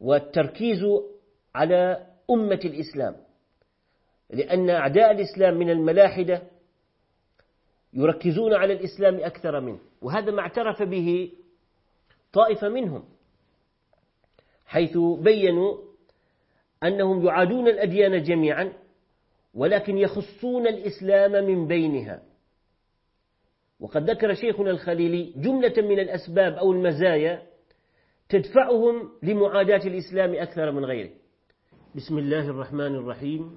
والتركيز على أمة الإسلام لأن أعداء الإسلام من الملاحدة يركزون على الإسلام أكثر منه وهذا ما اعترف به طائفة منهم حيث بينوا أنهم يعادون الأديان جميعا ولكن يخصون الإسلام من بينها. وقد ذكر شيخنا الخليلي جملة من الأسباب أو المزايا تدفعهم لمعاداة الإسلام أكثر من غيره. بسم الله الرحمن الرحيم.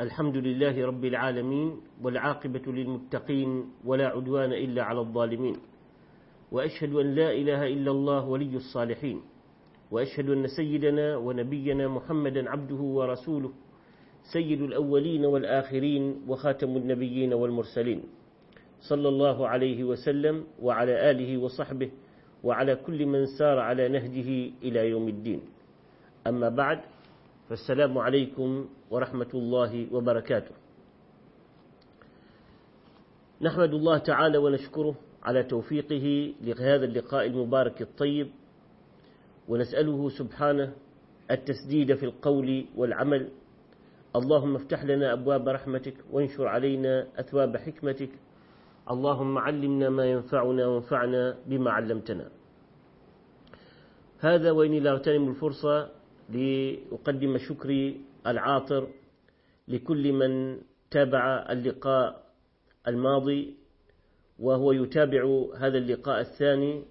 الحمد لله رب العالمين والعاقبة للمتقين ولا عدوان إلا على الظالمين. وأشهد أن لا إله إلا الله ولي الصالحين. وأشهد أن سيدنا ونبينا محمدا عبده ورسوله سيد الأولين والآخرين وخاتم النبيين والمرسلين. صلى الله عليه وسلم وعلى آله وصحبه وعلى كل من سار على نهجه إلى يوم الدين. أما بعد فالسلام عليكم ورحمة الله وبركاته. نحمد الله تعالى ونشكره على توفيقه لهذا اللقاء المبارك الطيب ونسأله سبحانه التسديد في القول والعمل. اللهم افتح لنا أبواب رحمتك وانشر علينا أثواب حكمتك. اللهم علمنا ما ينفعنا وانفعنا بما علمتنا. هذا وإني لا أغتنم الفرصة لأقدم شكري العاطر لكل من تابع اللقاء الماضي وهو يتابع هذا اللقاء الثاني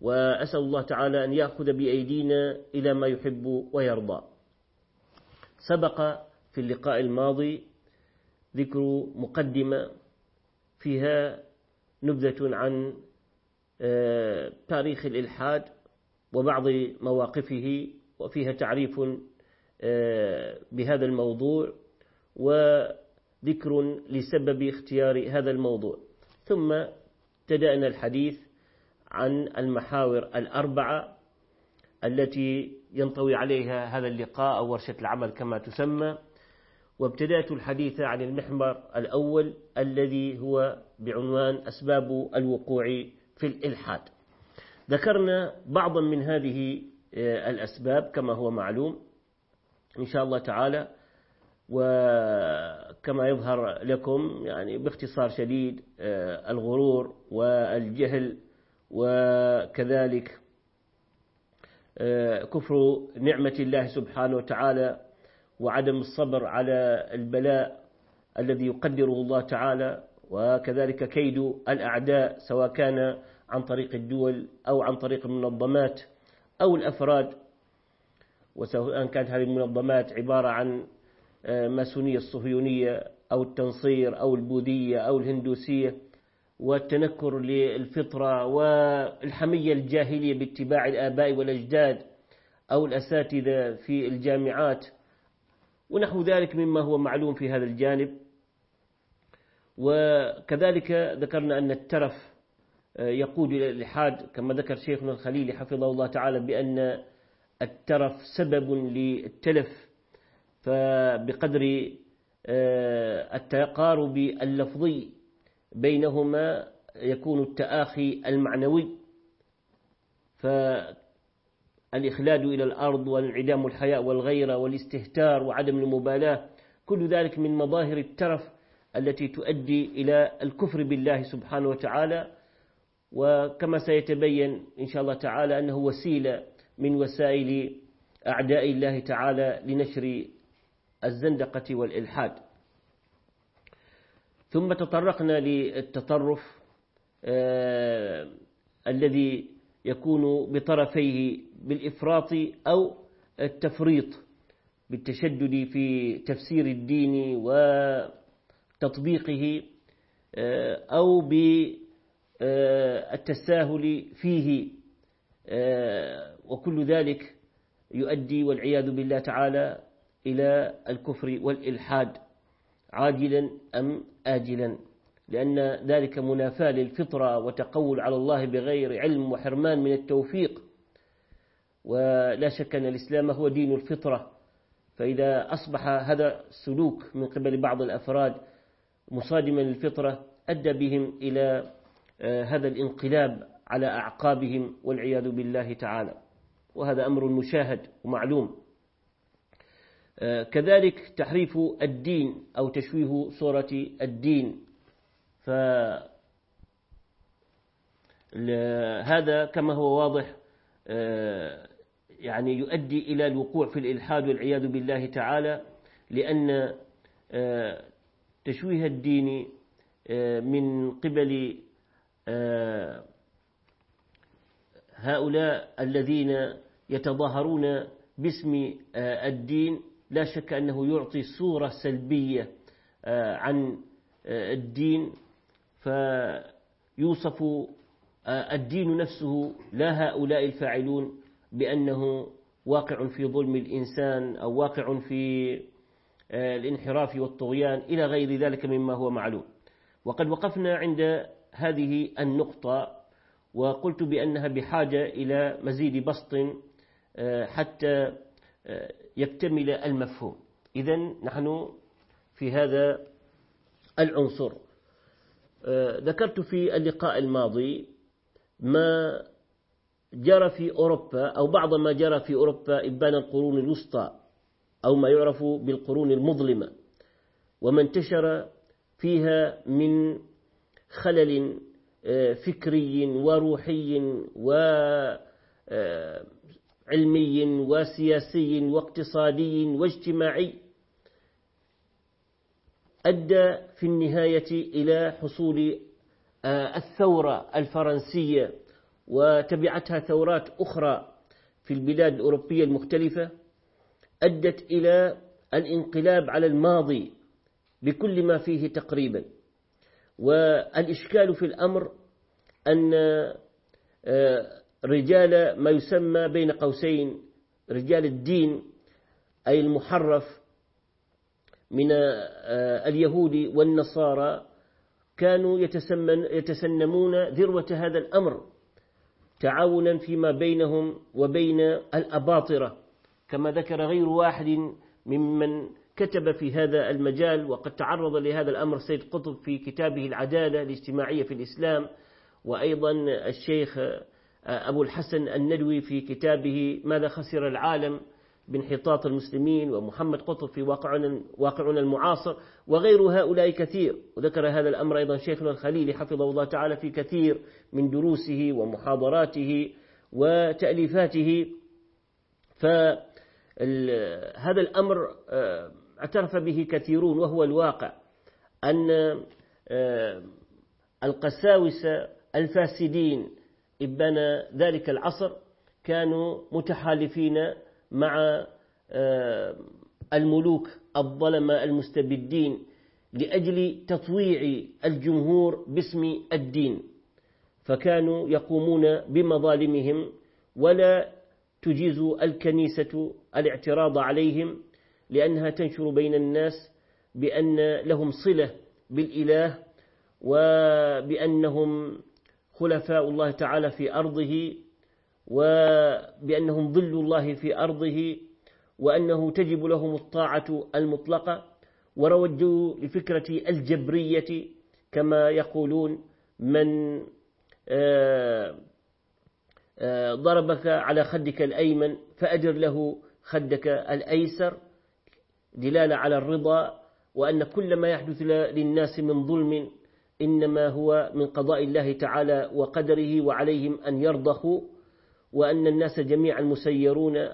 وأسأل الله تعالى أن يأخذ بأيدينا إلى ما يحب ويرضى. سبق في اللقاء الماضي ذكر مقدمة فيها نبذة عن تاريخ الإلحاد وبعض مواقفه وفيها تعريف بهذا الموضوع وذكر لسبب اختيار هذا الموضوع. ثم ابتدأنا الحديث عن المحاور الأربعة التي ينطوي عليها هذا اللقاء أو ورشة العمل كما تسمى. وابتدأت الحديث عن المحور الأول الذي هو بعنوان أسباب الوقوع في الإلحاد. ذكرنا بعضا من هذه الأسباب كما هو معلوم إن شاء الله تعالى وكما يظهر لكم يعني باختصار شديد الغرور والجهل وكذلك كفر نعمة الله سبحانه وتعالى وعدم الصبر على البلاء الذي يقدره الله تعالى وكذلك كيد الأعداء سواء كان عن طريق الدول أو عن طريق المنظمات أو الأفراد. وسواء كانت هذه المنظمات عبارة عن ماسونية الصهيونية أو التنصير أو البوذية أو الهندوسية والتنكر للفطرة والحمية الجاهلية باتباع الآباء والأجداد أو الأساتذة في الجامعات. ونحو ذلك مما هو معلوم في هذا الجانب. وكذلك ذكرنا أن الترف يقود إلى الإلحاد كما ذكر شيخنا الخليل حفظه الله تعالى بأن الترف سبب للتلف فبقدر التقارب اللفظي بينهما يكون التآخي المعنوي. فالإخلاد إلى الأرض وانعدام الحياء والغيرة والاستهتار وعدم المبالاة كل ذلك من مظاهر الترف التي تؤدي إلى الكفر بالله سبحانه وتعالى. وكما سيتبين إن شاء الله تعالى أنه وسيلة من وسائل أعداء الله تعالى لنشر الزندقة والإلحاد. ثم تطرقنا للتطرف آه الذي يكون بطرفيه بالإفراط أو التفريط بالتشدد في تفسير الدين وتطبيقه آه أو بالتساهل فيه آه وكل ذلك يؤدي والعياذ بالله تعالى إلى الكفر والإلحاد عاجلا أم آجلا. لأن ذلك منافاة للفطرة وتقول على الله بغير علم وحرمان من التوفيق. ولا شك أن الإسلام هو دين الفطرة. فإذا أصبح هذا السلوك من قبل بعض الأفراد مصادما للفطرة أدى بهم إلى هذا الانقلاب على أعقابهم والعياذ بالله تعالى. وهذا أمر مشاهد ومعلوم. آه، كذلك تحريف الدين أو تشويه صورة الدين. فهذا كما هو واضح آه، يعني يؤدي إلى الوقوع في الإلحاد والعياذ بالله تعالى لأن آه، تشويه الدين من قبل هؤلاء الذين يتظاهرون باسم الدين لا شك أنه يعطي صورة سلبية آه، عن آه، الدين. فيوصف آه، الدين نفسه لا هؤلاء الفاعلون بأنه واقع في ظلم الإنسان أو واقع في الانحراف والطغيان إلى غير ذلك مما هو معلوم. وقد وقفنا عند هذه النقطة وقلت بأنها بحاجة إلى مزيد بسط حتى يكتمل المفهوم. إذا نحن في هذا العنصر. آه، ذكرت في اللقاء الماضي ما جرى في أوروبا أو بعض ما جرى في أوروبا إبان القرون الوسطى أو ما يعرف بالقرون المظلمة وما انتشر فيها من خلل آه، فكري وروحي و آه، وسياسي واقتصادي واجتماعي. أدى في النهاية إلى حصول آه، الثورة الفرنسية وتبعتها ثورات أخرى في البلاد الأوروبية المختلفة أدت إلى الانقلاب على الماضي بكل ما فيه تقريبا. والإشكال في الأمر أن آه، رجال ما يسمى بين قوسين رجال الدين أي المحرف من آه، اليهود والنصارى كانوا يتسنمون ذروة هذا الأمر تعاونا فيما بينهم وبين الأباطرة كما ذكر غير واحد ممن كتب في هذا المجال وقد تعرض لهذا الأمر سيد قطب في كتابه العدالة الاجتماعية في الإسلام وأيضا الشيخ أبو الحسن الندوي في كتابه ماذا خسر العالم بانحطاط المسلمين ومحمد قطب في واقعنا, واقعنا المعاصر وغير هؤلاء كثير. وذكر هذا الأمر أيضا شيخنا الخليل حفظه الله تعالى في كثير من دروسه ومحاضراته وتأليفاته. فهذا الأمر آه، اعترف به كثيرون وهو الواقع أن آه، القساوسة الفاسدين إبان ذلك العصر كانوا متحالفين مع آه، الملوك الظلمة المستبدين لأجل تطويع الجمهور باسم الدين. فكانوا يقومون بمظالمهم ولا تجيز الكنيسة الاعتراض عليهم لأنها تنشر بين الناس بأن لهم صلة بالإله وبأنهم خلفاء الله تعالى في أرضه وبأنهم ظل الله في أرضه وأنه تجب لهم الطاعة المطلقة وروجوا لفكرة الجبرية كما يقولون من آه، آه، ضربك على خدك الأيمن فأجر له خدك الأيسر دلالة على الرضا وأن كل ما يحدث للناس من ظلم إنما هو من قضاء الله تعالى وقدره وعليهم أن يرضخوا. وأن الناس جميعا مسيرون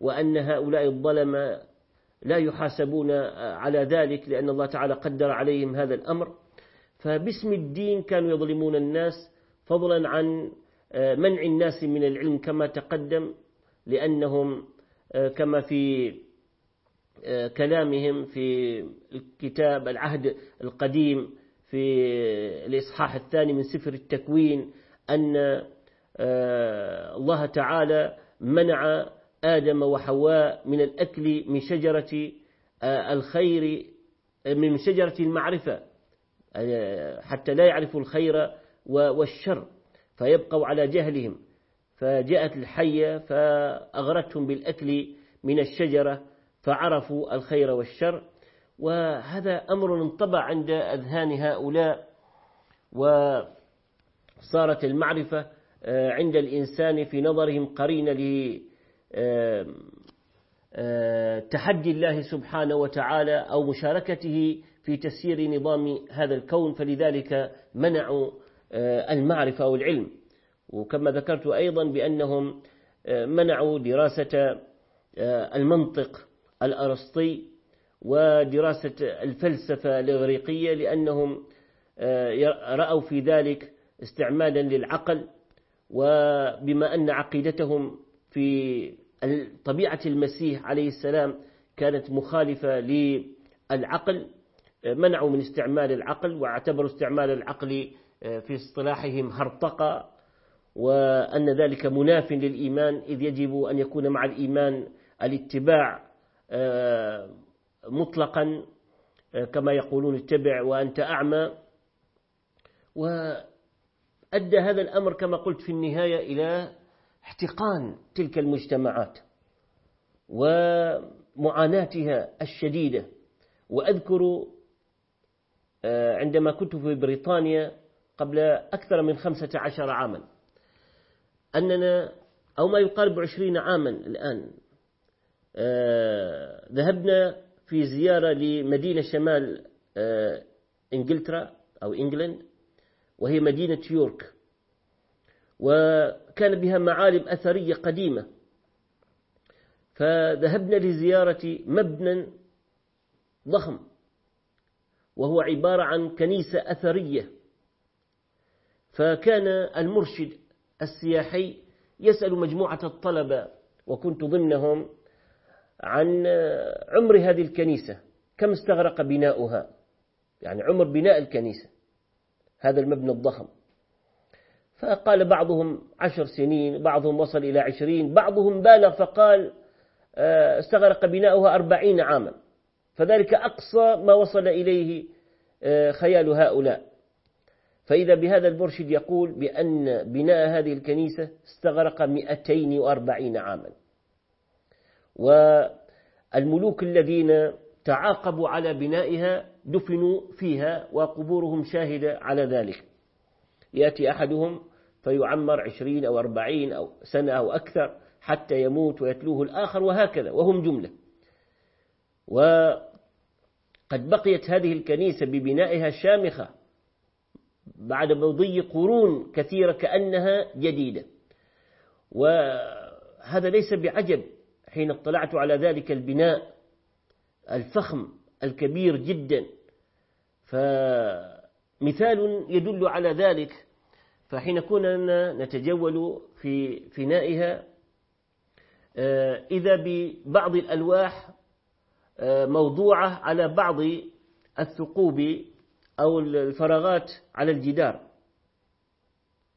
وأن هؤلاء الظلم لا يحاسبون على ذلك لأن الله تعالى قدر عليهم هذا الأمر. فباسم الدين كانوا يظلمون الناس فضلا عن منع الناس من العلم كما تقدم لأنهم كما في كلامهم في الكتاب العهد القديم في الإصحاح الثاني من سفر التكوين أن آه، الله تعالى منع آدم وحواء من الأكل من شجرة آه، الخير من شجرة المعرفة آه، حتى لا يعرفوا الخير والشر فيبقوا على جهلهم. فجاءت الحية فأغرتهم بالأكل من الشجرة فعرفوا الخير والشر. وهذا أمر انطبع عند أذهان هؤلاء وصارت المعرفة آه، عند الإنسان في نظرهم قرينة تحدي الله سبحانه وتعالى أو مشاركته في تسيير نظام هذا الكون فلذلك منعوا المعرفة أو العلم. وكما ذكرت أيضا بأنهم منعوا دراسة المنطق الأرسطي ودراسة الفلسفة الإغريقية لأنهم رأوا في ذلك استعمالا للعقل وبما أن عقيدتهم في طبيعة المسيح عليه السلام كانت مخالفة للعقل منعوا من استعمال العقل واعتبروا استعمال العقل في اصطلاحهم هرطقة وأن ذلك مناف للإيمان إذ يجب أن يكون مع الإيمان الاتباع آه، مطلقا آه، كما يقولون اتبع وأنت أعمى. وأدى هذا الأمر كما قلت في النهاية إلى احتقان تلك المجتمعات ومعاناتها الشديدة. وأذكر آه، عندما كنت في بريطانيا قبل أكثر من خمسة عشر عاما أننا أو ما يقارب عشرين عاما الآن آه، ذهبنا في زيارة لمدينة شمال آه، إنجلترا أو إنجلند. وهي مدينة يورك. وكان بها معالم أثرية قديمة. فذهبنا لزيارة مبنى ضخم. وهو عبارة عن كنيسة أثرية. فكان المرشد السياحي يسأل مجموعة الطلبة وكنت ضمنهم عن عمر هذه الكنيسة. كم استغرق بناؤها؟ يعني عمر بناء الكنيسة. هذا المبنى الضخم. فقال بعضهم عشر سنين بعضهم وصل إلى عشرين بعضهم بالغ فقال آه، استغرق بناؤها أربعين عاما. فذلك أقصى ما وصل إليه آه، خيال هؤلاء. فإذا بهذا المرشد يقول بأن بناء هذه الكنيسة استغرق 240 عاما. والملوك الذين تعاقبوا على بنائها دفنوا فيها وقبورهم شاهدة على ذلك. يأتي أحدهم فيعمر عشرين أو أربعين أو سنة أو أكثر حتى يموت ويتلوه الآخر وهكذا وهم جملة. وقد بقيت هذه الكنيسة ببنائها شامخة بعد مضي قرون كثيرة كأنها جديدة. وهذا ليس بعجب حين اطلعت على ذلك البناء الفخم الكبير جدا. فمثال يدل على ذلك. فحين كنا نتجول في فنائها آه، إذا ببعض الألواح آه، موضوعة على بعض الثقوب أو الفراغات على الجدار.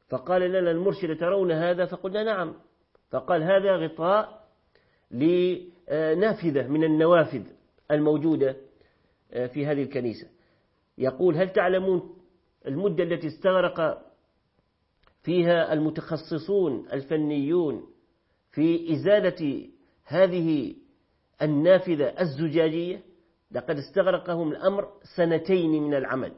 فقال لنا المرشد ترون هذا؟ فقلنا نعم. فقال هذا غطاء لنافذة من النوافذ الموجودة في هذه الكنيسة. يقول هل تعلمون المدة التي استغرق فيها المتخصصون الفنيون في إزالة هذه النافذة الزجاجية؟ لقد استغرقهم الأمر سنتين من العمل.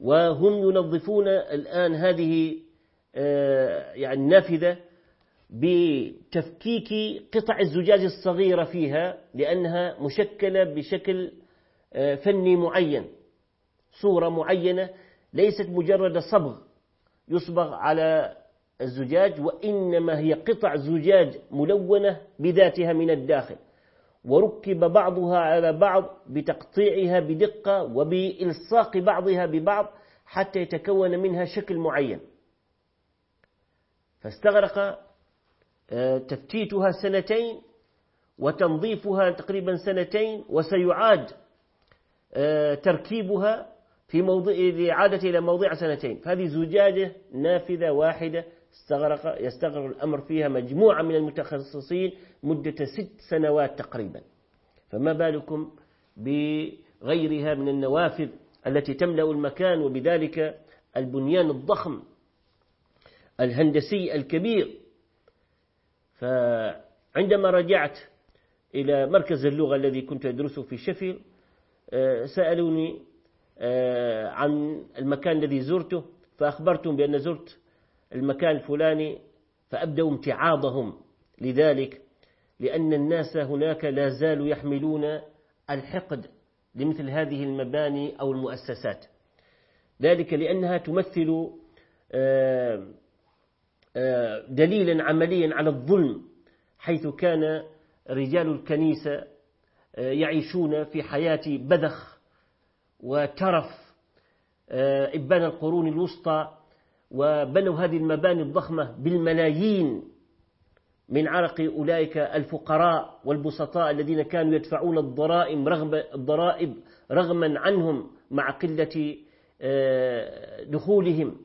وهم ينظفون الآن هذه آه، يعني النافذة بتفكيك قطع الزجاج الصغيرة فيها لأنها مشكلة بشكل آه، فني معين صورة معينة ليست مجرد صبغ يصبغ على الزجاج وإنما هي قطع زجاج ملونة بذاتها من الداخل وركب بعضها على بعض بتقطيعها بدقة وبإلصاق بعضها ببعض حتى يتكون منها شكل معين. فاستغرق تفتيتها سنتين وتنظيفها تقريبا سنتين وسيعاد آه، تركيبها في موضع لإعادة إلى موضع سنتين. فهذه زجاجة نافذة واحدة استغرق يستغرق الأمر فيها مجموعة من المتخصصين مدة ست سنوات تقريبا. فما بالكم بغيرها من النوافذ التي تملأ المكان وبذلك البنيان الضخم الهندسي الكبير فعندما رجعت إلى مركز اللغة الذي كنت أدرسه في شفيل آه، سألوني آه، عن المكان الذي زرته فأخبرتهم بأن زرت المكان الفلاني فأبدأوا امتعاضهم لذلك لأن الناس هناك لا زالوا يحملون الحقد لمثل هذه المباني أو المؤسسات. ذلك لأنها تمثل آه، دليلا عمليا على الظلم حيث كان رجال الكنيسة آه، يعيشون في حياة بذخ وترف إبان القرون الوسطى وبنوا هذه المباني الضخمة بالملايين من عرق أولئك الفقراء والبسطاء الذين كانوا يدفعون الضرائب رغم الضرائب رغما عنهم مع قلة آه، دخولهم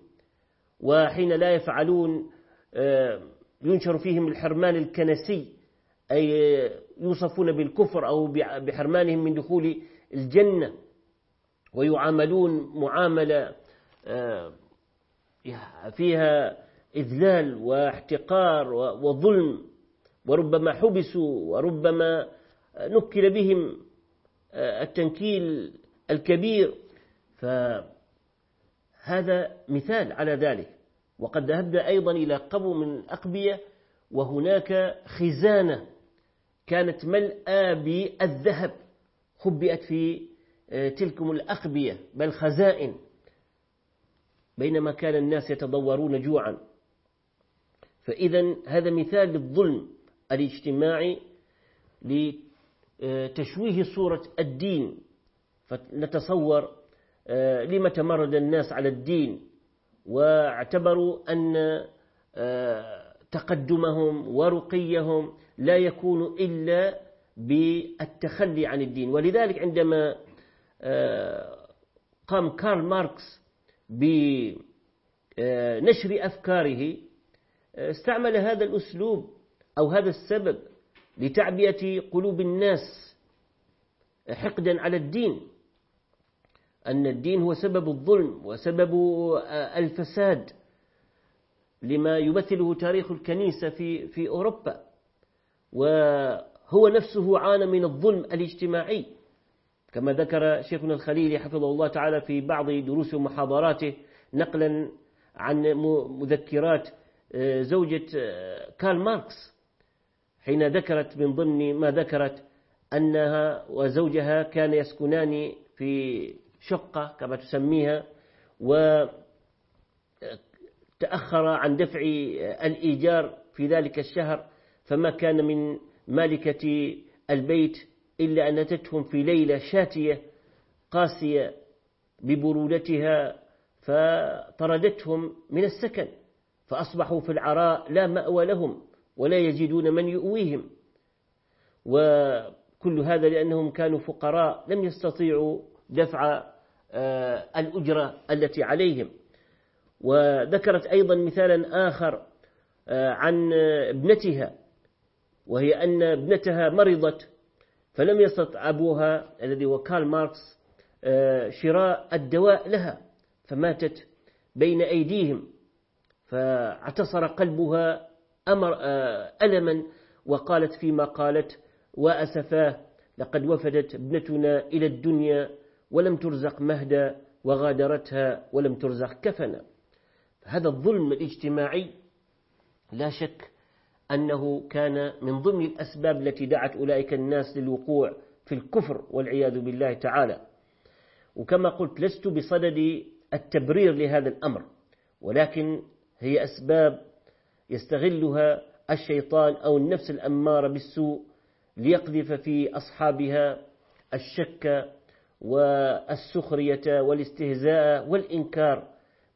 وحين لا يفعلون آه، ينشر فيهم الحرمان الكنسي أي يوصفون بالكفر أو بحرمانهم من دخول الجنة ويعاملون معاملة آه، فيها إذلال واحتقار وظلم وربما حبسوا وربما نكل بهم التنكيل الكبير. فهذا مثال على ذلك. وقد ذهبنا أيضا إلى قبو من الأقبية وهناك خزانة كانت ملأى بالذهب خبئت في تلكم الأقبية بل خزائن بينما كان الناس يتضورون جوعا. فإذا هذا مثال للظلم الاجتماعي لتشويه صورة الدين فنتصور آه، لما تمرد الناس على الدين. واعتبروا أن آه، تقدمهم ورقيهم لا يكون إلا بالتخلي عن الدين. ولذلك عندما آه، قام كارل ماركس بنشر أفكاره استعمل هذا الأسلوب أو هذا السبب لتعبئة قلوب الناس حقدا على الدين. أن الدين هو سبب الظلم وسبب الفساد لما يمثله تاريخ الكنيسة في في أوروبا. وهو نفسه عانى من الظلم الاجتماعي كما ذكر شيخنا الخليلي حفظه الله تعالى في بعض دروس ومحاضراته نقلا عن مذكرات آه، زوجة آه، كارل ماركس حين ذكرت من ضمن ما ذكرت أنها وزوجها كان يسكنان في شقة كما تسميها وتأخر عن دفع الإيجار في ذلك الشهر فما كان من مالكة البيت إلا أن أتتهم في ليلة شاتية قاسية ببرودتها فطردتهم من السكن فأصبحوا في العراء لا مأوى لهم ولا يجدون من يؤويهم. وكل هذا لأنهم كانوا فقراء لم يستطيعوا دفع الأجرة التي عليهم. وذكرت أيضا مثالا آخر آه، عن ابنتها وهي أن ابنتها مرضت فلم يستطع أبوها الذي هو كارل ماركس آه، شراء الدواء لها فماتت بين أيديهم. فاعتصر قلبها أمر ألما وقالت فيما قالت وأسفاه لقد وفدت ابنتنا إلى الدنيا ولم ترزق مهدا وغادرتها ولم ترزق كفنا. هذا الظلم الاجتماعي لا شك أنه كان من ضمن الأسباب التي دعت أولئك الناس للوقوع في الكفر والعياذ بالله تعالى. وكما قلت لست بصدد التبرير لهذا الأمر ولكن هي أسباب يستغلها الشيطان أو النفس الأمارة بالسوء ليقذف في أصحابها الشك والسخرية والاستهزاء والإنكار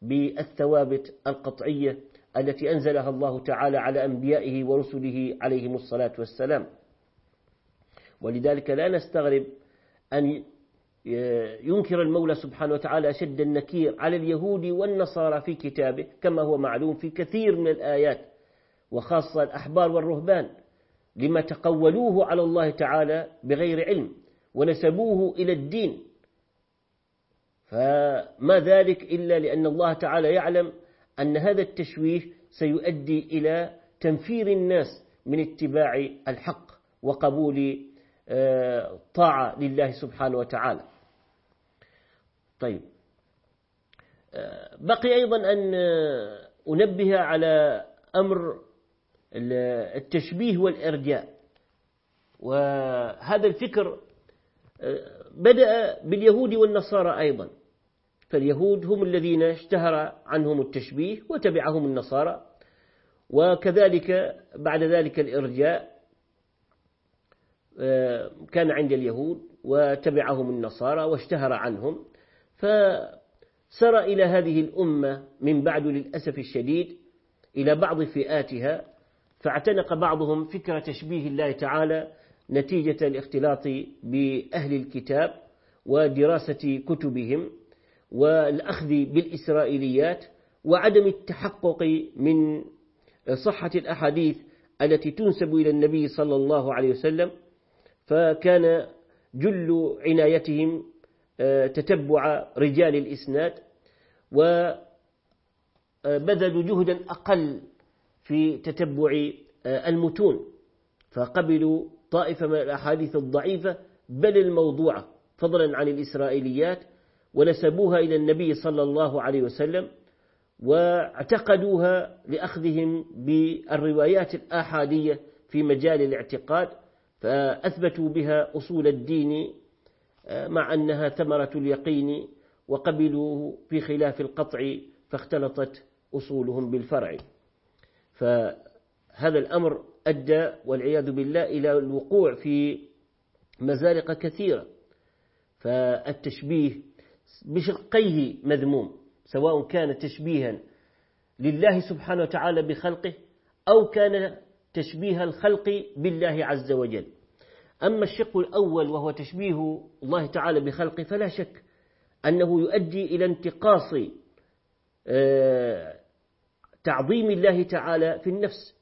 بالثوابت القطعية التي أنزلها الله تعالى على أنبيائه ورسله عليهم الصلاة والسلام. ولذلك لا نستغرب أن ينكر المولى سبحانه وتعالى أشد النكير على اليهود والنصارى في كتابه كما هو معلوم في كثير من الآيات وخاصة الأحبار والرهبان لما تقولوه على الله تعالى بغير علم. ونسبوه إلى الدين. فما ذلك إلا لأن الله تعالى يعلم أن هذا التشويه سيؤدي إلى تنفير الناس من اتباع الحق وقبول آه، طاعة لله سبحانه وتعالى. طيب. آه، بقي أيضا أن أنبه على أمر التشبيه والإرجاء. وهذا الفكر آه، بدأ باليهود والنصارى أيضا. فاليهود هم الذين اشتهر عنهم التشبيه وتبعهم النصارى وكذلك بعد ذلك الإرجاء آه، كان عند اليهود وتبعهم النصارى واشتهر عنهم. فسر إلى هذه الأمة من بعد للأسف الشديد إلى بعض فئاتها فاعتنق بعضهم فكرة تشبيه الله تعالى نتيجة الاختلاط بأهل الكتاب ودراسة كتبهم والأخذ بالإسرائيليات وعدم التحقق من صحة الأحاديث التي تنسب إلى النبي صلى الله عليه وسلم فكان جل عنايتهم آه، تتبع رجال الإسناد وبذلوا جهدا أقل في تتبع آه، المتون فقبلوا طائفة من الأحاديث الضعيفة بل الموضوعة فضلا عن الإسرائيليات ونسبوها إلى النبي صلى الله عليه وسلم واعتقدوها لأخذهم بالروايات الآحادية في مجال الاعتقاد فأثبتوا بها أصول الدين آه، مع أنها ثمرة اليقين وقبلوا في خلاف القطع فاختلطت أصولهم بالفرع. فهذا الأمر أدى والعياذ بالله إلى الوقوع في مزارق كثيرة فالتشبيه بشقيه مذموم سواء كان تشبيها لله سبحانه وتعالى بخلقه أو كان تشبيه الخلق بالله عز وجل. أما الشق الأول وهو تشبيه الله تعالى بخلقه فلا شك أنه يؤدي إلى انتقاص آه، تعظيم الله تعالى في النفس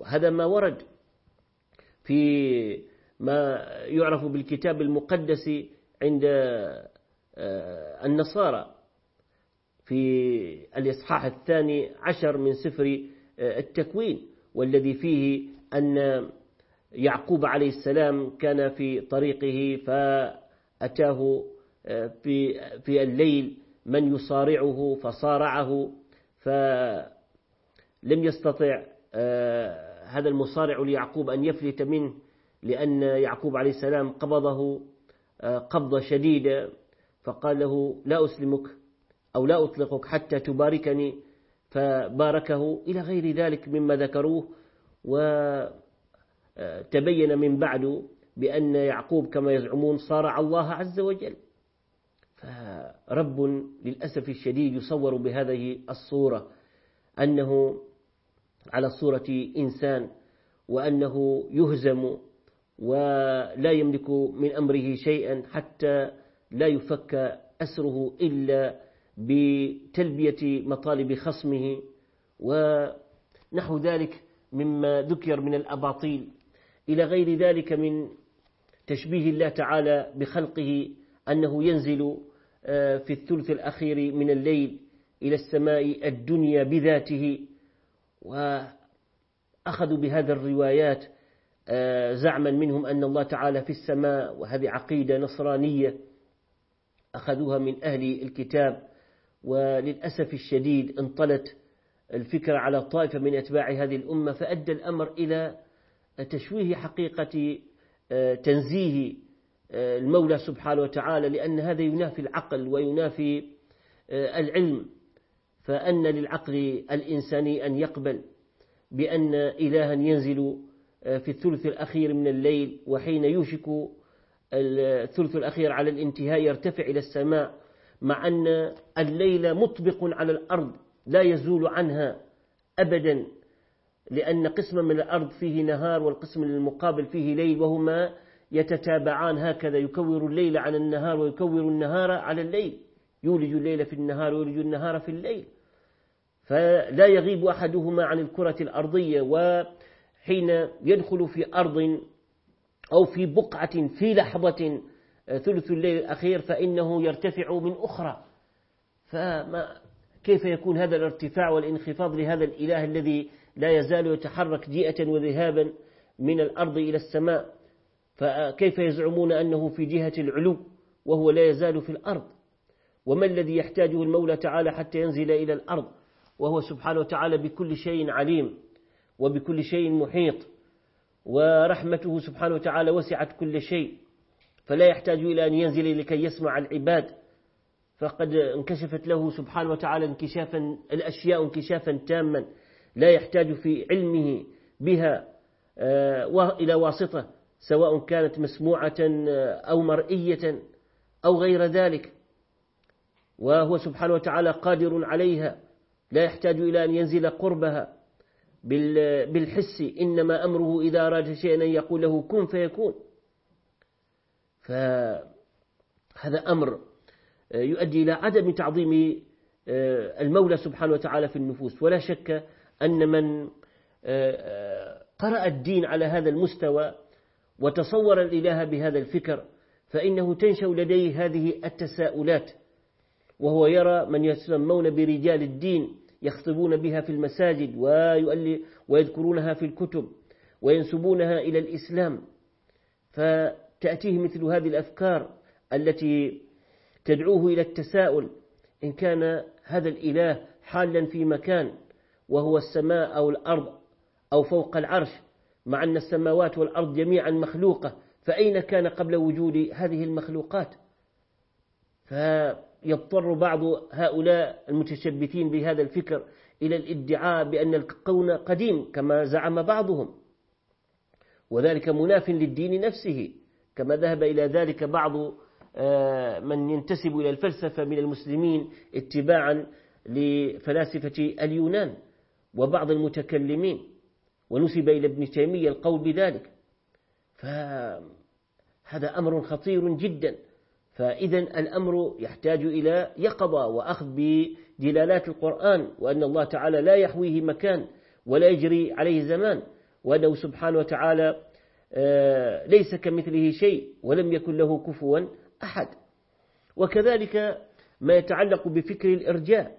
وهذا ما ورد في ما يعرف بالكتاب المقدس عند آه، النصارى في الإصحاح الثاني عشر من سفر آه، التكوين والذي فيه أن يعقوب عليه السلام كان في طريقه فأتاه آه، في في الليل من يصارعه فصارعه فلم يستطع هذا المصارع ليعقوب أن يفلت منه لأن يعقوب عليه السلام قبضه قبضة شديدة. فقال له لا أسلمك أو لا أطلقك حتى تباركني. فباركه إلى غير ذلك مما ذكروه وتبين من بعد بأن يعقوب كما يزعمون صارع الله عز وجل. فرب للأسف الشديد يصور بهذه الصورة أنه على صورة إنسان وأنه يهزم ولا يملك من أمره شيئا حتى لا يفك أسره إلا بتلبية مطالب خصمه. ونحو ذلك مما ذكر من الأباطيل. إلى غير ذلك من تشبيه الله تعالى بخلقه أنه ينزل آه، في الثلث الأخير من الليل إلى السماء الدنيا بذاته. وأخذوا بهذا الروايات آه، زعما منهم أن الله تعالى في السماء وهذه عقيدة نصرانية أخذوها من أهل الكتاب وللأسف الشديد انطلت الفكرة على طائفة من أتباع هذه الأمة فأدى الأمر إلى تشويه حقيقة آه، تنزيه آه، المولى سبحانه وتعالى لأن هذا ينافي العقل وينافي العلم. فأن للعقل الإنساني أن يقبل بأن إلها ينزل في الثلث الأخير من الليل وحين يوشك الثلث الأخير على الانتهاء يرتفع إلى السماء مع أن الليل مطبق على الأرض لا يزول عنها أبدا لأن قسما من الأرض فيه نهار والقسم المقابل فيه ليل وهما يتتابعان. هكذا يكور الليل على النهار ويكور النهار على الليل. يولج الليل في النهار ويولج النهار في الليل. فلا يغيب أحدهما عن الكرة الأرضية وحين يدخل في أرض أو في بقعة في لحظة آه، ثلث الليل الأخير فإنه يرتفع من أخرى. فما كيف يكون هذا الارتفاع والانخفاض لهذا الإله الذي لا يزال يتحرك جيئة وذهابا من الأرض إلى السماء؟ فكيف يزعمون أنه في جهة العلو وهو لا يزال في الأرض؟ وما الذي يحتاجه المولى تعالى حتى ينزل إلى الأرض؟ وهو سبحانه وتعالى بكل شيء عليم وبكل شيء محيط ورحمته سبحانه وتعالى وسعت كل شيء فلا يحتاج إلى أن ينزل لكي يسمع العباد. فقد انكشفت له سبحانه وتعالى انكشافا الأشياء انكشافا تاما لا يحتاج في علمه بها آه، إلى واسطة سواء كانت مسموعة آه، أو مرئية أو غير ذلك. وهو سبحانه وتعالى قادر عليها. لا يحتاج إلى أن ينزل قربها بالحس. إنما أمره إذا أراد شيئا يقول له كن فيكون. فهذا أمر يؤدي إلى عدم تعظيم آه، المولى سبحانه وتعالى في النفوس. ولا شك أن من آه، آه، قرأ الدين على هذا المستوى وتصور الإله بهذا الفكر فإنه تنشأ لديه هذه التساؤلات. وهو يرى من يسمون برجال الدين يخطبون بها في المساجد ويذكرونها في الكتب وينسبونها إلى الإسلام. فتأتيه مثل هذه الأفكار التي تدعوه إلى التساؤل إن كان هذا الإله حالا في مكان وهو السماء أو الأرض أو فوق العرش مع أن السماوات والأرض جميعا مخلوقة فأين كان قبل وجود هذه المخلوقات؟ فيضطر بعض هؤلاء المتشبثين بهذا الفكر إلى الادعاء بأن الكون قديم كما زعم بعضهم. وذلك مناف للدين نفسه كما ذهب إلى ذلك بعض آه، من ينتسب إلى الفلسفة من المسلمين اتباعا لفلاسفة اليونان وبعض المتكلمين. ونسب إلى ابن تيمية القول بذلك. فهذا أمر خطير جدا. فإذا الأمر يحتاج إلى يقظة وأخذ بدلالات القرآن وأن الله تعالى لا يحويه مكان ولا يجري عليه زمان وأنه سبحانه وتعالى آه، ليس كمثله شيء ولم يكن له كفوا أحد. وكذلك ما يتعلق بفكر الإرجاء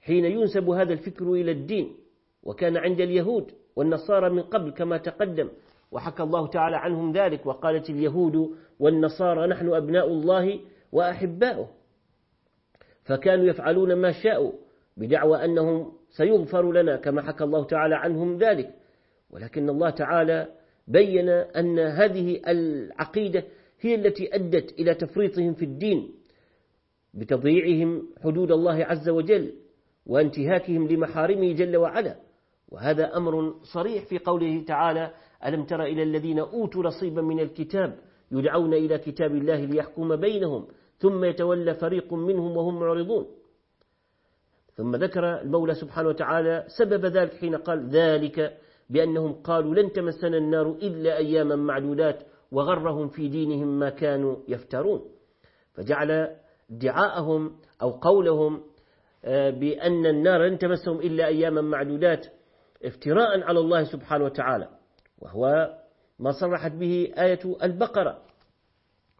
حين ينسب هذا الفكر إلى الدين وكان عند اليهود والنصارى من قبل كما تقدم. وحكى الله تعالى عنهم ذلك وقالت اليهود والنصارى نحن أبناء الله وأحباؤه. فكانوا يفعلون ما شاءوا بدعوى أنهم سيغفر لنا كما حكى الله تعالى عنهم ذلك. ولكن الله تعالى بين أن هذه العقيدة هي التي أدت إلى تفريطهم في الدين بتضييعهم حدود الله عز وجل وانتهاكهم لمحارمه جل وعلا. وهذا أمر صريح في قوله تعالى ألم تر إلى الذين أوتوا نصيبا من الكتاب يدعون إلى كتاب الله ليحكم بينهم ثم يتولى فريق منهم وهم معرضون. ثم ذكر المولى سبحانه وتعالى سبب ذلك حين قال ذلك بأنهم قالوا لن تمسنا النار إلا أياما معدودات وغرهم في دينهم ما كانوا يفترون. فجعل ادعاءهم أو قولهم آه، بأن النار لن تمسهم إلا أياما معدودات افتراء على الله سبحانه وتعالى. وهو ما صرحت به آية البقرة.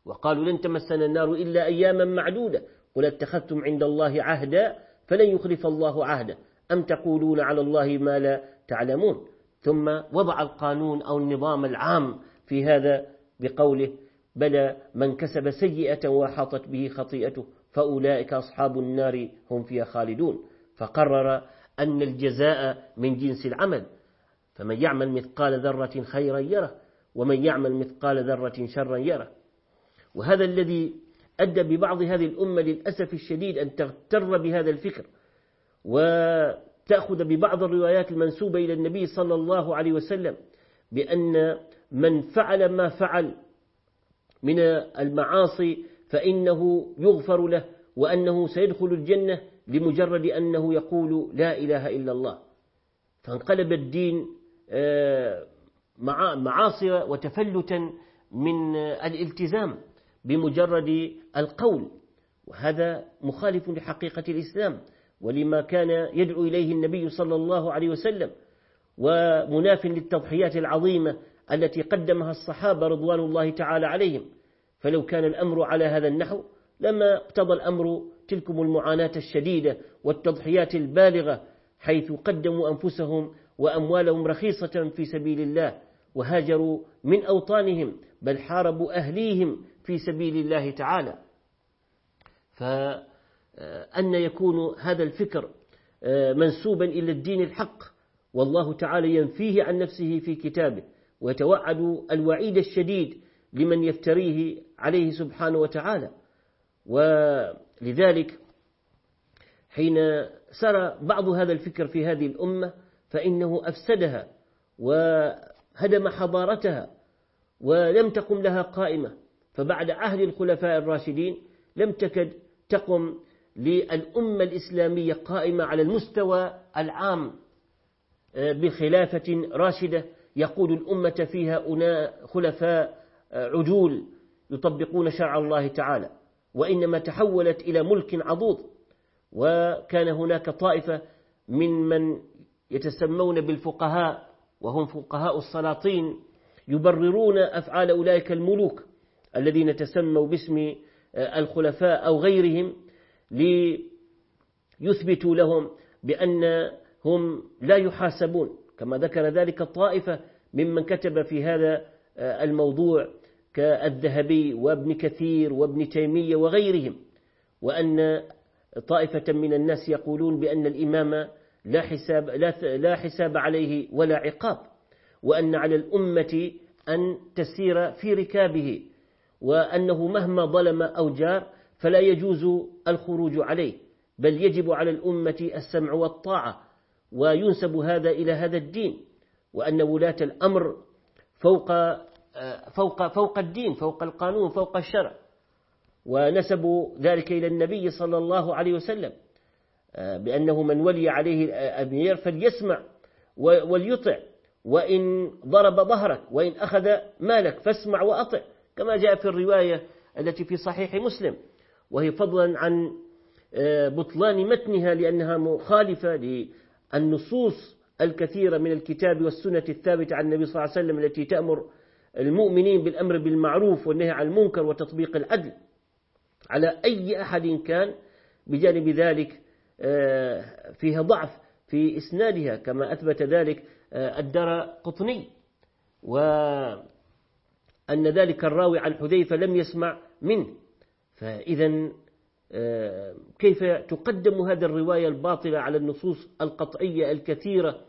وقالوا لن تمسنا النار إلا أياما معدودة. قل اتخذتم عند الله عهدا فلن يخلف الله عهدا أم تقولون على الله ما لا تعلمون؟ ثم وضع القانون أو النظام العام في هذا بقوله بلى من كسب سيئة وحاطت به خطيئته فأولئك أصحاب النار هم فيها خالدون. فقرر أن الجزاء من جنس العمل. فمن يعمل مثقال ذرة خيرا يره ومن يعمل مثقال ذرة شرا يره. وهذا الذي أدى ببعض هذه الأمة للأسف الشديد أن تغتر بهذا الفكر وتأخذ ببعض الروايات المنسوبة إلى النبي صلى الله عليه وسلم بأن من فعل ما فعل من المعاصي فإنه يغفر له وأنه سيدخل الجنة لمجرد أنه يقول لا إله إلا الله. فانقلب الدين معاصي وتفلتا من الالتزام بمجرد القول. وهذا مخالف لحقيقة الإسلام ولما كان يدعو إليه النبي صلى الله عليه وسلم ومناف للتضحيات العظيمة التي قدمها الصحابة رضوان الله تعالى عليهم. فلو كان الأمر على هذا النحو لما اقتضى الأمر تلكم المعاناة الشديدة والتضحيات البالغة حيث قدموا أنفسهم وأموالهم رخيصة في سبيل الله وهاجروا من أوطانهم بل حاربوا أهليهم في سبيل الله تعالى. فأن يكون هذا الفكر آه، منسوبا إلى الدين الحق والله تعالى ينفيه عن نفسه في كتابه ويتوعد الوعيد الشديد لمن يفتريه عليه سبحانه وتعالى. ولذلك حين سرى بعض هذا الفكر في هذه الأمة فإنه أفسدها وهدم حضارتها ولم تقم لها قائمة. فبعد عهد الخلفاء الراشدين لم تكد تقم للأمة الإسلامية قائمة على المستوى العام آه، بخلافة راشدة يقود الأمة فيها أناء خلفاء آه، عجول يطبقون شرع الله تعالى. وإنما تحولت إلى ملك عضوض وكان هناك طائفة من من يتسمون بالفقهاء وهم فقهاء السلاطين يبررون أفعال أولئك الملوك الذين تسموا باسم آه، الخلفاء أو غيرهم ليثبتوا لهم بأنهم لا يحاسبون. كما ذكر ذلك الطائفة ممن كتب في هذا آه، الموضوع كالذهبي وابن كثير وابن تيمية وغيرهم وأن طائفة من الناس يقولون بأن الإمام لا حساب, لا, لا حساب عليه ولا عقاب وأن على الأمة أن تسير في ركابه وأنه مهما ظلم أو جار فلا يجوز الخروج عليه بل يجب على الأمة السمع والطاعة وينسب هذا إلى هذا الدين وأن ولاة الأمر فوق فوق فوق الدين فوق القانون فوق الشرع ونسبوا ذلك إلى النبي صلى الله عليه وسلم. بأنه من ولي عليه الأمير فليسمع وليطع. وإن ضرب ظهرك وإن أخذ مالك فاسمع وأطع. كما جاء في الرواية التي في صحيح مسلم. وهي فضلا عن آه، بطلان متنها لأنها مخالفة للنصوص الكثيرة من الكتاب والسنة الثابتة عن النبي صلى الله عليه وسلم التي تأمر المؤمنين بالأمر بالمعروف والنهي عن المنكر وتطبيق العدل. على أي أحد كان بجانب ذلك فيها ضعف في إسنادها كما أثبت ذلك آه، الدار قطني وأن ذلك الراوي عن حذيفة لم يسمع منه. فإذا آه، كيف تقدم هذه الرواية الباطلة على النصوص القطعية الكثيرة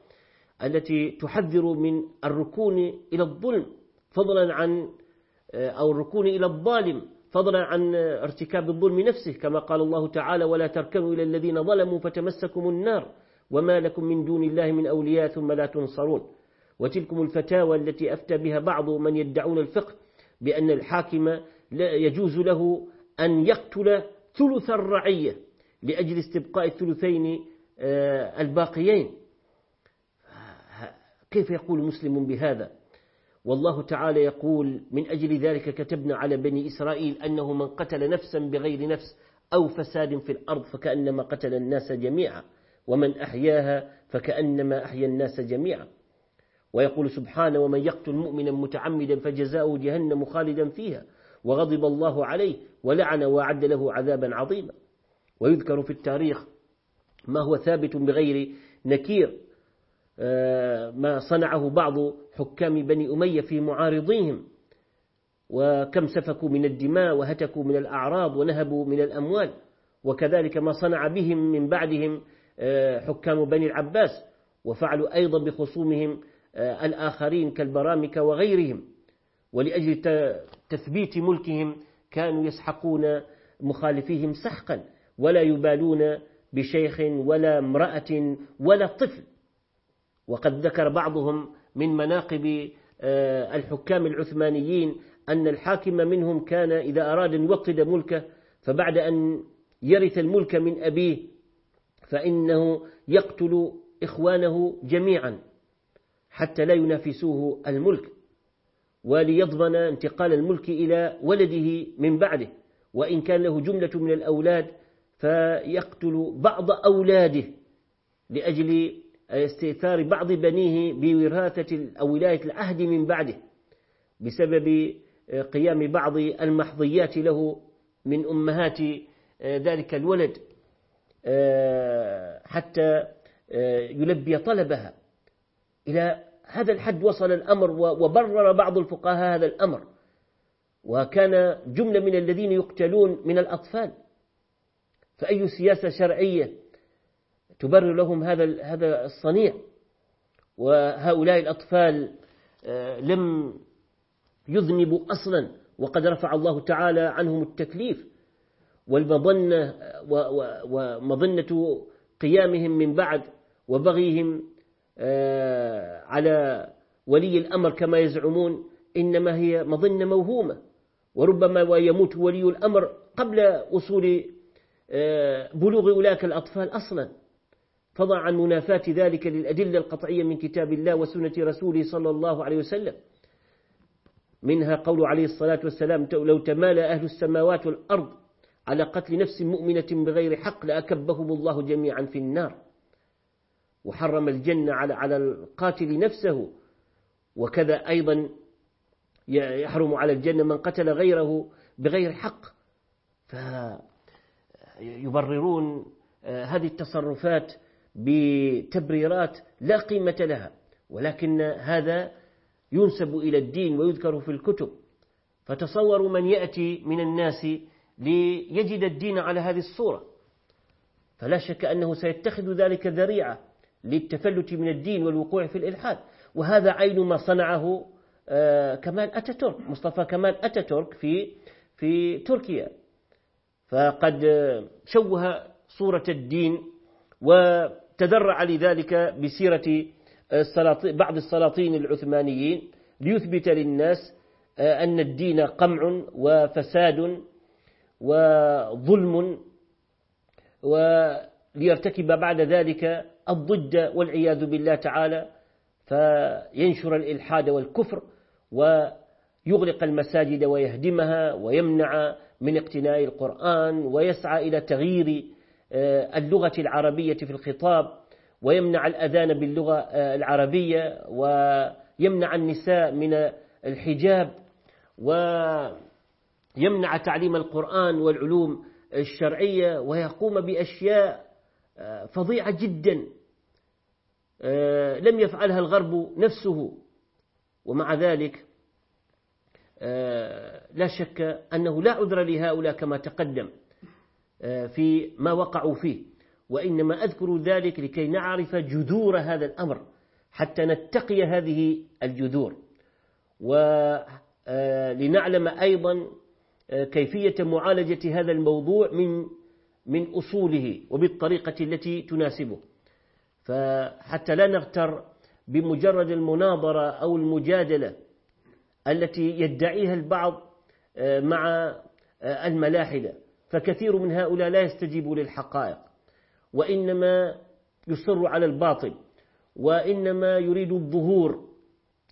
التي تحذر من الركون إلى الظلم فضلا عن آه، أو الركون إلى الظالم فضلا عن ارتكاب الظلم نفسه كما قال الله تعالى ولا تركنوا إلى الذين ظلموا فتمسكم النار وما لكم من دون الله من أولياء ثم لا تنصرون. وتلكم الفتاوى التي أفتى بها بعض من يدعون الفقه بأن الحاكم لا يجوز له أن يقتل ثلث الرعية لأجل استبقاء الثلثين آه، الباقيين. كيف يقول مسلم بهذا؟ والله تعالى يقول من أجل ذلك كتبنا على بني إسرائيل أنه من قتل نفسا بغير نفس أو فساد في الأرض فكأنما قتل الناس جميعا ومن أحياها فكأنما أحيا الناس جميعا. ويقول سبحانه ومن يقتل مؤمنا متعمدا فجزاؤه جهنم خالدا فيها وغضب الله عليه ولعن وأعد له عذابا عظيما. ويذكر في التاريخ ما هو ثابت بغير نكير ما صنعه بعض حكام بني أمية في معارضيهم. وكم سفكوا من الدماء وهتكوا من الأعراض ونهبوا من الأموال. وكذلك ما صنع بهم من بعدهم آه، حكام بني العباس. وفعلوا أيضا بخصومهم آه، الآخرين كالبرامكة وغيرهم. ولأجل تثبيت ملكهم كانوا يسحقون مخالفيهم سحقا. ولا يبالون بشيخ ولا امرأة ولا طفل. وقد ذكر بعضهم من مناقب آه، الحكام العثمانيين أن الحاكم منهم كان إذا أراد أن يوطد ملكه فبعد أن يرث الملك من أبيه فإنه يقتل إخوانه جميعا حتى لا ينافسوه الملك وليضمن انتقال الملك إلى ولده من بعده وإن كان له جملة من الأولاد فيقتل بعض أولاده لأجل استئثار بعض بنيه بوراثة أو ولاية العهد من بعده بسبب قيام بعض المحظيات له من أمهات ذلك الولد حتى يلبي طلبها. إلى هذا الحد وصل الأمر وبرر بعض الفقهاء هذا الأمر. وكان جملة من الذين يقتلون من الأطفال. فأي سياسة شرعية تبرر لهم هذا هذا الصنيع. وهؤلاء الأطفال آه، لم يذنبوا أصلا وقد رفع الله تعالى عنهم التكليف. والمظنة ومظنة قيامهم من بعد وبغيهم آه، على ولي الأمر كما يزعمون إنما هي مظنة موهومة. وربما يموت ولي الأمر قبل وصول آه، بلوغ أولئك الأطفال أصلا. فضع عن منافاة ذلك للأدلة القطعية من كتاب الله وسنة رسوله صلى الله عليه وسلم. منها قول عليه الصلاة والسلام لو تمالى أهل السماوات والأرض على قتل نفس مؤمنة بغير حق لأكبهم الله جميعا في النار. وحرم الجنة على على القاتل نفسه. وكذا أيضا يحرم على الجنة من قتل غيره بغير حق. فيبررون آه، هذه التصرفات بتبريرات لا قيمة لها ولكن هذا ينسب إلى الدين ويذكر في الكتب. فتصوروا من يأتي من الناس ليجد الدين على هذه الصورة. فلا شك أنه سيتخذ ذلك ذريعة للتفلت من الدين والوقوع في الإلحاد. وهذا عين ما صنعه آه، كمال أتاتورك مصطفى كمال أتاتورك في في تركيا. فقد شوه صورة الدين وتدرع لذلك بسيرة بعض السلاطين العثمانيين ليثبت للناس آه، أن الدين قمع وفساد وظلم وليرتكب بعد ذلك الضد والعياذ بالله تعالى فينشر الإلحاد والكفر ويغلق المساجد ويهدمها ويمنع من اقتناء القرآن ويسعى إلى تغيير آه، اللغة العربية في الخطاب ويمنع الأذان باللغة آه، العربية ويمنع النساء من الحجاب ويمنع تعليم القرآن والعلوم الشرعية ويقوم بأشياء آه، فظيعة جدا. آه، لم يفعلها الغرب نفسه. ومع ذلك آه، لا شك أنه لا عذر لهؤلاء كما تقدم. في ما وقعوا فيه. وإنما أذكر ذلك لكي نعرف جذور هذا الأمر حتى نتقي هذه الجذور. ولنعلم أيضا كيفية معالجة هذا الموضوع من من أصوله وبالطريقة التي تناسبه. فحتى لا نغتر بمجرد المناظرة أو المجادلة التي يدعيها البعض آه، مع آه، الملاحدة. فكثير من هؤلاء لا يستجيب للحقائق وإنما يصر على الباطل وإنما يريد الظهور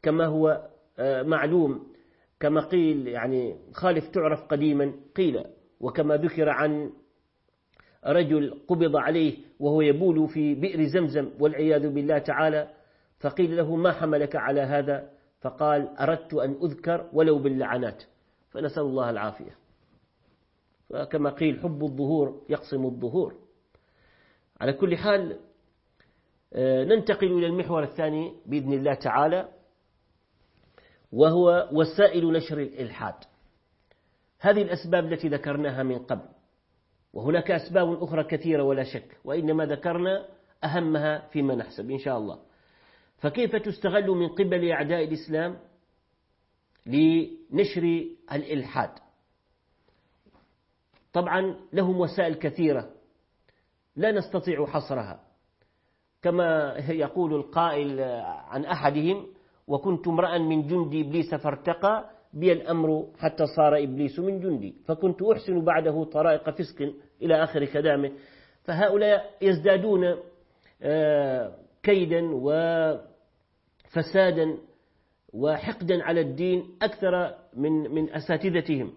كما هو آه، معلوم كما قيل يعني خالف تعرف قديما قيل وكما ذكر عن رجل قبض عليه وهو يبول في بئر زمزم والعياذ بالله تعالى فقيل له ما حملك على هذا؟ فقال أردت أن أذكر ولو باللعنات فنسأل الله العافية. فكما قيل حب الظهور يقسم الظهور. على كل حال آه، ننتقل إلى المحور الثاني بإذن الله تعالى وهو وسائل نشر الإلحاد. هذه الأسباب التي ذكرناها من قبل وهناك أسباب أخرى كثيرة ولا شك وإنما ذكرنا أهمها فيما نحسب إن شاء الله. فكيف تستغل من قبل أعداء الإسلام لنشر الإلحاد؟ طبعا لهم وسائل كثيرة لا نستطيع حصرها. كما يقول القائل عن أحدهم وكنت امرأ من جند إبليس فارتقى بي الأمر حتى صار إبليس من جندي فكنت أحسن بعده طرائق فسق إلى آخر كلامه. فهؤلاء يزدادون آه، كيدا وفسادا وحقدا على الدين أكثر من من أساتذتهم.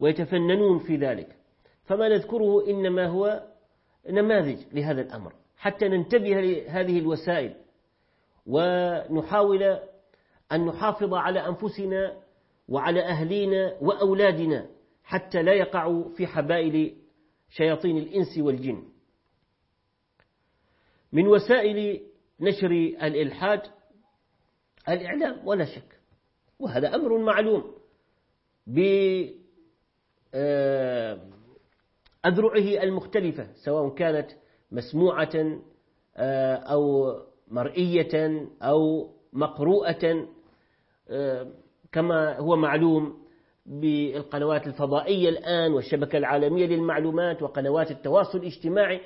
ويتفننون في ذلك. فما نذكره إنما هو نماذج لهذا الأمر. حتى ننتبه لهذه الوسائل ونحاول أن نحافظ على أنفسنا وعلى أهلينا وأولادنا حتى لا يقعوا في حبائل شياطين الإنس والجن. من وسائل نشر الإلحاد الإعلام ولا شك. وهذا أمر معلوم. بأذرعه المختلفة سواء كانت مسموعة آه، أو مرئية أو مقروءة آه، كما هو معلوم بالقنوات الفضائية الآن والشبكة العالمية للمعلومات وقنوات التواصل الاجتماعي.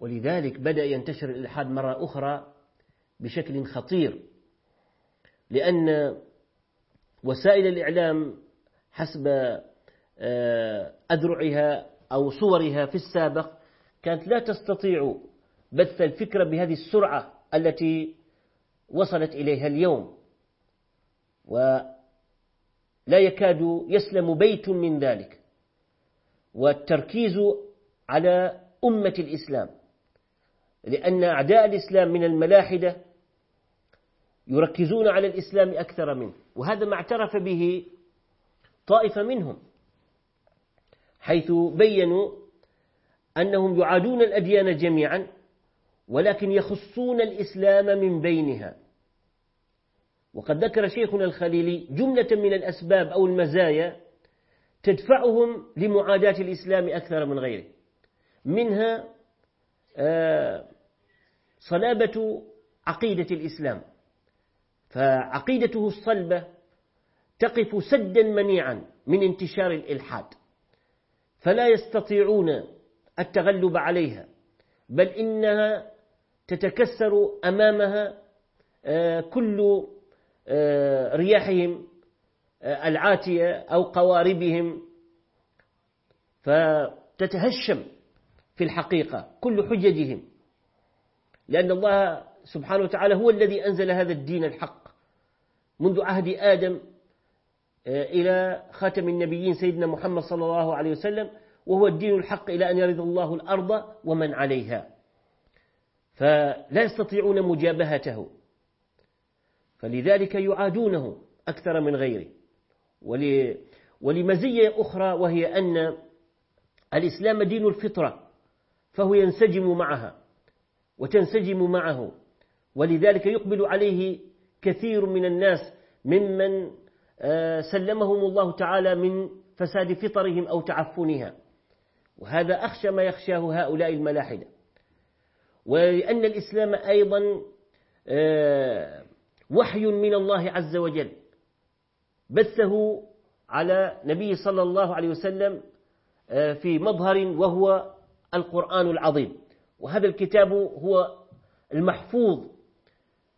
ولذلك بدأ ينتشر الإلحاد مرة أخرى بشكل خطير لأن وسائل الإعلام حسب آه، أذرعها أو صورها في السابق كانت لا تستطيع بث الفكرة بهذه السرعة التي وصلت إليها اليوم. ولا يكاد يسلم بيت من ذلك. والتركيز على أمة الإسلام لأن أعداء الإسلام من الملاحدة يركزون على الإسلام أكثر منه وهذا ما اعترف به طائفة منهم حيث بينوا أنهم يعادون الأديان جميعا ولكن يخصون الإسلام من بينها. وقد ذكر شيخنا الخليلي جملة من الأسباب أو المزايا تدفعهم لمعاداة الإسلام أكثر من غيره. منها آه، صلابة عقيدة الإسلام. فعقيدته الصلبة تقف سدا منيعا من انتشار الإلحاد. فلا يستطيعون التغلب عليها بل إنها تتكسر أمامها آه، كل آه، رياحهم آه، العاتية أو قواربهم. فتتهشم في الحقيقة كل حججهم لأن الله سبحانه وتعالى هو الذي أنزل هذا الدين الحق منذ عهد آدم إلى خاتم النبيين سيدنا محمد صلى الله عليه وسلم وهو الدين الحق إلى أن يرد الله الأرض ومن عليها. فلا يستطيعون مجابهته. فلذلك يعادونه أكثر من غيره. ولمزية أخرى وهي أن الإسلام دين الفطرة فهو ينسجم معها وتنسجم معه. ولذلك يقبل عليه كثير من الناس ممن آه، سلمهم الله تعالى من فساد فطرهم أو تعفنها. وهذا أخشى ما يخشاه هؤلاء الملاحدة. ولأن الإسلام أيضا آه، وحي من الله عز وجل. بثه على نبي صلى الله عليه وسلم آه، في مظهر وهو القرآن العظيم. وهذا الكتاب هو المحفوظ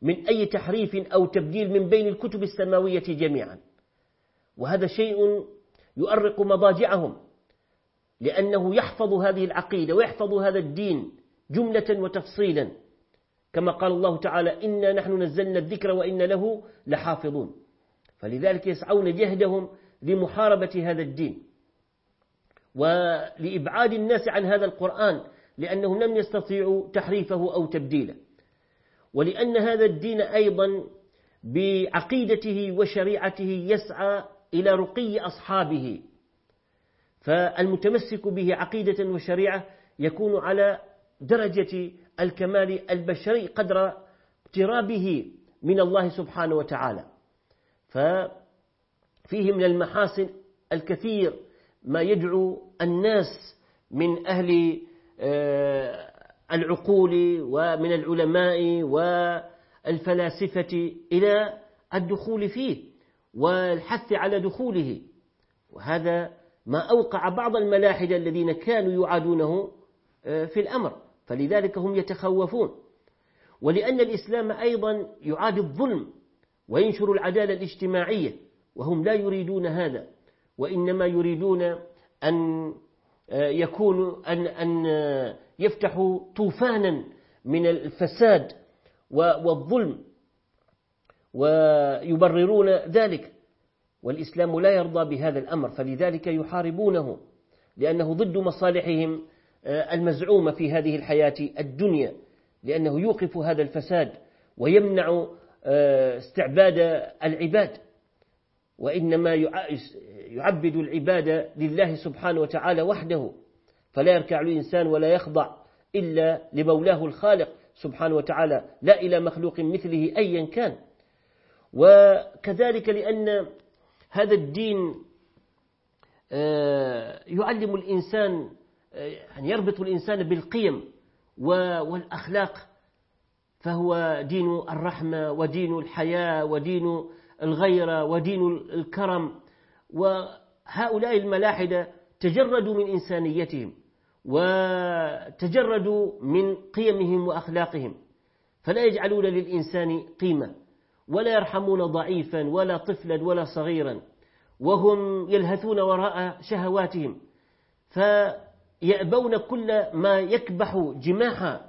من أي تحريف أو تبديل من بين الكتب السماوية جميعا. وهذا شيء يؤرق مضاجعهم لأنه يحفظ هذه العقيدة ويحفظ هذا الدين جملة وتفصيلا. كما قال الله تعالى إنا نحن نزلنا الذكر وإن له لحافظون. فلذلك يسعون جهدهم لمحاربة هذا الدين ولإبعاد الناس عن هذا القرآن لأنهم لم يستطيعوا تحريفه أو تبديله. ولأن هذا الدين أيضا بعقيدته وشريعته يسعى إلى رقي أصحابه. فالمتمسك به عقيدة وشريعة يكون على درجة الكمال البشري قدر اقترابه من الله سبحانه وتعالى. ففيه من المحاسن الكثير ما يدعو الناس من أهل آه، العقول ومن العلماء والفلاسفة إلى الدخول فيه. والحث على دخوله. وهذا ما أوقع بعض الملاحدة الذين كانوا يعادونه آه، في الأمر. فلذلك هم يتخوفون. ولأن الإسلام أيضا يعاد الظلم وينشر العدالة الاجتماعية وهم لا يريدون هذا. وإنما يريدون أن آه، يكونوا أن أن يفتحوا طوفانا من الفساد والظلم. ويبررون ذلك. والإسلام لا يرضى بهذا الأمر فلذلك يحاربونه لأنه ضد مصالحهم آه، المزعومة في هذه الحياة الدنيا لأنه يوقف هذا الفساد ويمنع آه، استعباد العباد. وإنما يعبد العباد لله سبحانه وتعالى وحده فلا يركع الإنسان ولا يخضع إلا لمولاه الخالق سبحانه وتعالى لا إلى مخلوق مثله أيا كان. وكذلك لأن هذا الدين آه، يعلم الإنسان آه، يعني يربط الإنسان بالقيم والأخلاق فهو دين الرحمة ودين الحياة ودين الغيرة ودين الكرم. وهؤلاء الملاحدة تجردوا من إنسانيتهم وتجردوا من قيمهم وأخلاقهم فلا يجعلون للإنسان قيمة. ولا يرحمون ضعيفا ولا طفلا ولا صغيرا وهم يلهثون وراء شهواتهم فيأبون كل ما يكبح جماح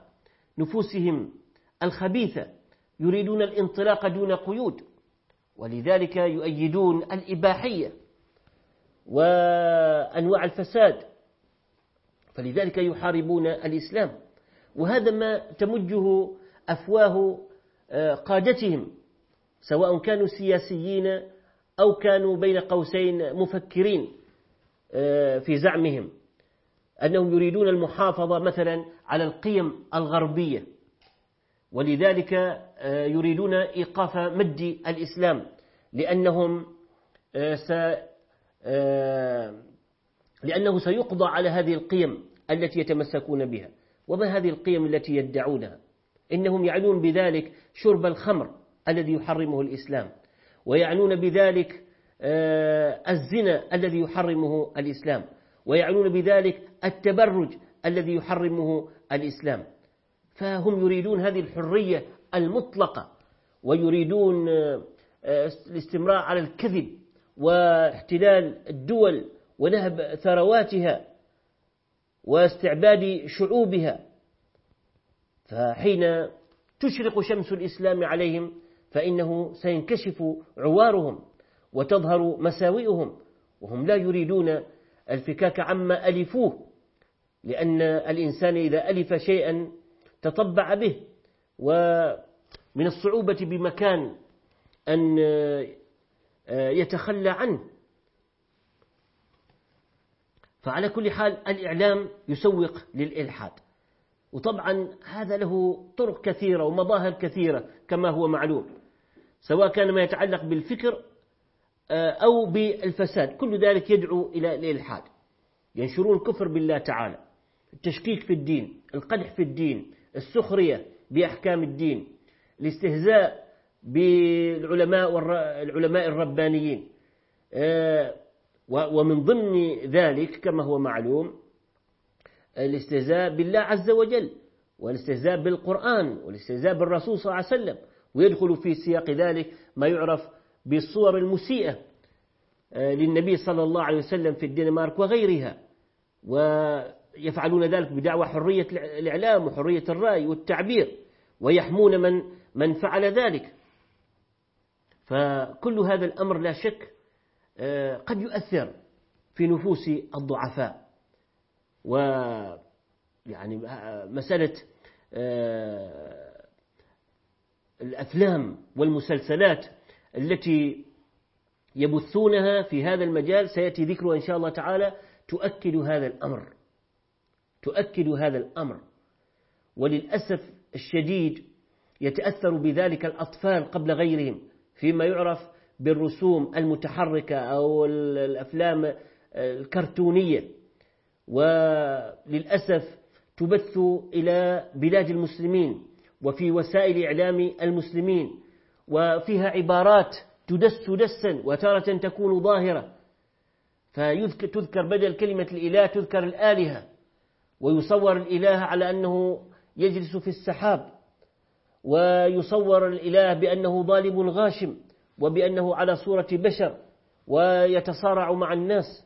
نفوسهم الخبيثة يريدون الانطلاق دون قيود ولذلك يؤيدون الإباحية وأنواع الفساد فلذلك يحاربون الإسلام. وهذا ما تمجه أفواه آه، قادتهم. سواء كانوا سياسيين أو كانوا بين قوسين مفكرين آه، في زعمهم. أنهم يريدون المحافظة مثلا على القيم الغربية. ولذلك آه، يريدون إيقاف مد الإسلام. لأنهم س لأنه سيقضى على هذه القيم التي يتمسكون بها. وما هذه القيم التي يدعونها؟ إنهم يعنون بذلك شرب الخمر. الذي يحرمه الإسلام ويعنون بذلك آه، الزنا الذي يحرمه الإسلام ويعنون بذلك التبرج الذي يحرمه الإسلام. فهم يريدون هذه الحرية المطلقة ويريدون آه، الاستمرار على الكذب واحتلال الدول ونهب ثرواتها واستعباد شعوبها. فحين تشرق شمس الإسلام عليهم فإنه سينكشف عوارهم وتظهر مساوئهم وهم لا يريدون الفكاك عما ألفوه لأن الإنسان إذا ألف شيئا تطبع به ومن الصعوبة بمكان أن يتخلى عنه. فعلى كل حال الإعلام يسوق للإلحاد. وطبعا هذا له طرق كثيرة ومظاهر كثيرة كما هو معلوم. سواء كان ما يتعلق بالفكر آه، أو بالفساد. كل ذلك يدعو إلى الإلحاد. ينشرون كفر بالله تعالى التشكيك في الدين القدح في الدين السخرية بأحكام الدين الاستهزاء بالعلماء والعلماء الربانيين. آه، ومن ضمن ذلك كما هو معلوم الاستهزاء بالله عز وجل والاستهزاء بالقرآن والاستهزاء بالرسول صلى الله عليه وسلم. ويدخل في سياق ذلك ما يعرف بالصور المسيئة آه، للنبي صلى الله عليه وسلم في الدنمارك وغيرها. ويفعلون ذلك بدعوى حرية الإعلام وحرية الرأي والتعبير ويحمون من من فعل ذلك. فكل هذا الأمر لا شك آه، قد يؤثر في نفوس الضعفاء. و يعني مسألة آه، الأفلام والمسلسلات التي يبثونها في هذا المجال سيأتي ذكرها إن شاء الله تعالى تؤكد هذا الأمر. تؤكد هذا الأمر. وللأسف الشديد يتأثر بذلك الأطفال قبل غيرهم فيما يعرف بالرسوم المتحركة أو الأفلام الكرتونية. وللأسف تبث إلى بلاد المسلمين. وفي وسائل إعلام المسلمين وفيها عبارات تدس دسا وتارة تكون ظاهرة. فتذكر بدل كلمة الإله تذكر الآلهة ويصور الإله على أنه يجلس في السحاب ويصور الإله بأنه ظالم غاشم وبأنه على صورة بشر ويتصارع مع الناس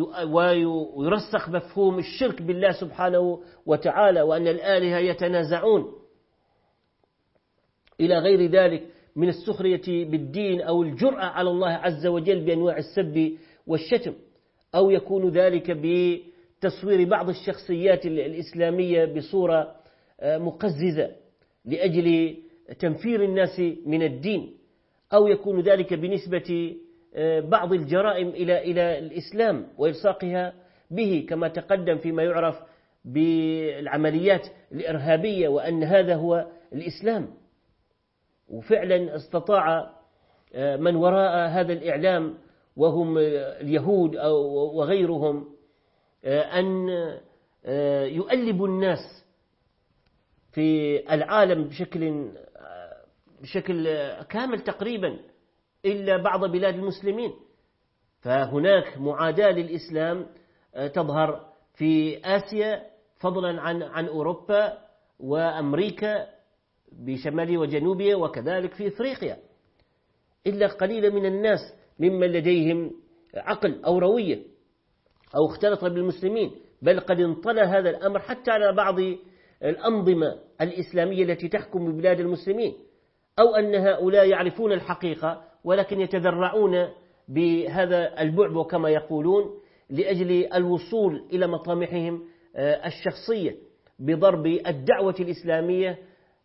ويرسخ مفهوم الشرك بالله سبحانه وتعالى وأن الآلهة يتنازعون إلى غير ذلك من السخرية بالدين أو الجرأة على الله عز وجل بأنواع السب والشتم أو يكون ذلك بتصوير بعض الشخصيات الإسلامية بصورة آه، مقززة لأجل تنفير الناس من الدين أو يكون ذلك بنسبة بعض الجرائم إلى إلى الإسلام وإلصاقها به كما تقدم فيما يعرف بالعمليات الإرهابية وأن هذا هو الإسلام. وفعلا استطاع آه، من وراء هذا الإعلام وهم اليهود أو وغيرهم آه، أن يؤلبوا الناس في العالم بشكل بشكل كامل تقريبا. إلا بعض بلاد المسلمين. فهناك معاداة للإسلام تظهر في آسيا فضلا عن عن أوروبا وأمريكا بشمالها وجنوبها وكذلك في إفريقيا. إلا قليلا من الناس ممن لديهم عقل أو روية أو اختلط بالمسلمين بل قد انطلى هذا الأمر حتى على بعض الأنظمة الإسلامية التي تحكم بلاد المسلمين أو أن هؤلاء يعرفون الحقيقة ولكن يتذرعون بهذا البعبع كما يقولون لأجل الوصول إلى مطامحهم آه، الشخصية بضرب الدعوة الإسلامية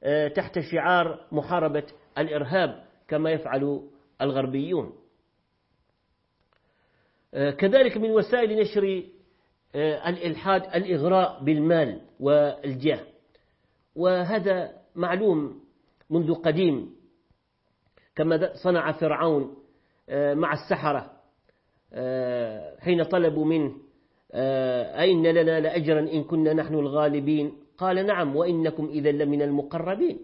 آه، تحت شعار محاربة الإرهاب كما يفعل الغربيون. آه، كذلك من وسائل نشر الإلحاد الإغراء بالمال والجاه. وهذا معلوم منذ قديم كما صنع فرعون مع السحرة حين طلبوا منه آه، أين لنا لأجرا إن كنا نحن الغالبين؟ قال نعم وإنكم إذا لمن المقربين.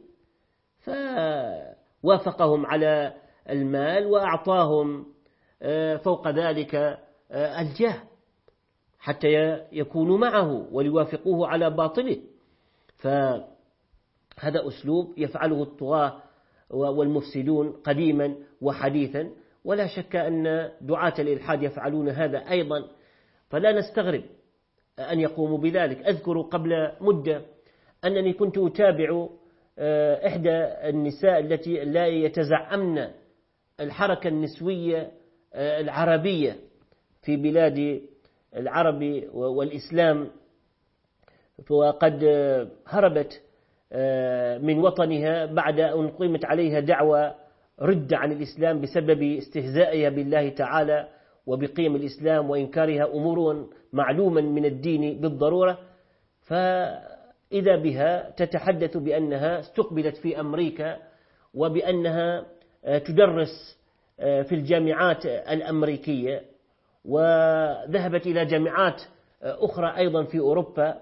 فوافقهم على المال وأعطاهم آه، فوق ذلك آه، الجاه حتى يكونوا معه وليوافقوه على باطله. فهذا أسلوب يفعله الطغاة والمفسدون قديما وحديثا. ولا شك أن دعاة الإلحاد يفعلون هذا أيضا. فلا نستغرب أن يقوموا بذلك. أذكر قبل مدة أنني كنت أتابع آه، إحدى النساء التي لا يتزعمن الحركة النسوية آه، العربية في بلاد العرب والإسلام. وقد هربت آه، من وطنها بعد أن قيمت عليها دعوة رد عن الإسلام بسبب استهزائها بالله تعالى وبقيم الإسلام وإنكارها أمور معلوما من الدين بالضرورة. فإذا بها تتحدث بأنها استقبلت في أمريكا وبأنها تدرس في الجامعات الأمريكية وذهبت إلى جامعات أخرى أيضا في أوروبا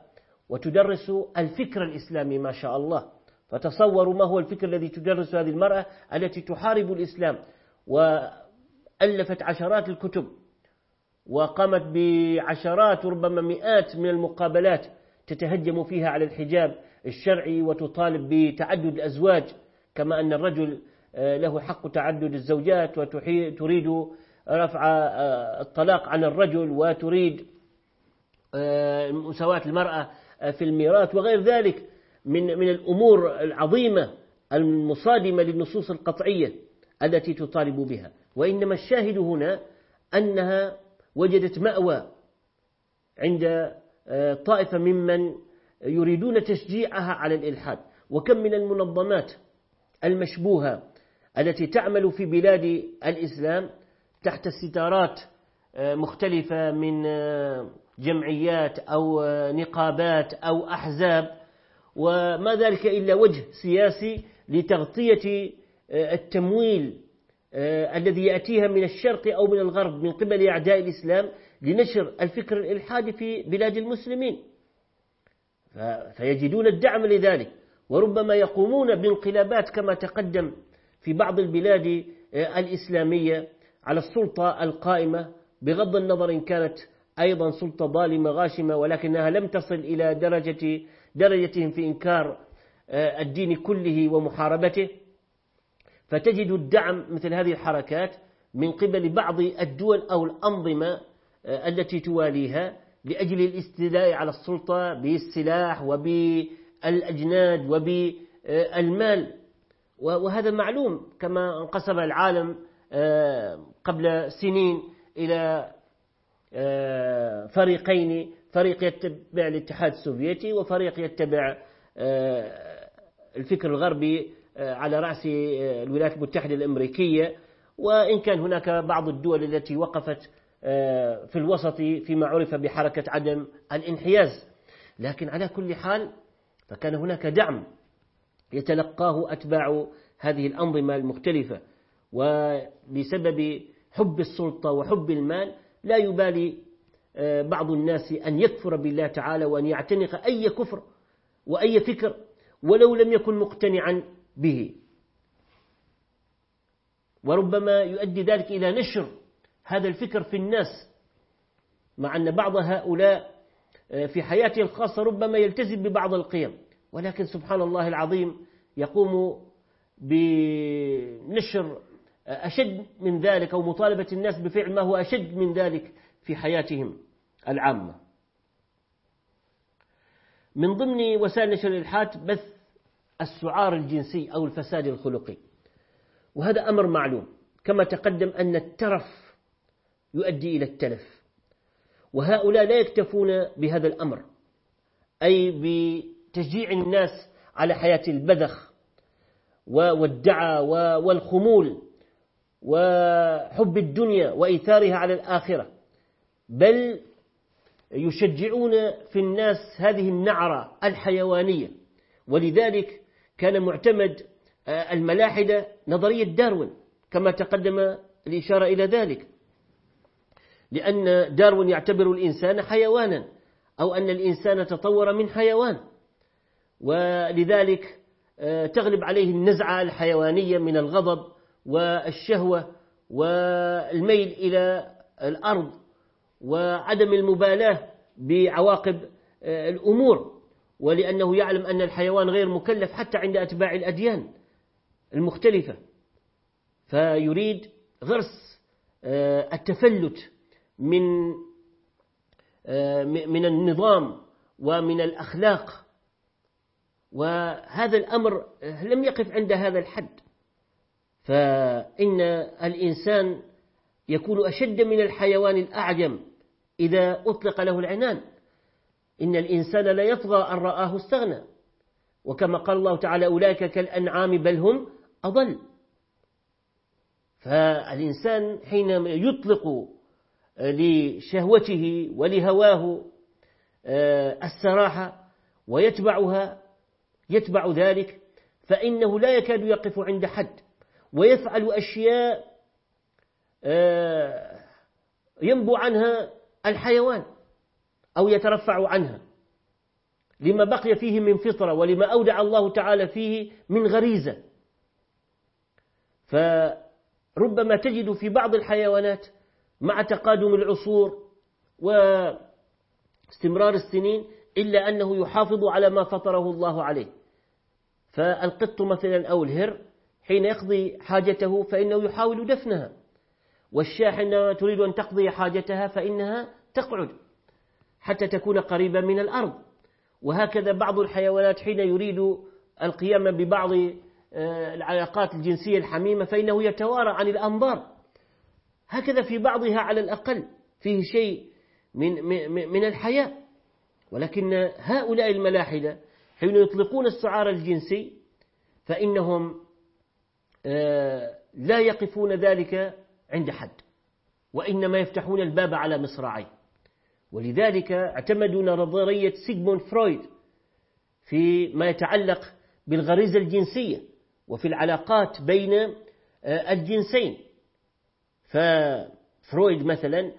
وتدرس الفكر الإسلامي ما شاء الله. فتصوروا ما هو الفكر الذي تدرس هذه المرأة التي تحارب الإسلام. ألفت عشرات الكتب وقامت بعشرات ربما مئات من المقابلات تتهجم فيها على الحجاب الشرعي وتطالب بتعدد الأزواج. كما أن الرجل آه، له حق تعدد الزوجات وتريد رفع آه، الطلاق عن الرجل وتريد آه، مساواة المرأة. في الميراث وغير ذلك من من الأمور العظيمة المصادمة للنصوص القطعية التي تطالب بها. وإنما الشاهد هنا أنها وجدت مأوى عند آه، طائفة ممن يريدون تشجيعها على الإلحاد. وكم من المنظمات المشبوهة التي تعمل في بلاد الإسلام تحت ستارات آه، مختلفة من آه، جمعيات أو نقابات أو أحزاب وما ذلك إلا وجه سياسي لتغطية التمويل آه، الذي يأتيها من الشرق أو من الغرب من قبل أعداء الإسلام لنشر الفكر الإلحادي في بلاد المسلمين. فيجدون الدعم لذلك وربما يقومون بانقلابات كما تقدم في بعض البلاد آه، الإسلامية على السلطة القائمة بغض النظر إن كانت أيضا سلطة ظالمة غاشمة ولكنها لم تصل إلى درجة درجتهم في إنكار آه، الدين كله ومحاربته. فتجد الدعم مثل هذه الحركات من قبل بعض الدول أو الأنظمة آه، التي تواليها لأجل الاستيلاء على السلطة بالسلاح وبالأجناد وبالمال. وهذا معلوم كما انقسم العالم آه، قبل سنين إلى فريقين فريق يتبع الاتحاد السوفيتي وفريق يتبع الفكر الغربي آه، على رأس آه، الولايات المتحدة الأمريكية. وإن كان هناك بعض الدول التي وقفت آه، في الوسط فيما عرف بحركة عدم الانحياز. لكن على كل حال فكان هناك دعم يتلقاه أتباع هذه الأنظمة المختلفة. وبسبب حب السلطة وحب المال لا يبالي بعض الناس أن يكفر بالله تعالى وأن يعتنق أي كفر وأي فكر ولو لم يكن مقتنعا به. وربما يؤدي ذلك إلى نشر هذا الفكر في الناس مع أن بعض هؤلاء آه، في حياته الخاصة ربما يلتزم ببعض القيم. ولكن سبحان الله العظيم يقوم بنشر أشد من ذلك أو مطالبة الناس بفعل ما هو أشد من ذلك في حياتهم العامة. من ضمن وسائل نشر الإلحاد بث السعار الجنسي أو الفساد الخلقي وهذا أمر معلوم كما تقدم أن الترف يؤدي إلى التلف وهؤلاء لا يكتفون بهذا الأمر أي بتشجيع الناس على حياة البذخ والدعى والخمول وحب الدنيا وإيثارها على الآخرة. بل يشجعون في الناس هذه النعرة الحيوانية. ولذلك كان معتمد آه، الملاحدة نظرية داروين كما تقدم الإشارة إلى ذلك. لأن داروين يعتبر الإنسان حيوانا أو أن الإنسان تطور من حيوان. ولذلك آه، تغلب عليه النزعة الحيوانية من الغضب والشهوة والميل إلى الأرض وعدم المبالاة بعواقب آه، الأمور. ولأنه يعلم أن الحيوان غير مكلف حتى عند أتباع الأديان المختلفة. فيريد غرس آه، التفلت من آه، من النظام ومن الأخلاق. وهذا الأمر لم يقف عند هذا الحد. فإن الإنسان يكون أشد من الحيوان الأعجم إذا أطلق له العنان. إن الإنسان لا يطغى أن رآه استغنى. وكما قال الله تعالى أولئك كالأنعام بل هم أضل. فالإنسان حين يطلق لشهوته ولهواه آه، السراحة ويتبعها يتبع ذلك فإنه لا يكاد يقف عند حد. ويفعل أشياء آه، ينبو عنها الحيوان أو يترفع عنها. لما بقي فيه من فطرة ولما أودع الله تعالى فيه من غريزة. فربما تجد في بعض الحيوانات مع تقادم العصور واستمرار السنين إلا أنه يحافظ على ما فطره الله عليه. فالقط مثلا أو الهر حين يقضي حاجته فإنه يحاول دفنها. والشاة حينما تريد أن تقضي حاجتها فإنها تقعد حتى تكون قريبا من الأرض. وهكذا بعض الحيوانات حين يريد القيام ببعض آه، العلاقات الجنسية الحميمة فإنه يتوارى عن الأنظار. هكذا في بعضها على الأقل فيه شيء من, من الحياة. ولكن هؤلاء الملاحدة حين يطلقون السعار الجنسي فإنهم لا يقفون ذلك عند حد وإنما يفتحون الباب على مصراعيه ولذلك اعتمدوا نظرية سيغموند فرويد في ما يتعلق بالغريزة الجنسية وفي العلاقات بين آه، الجنسين. ففرويد مثلا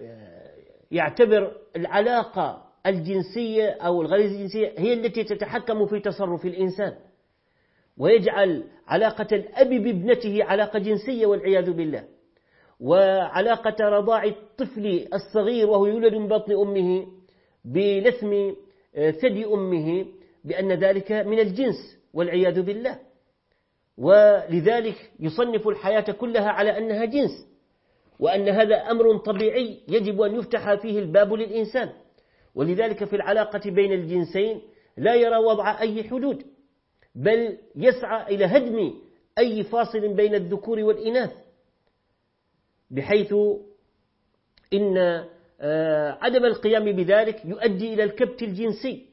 آه، يعتبر العلاقة الجنسية أو الغريزة الجنسية هي التي تتحكم في تصرف الإنسان. ويجعل علاقة الأب بابنته علاقة جنسية والعياذ بالله. وعلاقة رضاع الطفل الصغير وهو يولد من بطن أمه بلثم آه، ثدي أمه بأن ذلك من الجنس والعياذ بالله. ولذلك يصنف الحياة كلها على أنها جنس وأن هذا أمر طبيعي يجب أن يفتح فيه الباب للإنسان. ولذلك في العلاقة بين الجنسين لا يرى وضع أي حدود. بل يسعى إلى هدم أي فاصل بين الذكور والإناث بحيث إن آه، عدم القيام بذلك يؤدي إلى الكبت الجنسي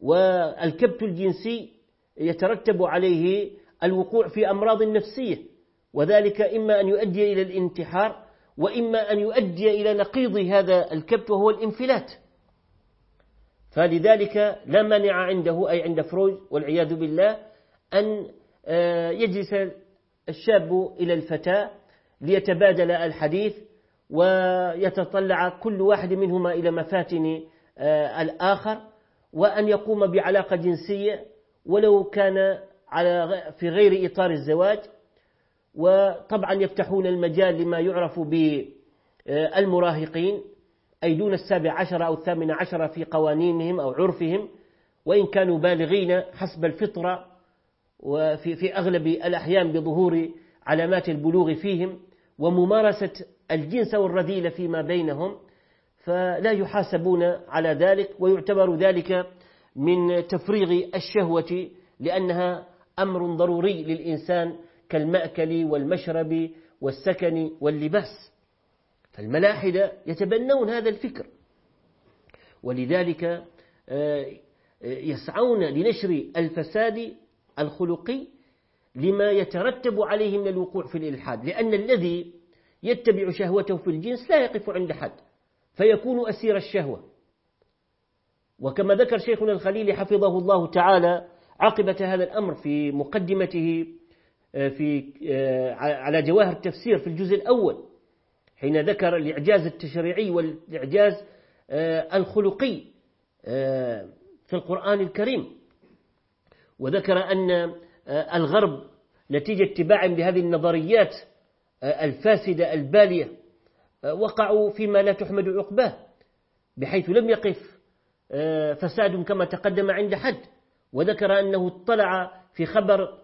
والكبت الجنسي يترتب عليه الوقوع في أمراض نفسية وذلك إما أن يؤدي إلى الانتحار وإما أن يؤدي إلى نقيض هذا الكبت وهو الإنفلات. فلذلك لا مانع عنده أي عند فرويد والعياذ بالله أن آه، يجلس الشاب إلى الفتاة ليتبادل الحديث ويتطلع كل واحد منهما إلى مفاتن آه، الآخر وأن يقوم بعلاقة جنسية ولو كان على في غير إطار الزواج. وطبعا يفتحون المجال لما يعرف بالمراهقين أي دون السابع عشر أو الثامن عشر في قوانينهم أو عرفهم وإن كانوا بالغين حسب الفطرة وفي في أغلب الأحيان بظهور علامات البلوغ فيهم وممارسة الجنس والرذيلة فيما بينهم فلا يحاسبون على ذلك ويعتبر ذلك من تفريغ الشهوة لأنها أمر ضروري للإنسان كالمأكل والمشرب والسكن واللباس. فالملاحدة يتبنون هذا الفكر. ولذلك آه، يسعون لنشر الفساد الخلقي لما يترتب عليه من الوقوع في الإلحاد لأن الذي يتبع شهوته في الجنس لا يقف عند حد فيكون أسير الشهوة. وكما ذكر شيخنا الخليل حفظه الله تعالى عقبة هذا الأمر في مقدمته آه، في آه، على جواهر التفسير في الجزء الأول. حين ذكر الإعجاز التشريعي والإعجاز آه، الخلقي في القرآن الكريم. وذكر أن الغرب نتيجة اتباع لهذه النظريات الفاسدة البالية وقعوا فيما لا تحمد عقباه بحيث لم يقف فساد كما تقدم عند حد. وذكر أنه اطلع في خبر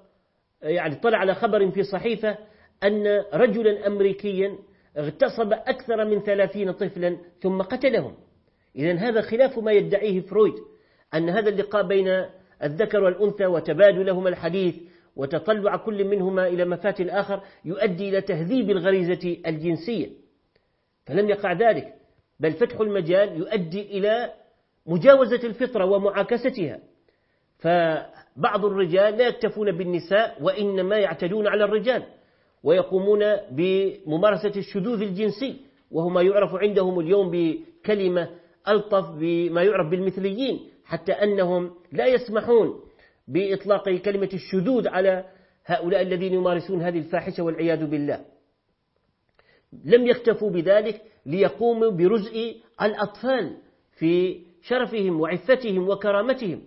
يعني اطلع على خبر في صحيفة أن رجلا أمريكيا اغتصب أكثر من ثلاثين طفلا ثم قتلهم. إذا هذا خلاف ما يدعيه فرويد أن هذا اللقاء بين الذكر والأنثى وتبادلهما الحديث وتطلع كل منهما إلى مفات الآخر يؤدي إلى تهذيب الغريزة الجنسية. فلم يقع ذلك بل فتح المجال يؤدي إلى مجاوزة الفطرة ومعاكستها. فبعض الرجال لا يكتفون بالنساء وإنما يعتدون على الرجال. ويقومون بممارسة الشذوذ الجنسي وهو ما يعرف عندهم اليوم بكلمة ألطف بما يعرف بالمثليين حتى أنهم لا يسمحون بإطلاق كلمة الشذوذ على هؤلاء الذين يمارسون هذه الفاحشة والعياذ بالله. لم يكتفوا بذلك ليقوموا برزء الأطفال في شرفهم وعفتهم وكرامتهم.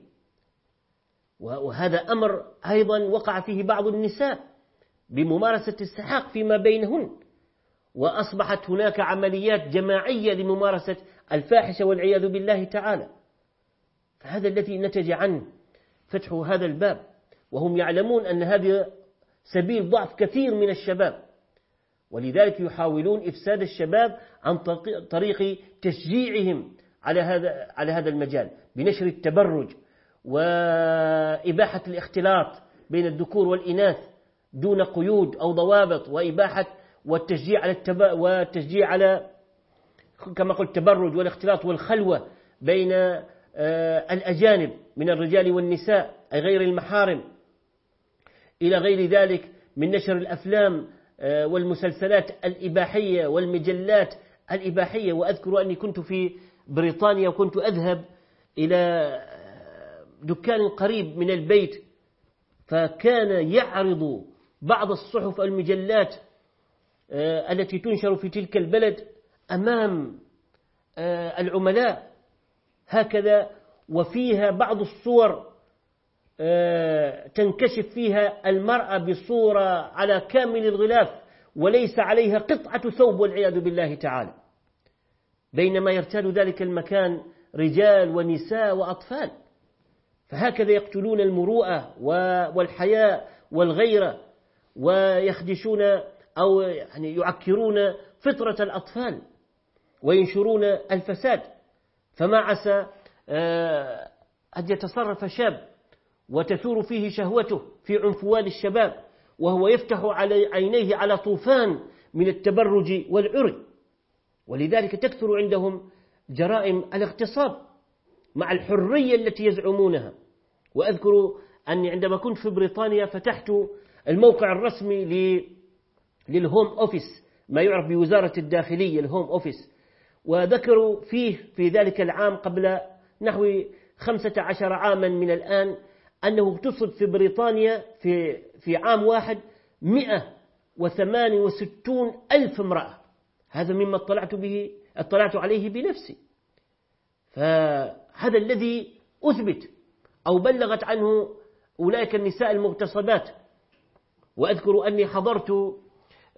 وهذا أمر أيضا وقع فيه بعض النساء. بممارسة السحاق فيما بينهن. وأصبحت هناك عمليات جماعية لممارسة الفاحشة والعياذ بالله تعالى. فهذا الذي نتج عنه فتح هذا الباب وهم يعلمون أن هذا سبيل ضعف كثير من الشباب. ولذلك يحاولون إفساد الشباب عن طريق تشجيعهم على هذا على هذا المجال بنشر التبرج وإباحة الاختلاط بين الذكور والإناث. دون قيود أو ضوابط وإباحة والتشجيع على التب... والتشجيع على كما قلت التبرج والاختلاط والخلوة بين آه، الأجانب من الرجال والنساء أي غير المحارم. إلى غير ذلك من نشر الأفلام آه، والمسلسلات الإباحية والمجلات الإباحية. وأذكر أني كنت في بريطانيا وكنت أذهب إلى دكان قريب من البيت فكان يعرض بعض الصحف المجلات آه، التي تنشر في تلك البلد أمام آه، العملاء. هكذا وفيها بعض الصور آه، تنكشف فيها المرأة بصورة على كامل الغلاف وليس عليها قطعة ثوب والعياذ بالله تعالى. بينما يرتاد ذلك المكان رجال ونساء وأطفال. فهكذا يقتلون المروءة والحياء والغيرة. ويخدشون أو يعني يعكرون فطرة الأطفال وينشرون الفساد. فما عسى آه، أن يتصرف شاب وتثور فيه شهوته في عنفوان الشباب وهو يفتح على عينيه على طوفان من التبرج والعري ولذلك تكثر عندهم جرائم الاغتصاب مع الحرية التي يزعمونها. وأذكر أني عندما كنت في بريطانيا فتحت الموقع الرسمي لل Home Office ما يعرف بوزارة الداخلية ال Home Office وذكروا فيه في ذلك العام قبل نحو خمسة عشر عاما من الآن أنه اغتصب في بريطانيا في, في عام واحد مئة وثمان وستون ألف امرأة. هذا مما اطلعت به اطلعت عليه بنفسي. فهذا الذي أثبت أو بلغت عنه أولئك النساء المغتصبات وأذكر أني حضرت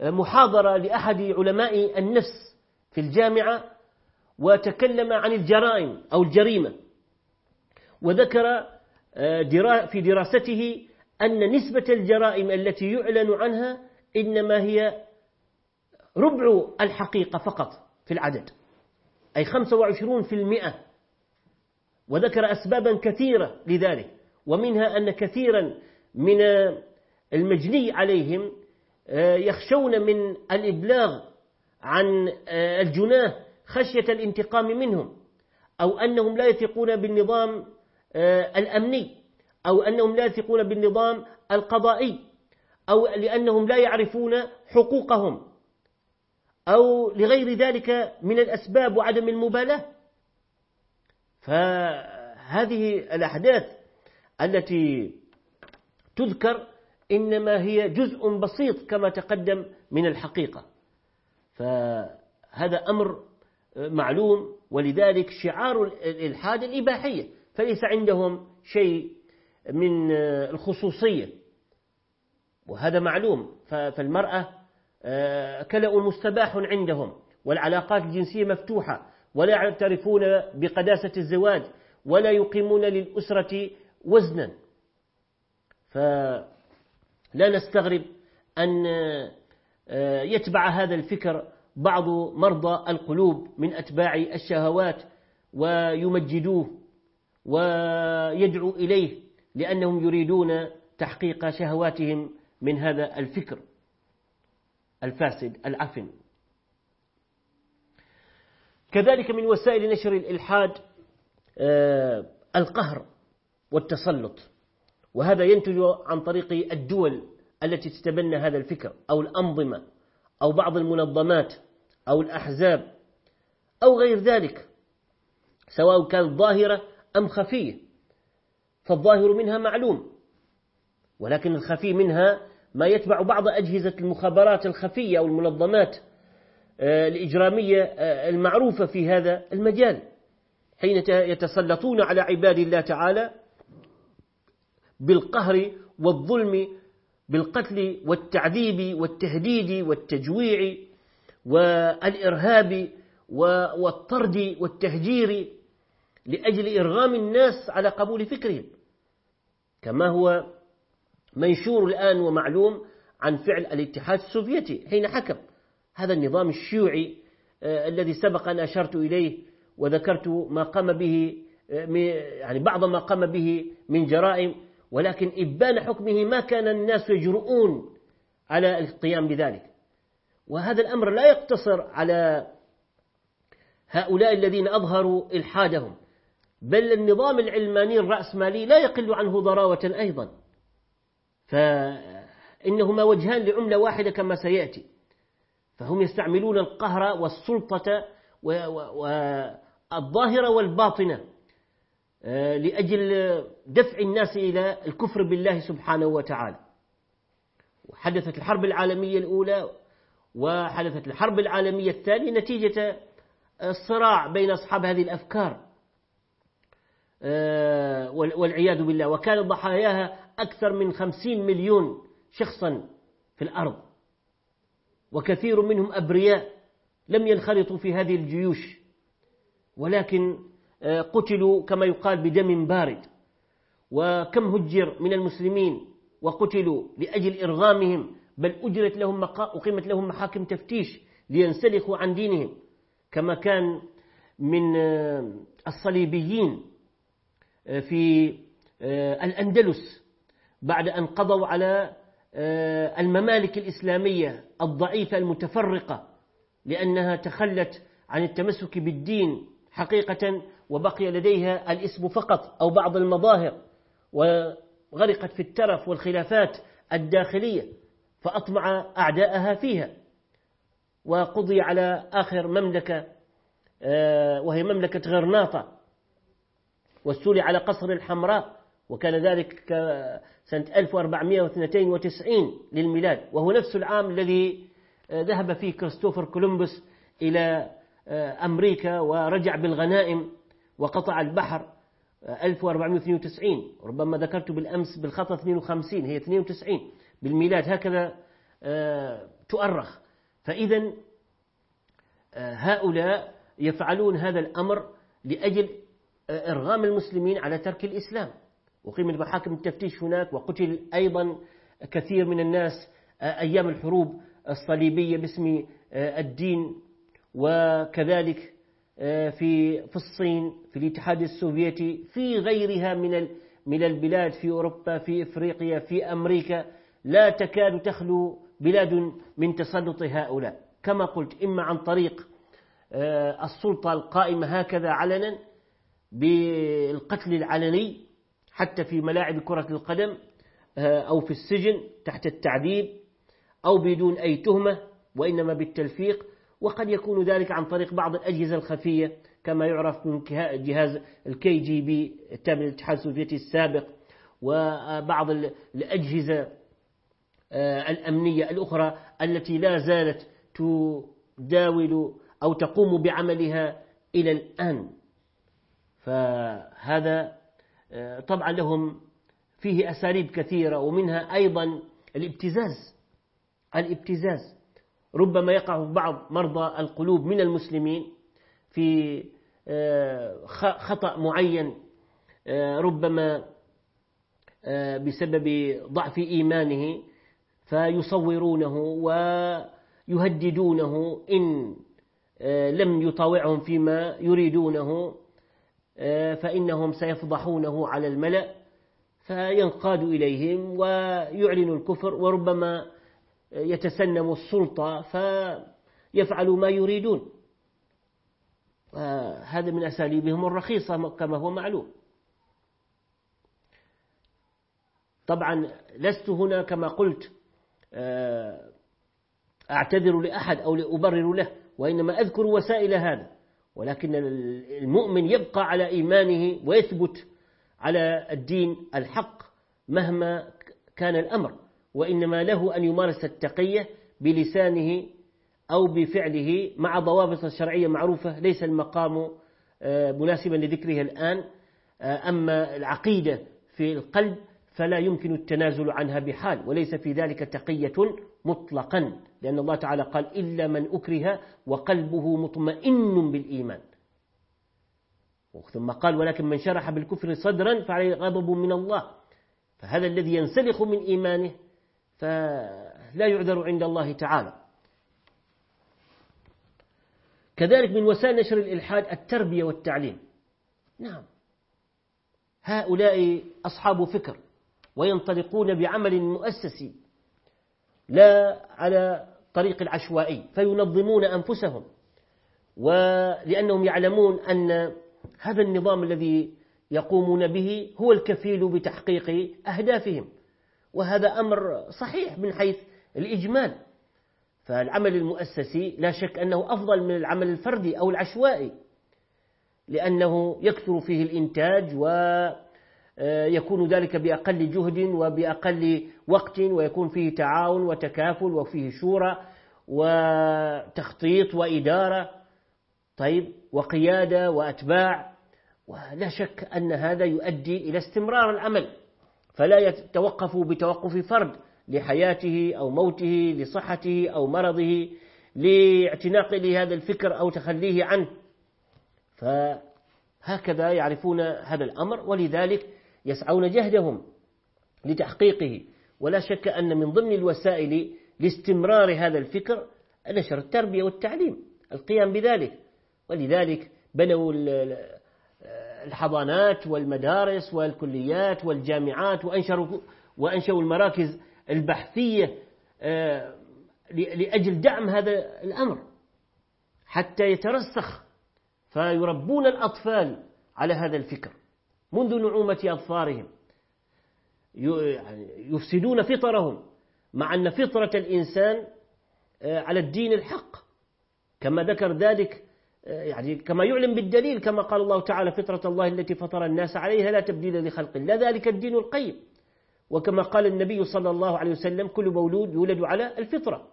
محاضرة لأحد علماء النفس في الجامعة وتكلم عن الجرائم أو الجريمة. وذكر آه، في دراسته أن نسبة الجرائم التي يعلن عنها إنما هي ربع الحقيقة فقط في العدد أي 25% وذكر أسبابا كثيرة لذلك ومنها أن كثيرا من المجني عليهم آه، يخشون من الإبلاغ عن آه، الجناه خشية الانتقام منهم أو أنهم لا يثقون بالنظام آه، الأمني أو أنهم لا يثقون بالنظام القضائي أو لأنهم لا يعرفون حقوقهم أو لغير ذلك من الأسباب وعدم المبالاة. فهذه الأحداث التي تذكر إنما هي جزء بسيط كما تقدم من الحقيقة. فهذا أمر معلوم ولذلك شعار الإلحاد الإباحية فليس عندهم شيء من الخصوصية. وهذا معلوم فالمرأة آه، كلأ مستباح عندهم والعلاقات الجنسية مفتوحة ولا يعترفون بقداسة الزواج ولا يقيمون للأسرة وزنا. فلا نستغرب أن آه، يتبع هذا الفكر بعض مرضى القلوب من أتباع الشهوات ويمجدوه ويدعو إليه لأنهم يريدون تحقيق شهواتهم من هذا الفكر الفاسد العفن. كذلك من وسائل نشر الإلحاد آه، القهر والتسلط. وهذا ينتج عن طريق الدول التي تتبنى هذا الفكر أو الأنظمة أو بعض المنظمات أو الأحزاب أو غير ذلك سواء كانت ظاهرة أم خفية فالظاهر منها معلوم ولكن الخفي منها ما يتبع بعض أجهزة المخابرات الخفية أو المنظمات آه، الإجرامية آه، المعروفة في هذا المجال حين يتسلطون على عباد الله تعالى بالقهر والظلم بالقتل والتعذيب والتهديد والتجويع والإرهاب والطرد والتهجير لأجل إرغام الناس على قبول فكرهم. كما هو منشور الآن ومعلوم عن فعل الاتحاد السوفيتي حين حكم هذا النظام الشيوعي آه، الذي سبق أن أشرت إليه وذكرت ما قام به آه، يعني بعض ما قام به من جرائم ولكن إبان حكمه ما كان الناس يجرؤون على القيام بذلك. وهذا الأمر لا يقتصر على هؤلاء الذين أظهروا إلحادهم بل النظام العلماني الرأسمالي لا يقل عنه ضراوة أيضا. فإنهما وجهان لعملة واحدة كما سيأتي. فهم يستعملون القهر والسلطة والظاهرة والباطنة. لأجل دفع الناس إلى الكفر بالله سبحانه وتعالى. وحدثت الحرب العالمية الأولى وحدثت الحرب العالمية الثانية نتيجة الصراع بين أصحاب هذه الأفكار. آه، والعياذ بالله. وكان ضحاياها أكثر من خمسين مليون شخصا في الأرض. وكثير منهم أبرياء لم ينخرطوا في هذه الجيوش. ولكن آه، قتلوا كما يقال بدم بارد. وكم هجر من المسلمين وقتلوا لأجل إرغامهم بل أجرت لهم أقيمت لهم محاكم تفتيش لينسلخوا عن دينهم. كما كان من آه، الصليبيين آه، في الأندلس بعد أن قضوا على الممالك الإسلامية الضعيفة المتفرقة لأنها تخلت عن التمسك بالدين حقيقة وبقي لديها الاسم فقط أو بعض المظاهر وغرقت في الترف والخلافات الداخلية فأطمع أعداءها فيها. وقضي على آخر مملكة آه، وهي مملكة غرناطة واستولي على قصر الحمراء وكان ذلك سنة 1492 للميلاد. وهو نفس العام الذي آه، ذهب فيه كريستوفر كولومبوس إلى آه، أمريكا ورجع بالغنائم. وقطع البحر 1492 ربما ذكرت بالأمس بالخطأ 52 هي 92 بالميلاد هكذا آه، تؤرخ. فإذا آه، هؤلاء يفعلون هذا الأمر لأجل آه، إرغام المسلمين على ترك الإسلام. وقيمة محاكم التفتيش هناك وقتل أيضا كثير من الناس أيام الحروب الصليبية باسم الدين. وكذلك في في الصين في الاتحاد السوفيتي في غيرها من من البلاد في أوروبا في إفريقيا في أمريكا. لا تكاد تخلو بلاد من تسلط هؤلاء. كما قلت إما عن طريق آه، السلطة القائمة هكذا علنا بالقتل العلني حتى في ملاعب كرة القدم آه، أو في السجن تحت التعذيب أو بدون أي تهمة وإنما بالتلفيق. وقد يكون ذلك عن طريق بعض الأجهزة الخفية كما يعرف من جهاز الكي جي بي التابع للاتحاد السوفيتي السابق وبعض الأجهزة آه، الأمنية الأخرى التي لا زالت تداول أو تقوم بعملها إلى الآن. فهذا آه، طبعا لهم فيه أساليب كثيرة ومنها أيضا الابتزاز. الابتزاز. ربما يقع بعض مرضى القلوب من المسلمين في آه، خطأ معين ربما بسبب ضعف إيمانه فيصورونه ويهددونه إن آه، لم يطاوعهم فيما يريدونه آه، فإنهم سيفضحونه على الملأ فينقاد إليهم ويعلن الكفر وربما يتسنم السلطة فيفعل ما يريدون. هذا من أساليبهم الرخيصة كما هو معلوم. طبعا لست هنا كما قلت آه، أعتذر لأحد أو لأبرر له وإنما أذكر وسائل هذا. ولكن المؤمن يبقى على إيمانه ويثبت على الدين الحق مهما كان الأمر. وإنما له أن يمارس التقية بلسانه أو بفعله مع ضوابط الشرعية معروفة. ليس المقام آه، مناسبا لذكرها الآن آه، أما العقيدة في القلب فلا يمكن التنازل عنها بحال وليس في ذلك تقية مطلقا لأن الله تعالى قال إلا من أكره وقلبه مطمئن بالإيمان. ثم قال ولكن من شرح بالكفر صدرا فعليه غضب من الله فهذا الذي ينسلخ من إيمانه فلا يعذر عند الله تعالى. كذلك من وسائل نشر الإلحاد التربية والتعليم. نعم. هؤلاء أصحاب فكر وينطلقون بعمل مؤسسي لا على طريق العشوائي فينظمون أنفسهم ولأنهم يعلمون أن هذا النظام الذي يقومون به هو الكفيل بتحقيق أهدافهم. وهذا أمر صحيح من حيث الإجمال. فالعمل المؤسسي لا شك أنه أفضل من العمل الفردي أو العشوائي لأنه يكثر فيه الإنتاج و آه، ذلك بأقل جهد وبأقل وقت ويكون فيه تعاون وتكافل وفيه شورى وتخطيط وإدارة طيب وقيادة وأتباع. ولا شك أن هذا يؤدي إلى استمرار العمل. فلا يتوقف بتوقف فرد لحياته أو موته لصحته أو مرضه لاعتناق لهذا الفكر أو تخليه عنه. فهكذا يعرفون هذا الأمر ولذلك يسعون جهدهم لتحقيقه. ولا شك أن من ضمن الوسائل لاستمرار هذا الفكر نشر التربية والتعليم القيام بذلك. ولذلك بنوا الحضانات والمدارس والكليات والجامعات وأنشروا وأنشأوا المراكز البحثية آه، لأجل دعم هذا الأمر حتى يترسخ فيربون الأطفال على هذا الفكر منذ نعومة أظفارهم. يعني يفسدون فطرهم مع أن فطرة الإنسان آه، على الدين الحق. كما ذكر ذلك يعني كما يعلم بالدليل كما قال الله تعالى فطرة الله التي فطر الناس عليها لا تبديل لخلق الله ذلك الدين القيم. وكما قال النبي صلى الله عليه وسلم كل مولود يولد على الفطرة.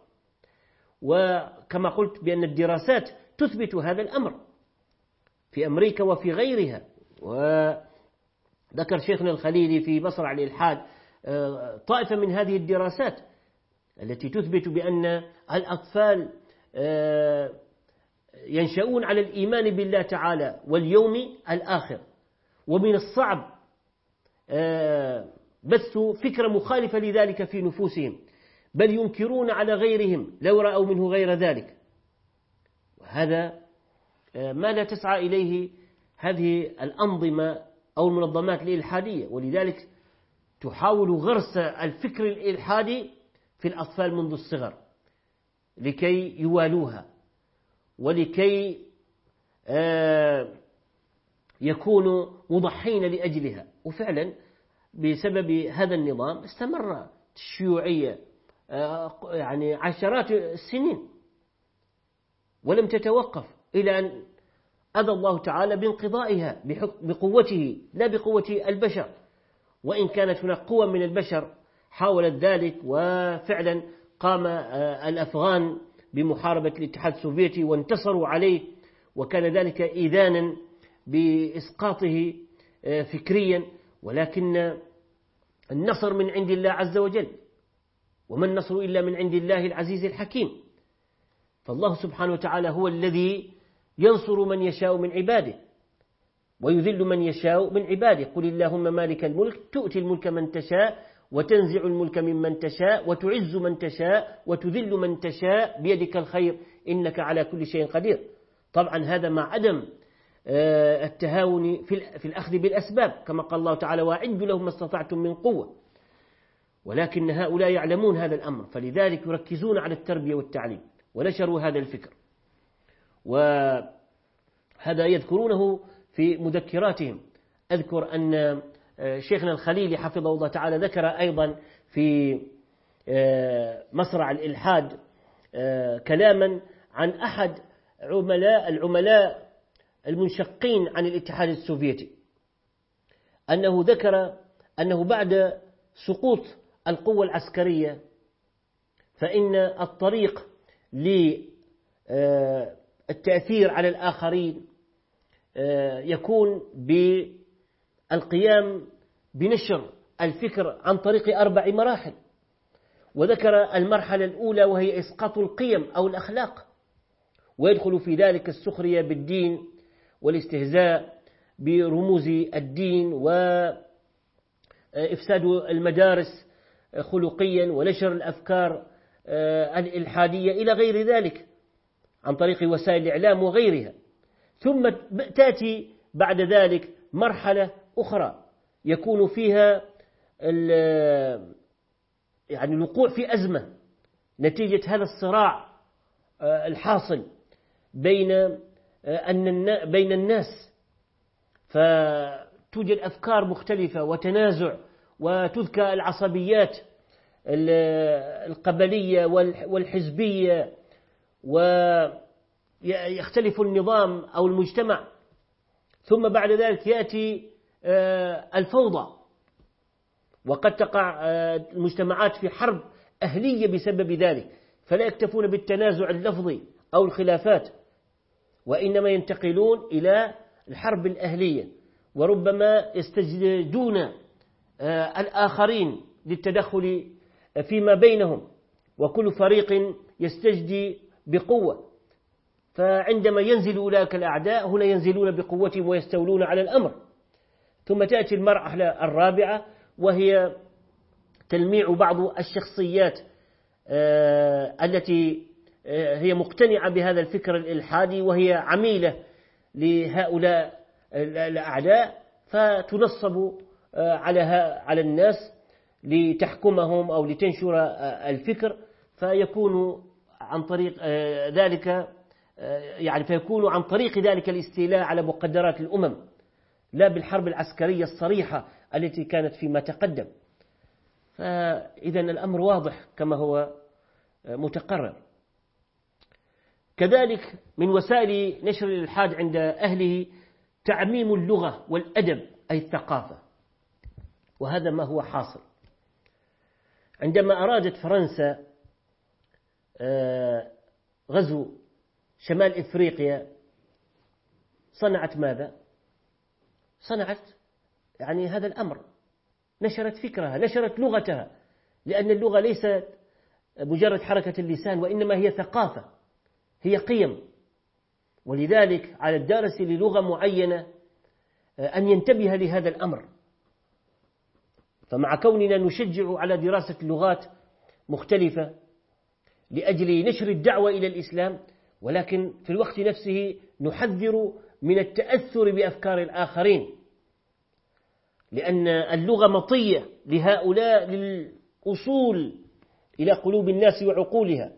وكما قلت بأن الدراسات تثبت هذا الأمر في أمريكا وفي غيرها. و ذكر شيخنا الخليلي في مصرع الإلحاد آه، طائفة من هذه الدراسات التي تثبت بأن الأطفال آه، ينشؤون على الإيمان بالله تعالى واليوم الآخر. ومن الصعب آه، بث فكرة مخالفة لذلك في نفوسهم. بل ينكرون على غيرهم لو رأوا منه غير ذلك. وهذا ما لا تسعى إليه هذه الأنظمة أو المنظمات الإلحادية. ولذلك تحاول غرس الفكر الإلحادي في الأطفال منذ الصغر لكي يوالوها. ولكي آه، يكونوا مضحين لأجلها. وفعلا بسبب هذا النظام استمر الشيوعية آه، يعني عشرات السنين ولم تتوقف إلى أن أبى الله تعالى بانقضائها بقوته لا بقوة البشر. وإن كانت هناك قوة من البشر حاولت ذلك وفعلا قام آه، الأفغان بمحاربة الاتحاد السوفيتي وانتصروا عليه وكان ذلك إذانا بإسقاطه آه، فكريا ولكن النصر من عند الله عز وجل وما النصر إلا من عند الله العزيز الحكيم. فالله سبحانه وتعالى هو الذي ينصر من يشاء من عباده ويذل من يشاء من عباده. قل اللهم مالك الملك تؤتي الملك من تشاء وتنزع الملك ممن تشاء وتعز من تشاء وتذل من تشاء بيدك الخير إنك على كل شيء قدير. طبعا هذا مع عدم آه، التهاون في الأخذ بالأسباب كما قال الله تعالى وأعدوا لهم ما استطعتم من قوة ولكن هؤلاء يعلمون هذا الأمر فلذلك يركزون على التربية والتعليم ونشروا هذا الفكر. وهذا يذكرونه في مذكراتهم. أذكر أن شيخنا الخليلي حفظه الله تعالى ذكر أيضا في آه، مصرع الإلحاد آه، كلاما عن أحد عملاء العملاء المنشقين عن الاتحاد السوفيتي أنه ذكر أنه بعد سقوط القوة العسكرية فإن الطريق للتأثير على الآخرين آه، يكون بالقيام بنشر الفكر عن طريق أربع مراحل. وذكر المرحلة الأولى وهي إسقاط القيم أو الأخلاق. ويدخل في ذلك السخرية بالدين والاستهزاء برموز الدين وإفساد المدارس خلقيا ونشر الأفكار آه، الإلحادية إلى غير ذلك عن طريق وسائل الإعلام وغيرها. ثم تأتي بعد ذلك مرحلة أخرى يكون فيها يعني الوقوع في أزمة نتيجة هذا الصراع آه، الحاصل بين آه، أن بين الناس. فتوجد أفكار مختلفة وتنازع وتذكى العصبيات القبلية والحزبية و يختلف النظام أو المجتمع. ثم بعد ذلك يأتي الفوضى. وقد تقع آه، المجتمعات في حرب أهلية بسبب ذلك. فلا يكتفون بالتنازع اللفظي أو الخلافات وإنما ينتقلون إلى الحرب الأهلية. وربما يستجدون آه، الآخرين للتدخل فيما بينهم. وكل فريق يستجدي بقوة. فعندما ينزل أولئك الأعداء هنا ينزلون بقوتهم ويستولون على الأمر. ثم تأتي المرحلة الرابعة وهي تلميع بعض الشخصيات آه، التي آه، هي مقتنعة بهذا الفكر الإلحادي وهي عميلة لهؤلاء الأعداء فتنصب آه، على على الناس لتحكمهم أو لتنشر الفكر فيكون عن طريق ذلك يعني فيكون عن طريق ذلك الاستيلاء على مقدرات الأمم. لا بالحرب العسكرية الصريحة التي كانت فيما تقدم. فإذا الأمر واضح كما هو متقرر. كذلك من وسائل نشر الإلحاد عند أهله تعميم اللغة والأدب أي الثقافة. وهذا ما هو حاصل. عندما أرادت فرنسا آه، غزو شمال إفريقيا صنعت ماذا؟ صنعت يعني هذا الأمر نشرت فكرها نشرت لغتها لأن اللغة ليست مجرد حركة اللسان وإنما هي ثقافة هي قيم. ولذلك على الدارس للغة معينة أن ينتبه لهذا الأمر. فمع كوننا نشجع على دراسة لغات مختلفة لأجل نشر الدعوة إلى الإسلام ولكن في الوقت نفسه نحذر من التأثر بأفكار الآخرين. لأن اللغة مطية لهؤلاء للأصول إلى قلوب الناس وعقولها.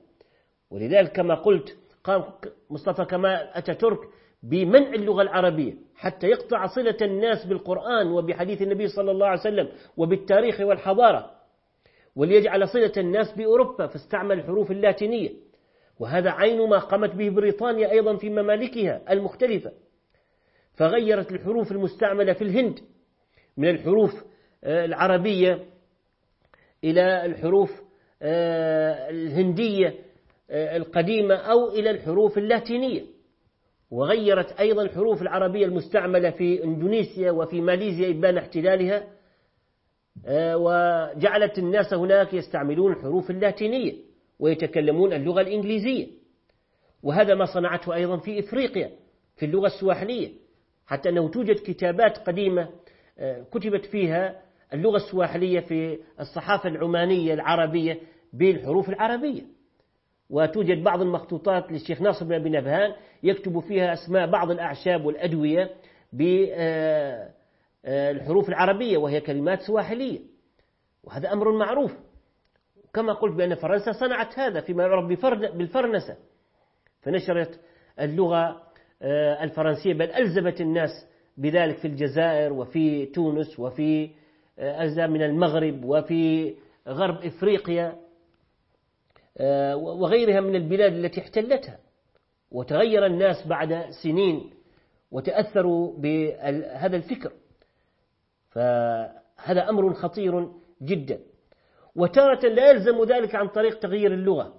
ولذلك كما قلت قام مصطفى كمال أتاتورك بمنع اللغة العربية حتى يقطع صلة الناس بالقرآن وبحديث النبي صلى الله عليه وسلم وبالتاريخ والحضارة وليجعل صلة الناس بأوروبا فاستعمل الحروف اللاتينية. وهذا عين ما قامت به بريطانيا أيضا في ممالكها المختلفة. فغيرت الحروف المستعملة في الهند من الحروف آه، العربية إلى الحروف آه، الهندية آه، القديمة أو إلى الحروف اللاتينية. وغيرت أيضا الحروف العربية المستعملة في إندونيسيا وفي ماليزيا إبان احتلالها وجعلت الناس هناك يستعملون الحروف اللاتينية ويتكلمون اللغة الإنجليزية. وهذا ما صنعته أيضا في إفريقيا في اللغة السواحلية. حتى أنه توجد كتابات قديمة كتبت فيها اللغة السواحلية في الصحافة العمانية العربية بالحروف العربية. وتوجد بعض المخطوطات للشيخ ناصر بن أبي نبهان يكتب فيها أسماء بعض الأعشاب والأدوية بالحروف العربية وهي كلمات سواحلية. وهذا أمر معروف. كما قلت بأن فرنسا صنعت هذا فيما يعرف بالفرنسة. فنشرت اللغة الفرنسية بل ألزمت الناس بذلك في الجزائر وفي تونس وفي آه، أجزاء من المغرب وفي غرب إفريقيا آه، وغيرها من البلاد التي احتلتها. وتغير الناس بعد سنين وتأثروا بهذا الفكر. فهذا أمر خطير جدا. وتارة لا يلزم ذلك عن طريق تغيير اللغة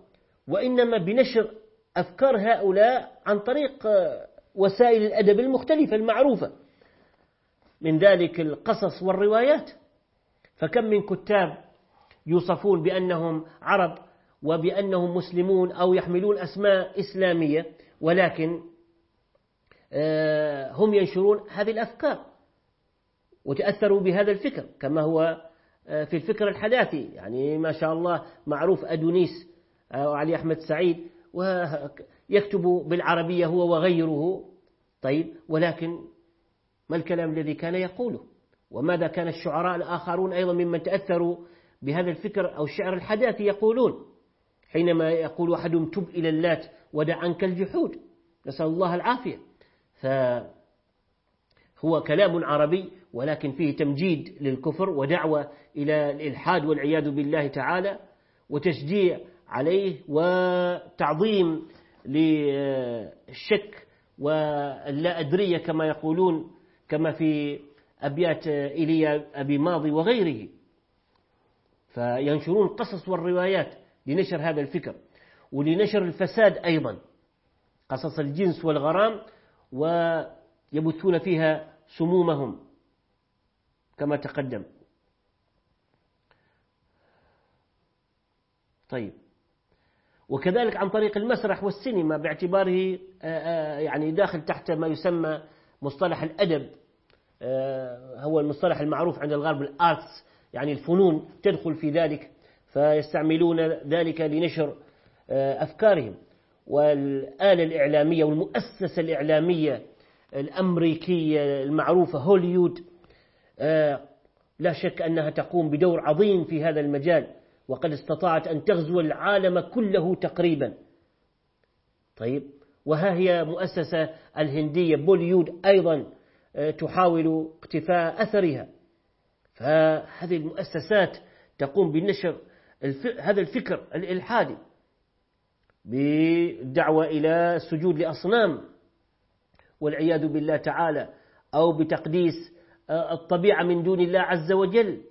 وإنما بنشر أفكار هؤلاء عن طريق آه، وسائل الأدب المختلفة المعروفة. من ذلك القصص والروايات. فكم من كتاب يوصفون بأنهم عرب وبأنهم مسلمون أو يحملون أسماء إسلامية ولكن آه، هم ينشرون هذه الأفكار وتأثروا بهذا الفكر كما هو آه، في الفكر الحداثي. يعني ما شاء الله معروف أدونيس أو علي أحمد سعيد ويكتب بالعربية هو وغيره. طيب ولكن ما الكلام الذي كان يقوله؟ وماذا كان الشعراء الآخرون أيضا ممن تأثروا بهذا الفكر أو الشعر الحداثي يقولون؟ حينما يقول أحدهم تب إلى اللات ودع عنك الجحود نسأل الله العافية. فهو كلام عربي ولكن فيه تمجيد للكفر ودعوة إلى الإلحاد والعياذ بالله تعالى وتشجيع عليه وتعظيم للشك واللا أدرية كما يقولون كما في أبيات إيليا أبي ماضي وغيره. فينشرون القصص والروايات لنشر هذا الفكر ولنشر الفساد أيضا قصص الجنس والغرام ويبثون فيها سمومهم كما تقدم. طيب. وكذلك عن طريق المسرح والسينما باعتباره يعني داخل تحت ما يسمى مصطلح الأدب. آه، هو المصطلح المعروف عند الغرب الآرتس يعني الفنون تدخل في ذلك فيستعملون ذلك لنشر آه، أفكارهم. والآلة الإعلامية والمؤسسة الإعلامية الأمريكية المعروفة هوليود آه، لا شك أنها تقوم بدور عظيم في هذا المجال. وقد استطاعت أن تغزو العالم كله تقريبا. طيب وها هي مؤسسة الهندية بوليود أيضا آه، تحاول اقتفاء أثرها. فهذه المؤسسات تقوم بنشر هذا الفكر الإلحادي بالدعوة إلى السجود لأصنام والعياذ بالله تعالى أو بتقديس آه، الطبيعة من دون الله عز وجل.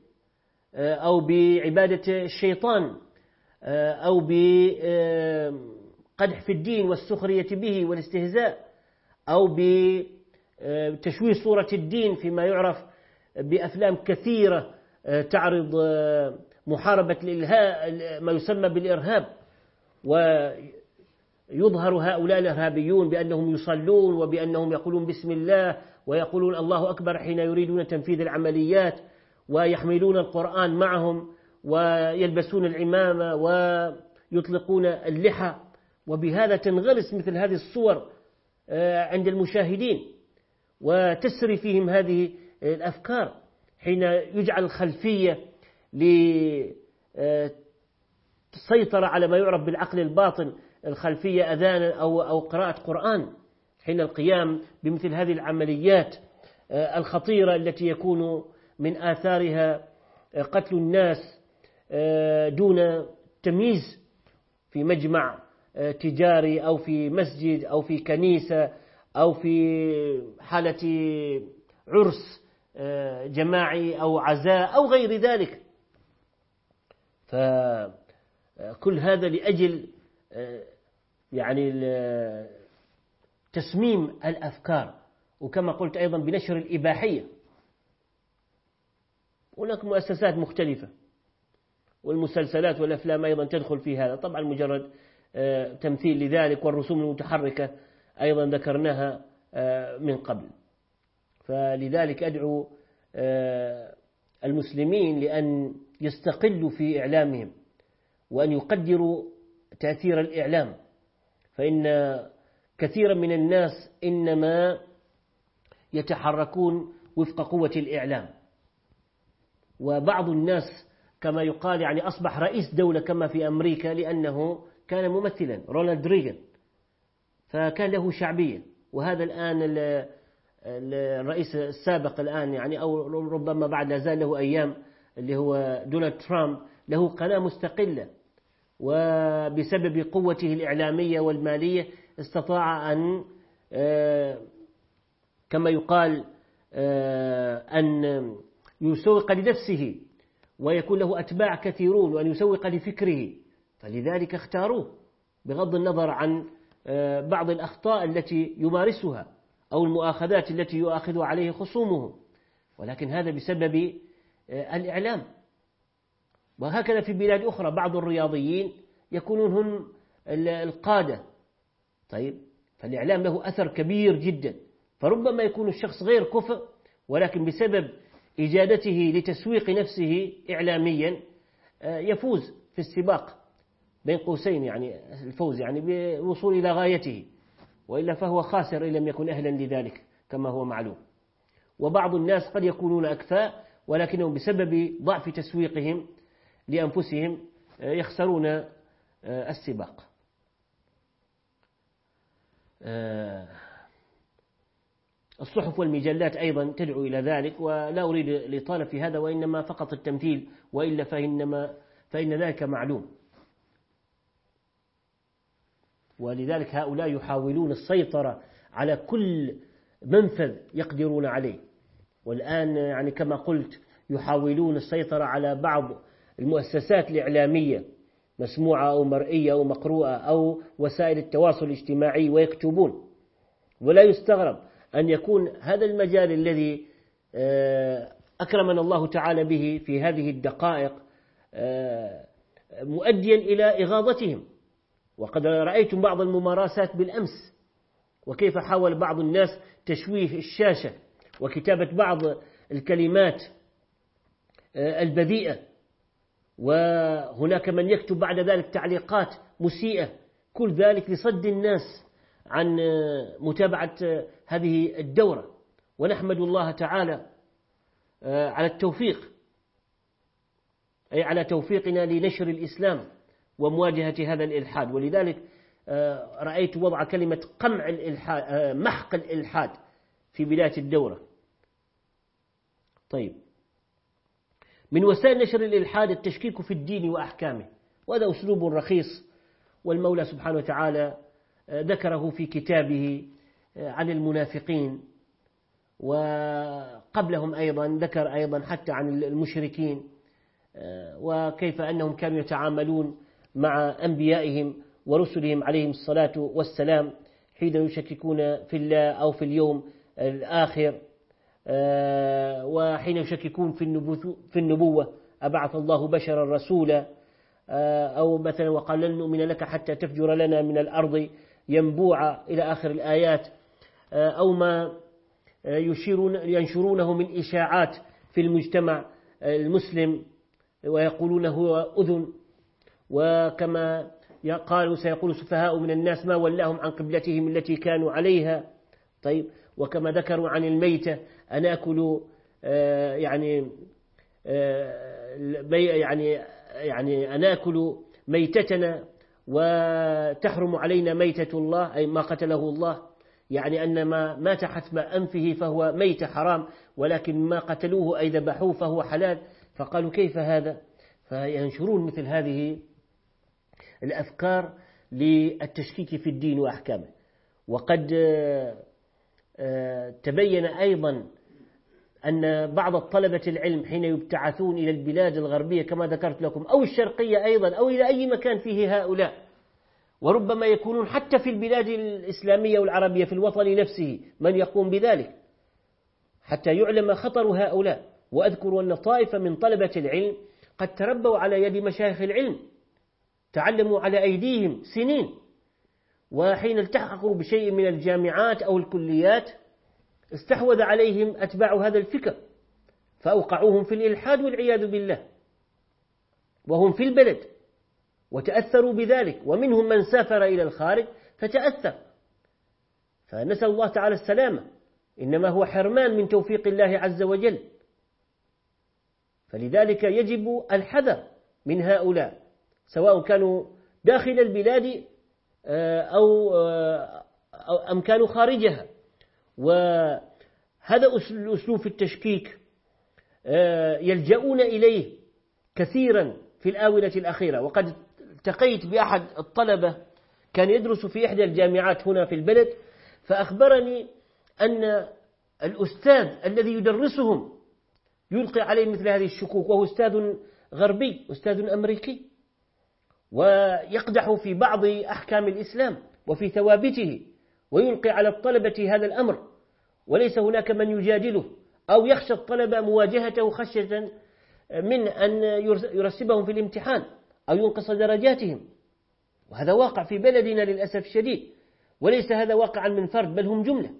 أو بعبادة الشيطان أو بقدح في الدين والسخرية به والاستهزاء أو ب تشويه صورة الدين فيما يعرف بأفلام كثيرة تعرض محاربة ما يسمى بالإرهاب. ويظهر هؤلاء الإرهابيون بأنهم يصلون وبأنهم يقولون بسم الله ويقولون الله أكبر حين يريدون تنفيذ العمليات. ويحملون القرآن معهم ويلبسون العمامة ويطلقون اللحى. وبهذا تنغرس مثل هذه الصور آه، عند المشاهدين وتسري فيهم هذه الأفكار حين يجعل الخلفية للسيطرة على ما يعرف بالعقل الباطن. الخلفية أذانا أو أو قراءة قرآن حين القيام بمثل هذه العمليات آه، الخطيرة التي يكون من آثارها آه، قتل الناس آه، دون تمييز في مجمع تجاري أو في مسجد أو في كنيسة أو في حالة عرس جماعي أو عزاء أو غير ذلك. فكل هذا لأجل يعني تسميم الأفكار. وكما قلت أيضا بنشر الإباحية. هناك مؤسسات مختلفة والمسلسلات والأفلام أيضا تدخل في هذا. طبعا مجرد آه، تمثيل لذلك والرسوم المتحركة أيضا ذكرناها آه، من قبل. فلذلك أدعو آه، المسلمين لأن يستقلوا في إعلامهم وأن يقدروا تأثير الإعلام. فإن كثيرا من الناس إنما يتحركون وفق قوة الإعلام. وبعض الناس كما يقال يعني أصبح رئيس دولة كما في أمريكا لأنه كان ممثلا رونالد ريغان. فكان له شعبية. وهذا الآن الرئيس السابق الآن يعني أو ربما بعد لا زال له أيام اللي هو دونالد ترامب له قناة مستقلة. وبسبب قوته الإعلامية والمالية استطاع أن آه، كما يقال آه، أن يسوق لنفسه ويكون له أتباع كثيرون وأن يسوق لفكره فلذلك اختاروه بغض النظر عن آه، بعض الأخطاء التي يمارسها أو المؤاخذات التي يؤاخذ عليه خصومه. ولكن هذا بسبب الإعلام. وهكذا في بلاد أخرى بعض الرياضيين يكونون هم القادة. طيب فالإعلام له أثر كبير جدا. فربما يكون الشخص غير كفء ولكن بسبب إجادته لتسويق نفسه إعلاميا آه، يفوز في السباق بين قوسين يعني الفوز يعني بالوصول إلى غايته وإلا فهو خاسر إن لم يكن أهلا لذلك كما هو معلوم. وبعض الناس قد يكونون أكفاء ولكنهم بسبب ضعف تسويقهم لأنفسهم آه، يخسرون آه، السباق. الصحف والمجلات أيضا تدعو إلى ذلك ولا أريد الإطالة في هذا وإنما فقط التمثيل وإلا فإنما فإن ذلك معلوم. ولذلك هؤلاء يحاولون السيطرة على كل منفذ يقدرون عليه. والآن يعني كما قلت يحاولون السيطرة على بعض المؤسسات الإعلامية مسموعة أو مرئية أو مقروءة أو وسائل التواصل الاجتماعي ويكتبون. ولا يستغرب أن يكون هذا المجال الذي آه، أكرمنا الله تعالى به في هذه الدقائق آه، مؤديا إلى إغاظتهم. وقد رأيتم بعض الممارسات بالأمس وكيف حاول بعض الناس تشويه الشاشة وكتابة بعض الكلمات آه، البذيئة. وهناك من يكتب بعد ذلك تعليقات مسيئة كل ذلك لصد الناس. عن متابعة هذه الدورة. ونحمد الله تعالى آه، على التوفيق أي على توفيقنا لنشر الإسلام ومواجهة هذا الإلحاد. ولذلك آه، رأيت وضع كلمة قمع الإلحاد آه، محق الإلحاد في بداية الدورة. طيب. من وسائل نشر الإلحاد التشكيك في الدين وأحكامه وهذا أسلوب رخيص والمولى سبحانه وتعالى ذكره في كتابه آه، عن المنافقين. وقبلهم أيضا ذكر أيضا حتى عن المشركين آه، وكيف أنهم كانوا يتعاملون مع أنبيائهم ورسلهم عليهم الصلاة والسلام حين يشككون في الله أو في اليوم الآخر آه، وحين يشككون في النبوة. أبعث الله بشرا رسولا أو مثلا وقال لن نؤمن لك حتى تفجر لنا من الأرض ينبوعا إلى آخر الآيات آه، أو ما يشيرون ينشرونه من إشاعات في المجتمع المسلم ويقولون هو أذن. وكما قالوا سيقول سفهاء من الناس ما ولاهم عن قبلتهم التي كانوا عليها. طيب وكما ذكروا عن الميتة أن أكلوا آه، يعني آه، يعني يعني أن أكل ميتتنا. وتحرم علينا ميتة الله أي ما قتله الله. يعني أن ما مات حتم أنفه فهو ميت حرام ولكن ما قتلوه أي ذبحوه فهو حلال. فقالوا كيف هذا؟ فينشرون مثل هذه الأفكار للتشكيك في الدين وأحكامه. وقد آه، تبين أيضا أن بعض الطلبة العلم حين يبتعثون إلى البلاد الغربية كما ذكرت لكم أو الشرقية أيضا أو إلى أي مكان فيه هؤلاء وربما يكونون حتى في البلاد الإسلامية والعربية في الوطن نفسه من يقوم بذلك؟ حتى يعلم خطر هؤلاء. وأذكر أن طائفة من طلبة العلم قد تربوا على يد مشايخ العلم تعلموا على أيديهم سنين وحين التحقوا بشيء من الجامعات أو الكليات استحوذ عليهم أتباع هذا الفكر فأوقعوهم في الإلحاد والعياذ بالله. وهم في البلد وتأثروا بذلك ومنهم من سافر إلى الخارج فتأثر. فنسأل الله تعالى السلامة إنما هو حرمان من توفيق الله عز وجل. فلذلك يجب الحذر من هؤلاء سواء كانوا داخل البلاد آه، أو آه، أم كانوا خارجها. وهذا الأسلوب في التشكيك آه، يلجؤون إليه كثيرا في الآونة الأخيرة. وقد التقيت بأحد الطلبة كان يدرس في إحدى الجامعات هنا في البلد فأخبرني أن الأستاذ الذي يدرسهم يلقي عليهم مثل هذه الشكوك وهو أستاذ غربي أستاذ أمريكي ويقدح في بعض أحكام الإسلام وفي ثوابته ويلقي على الطلبة هذا الأمر. وليس هناك من يجادله أو يخشى الطلبة مواجهته خشية من أن يرسبهم في الامتحان أو ينقص درجاتهم. وهذا واقع في بلدنا للأسف الشديد وليس هذا واقعا من فرد بل هم جملة.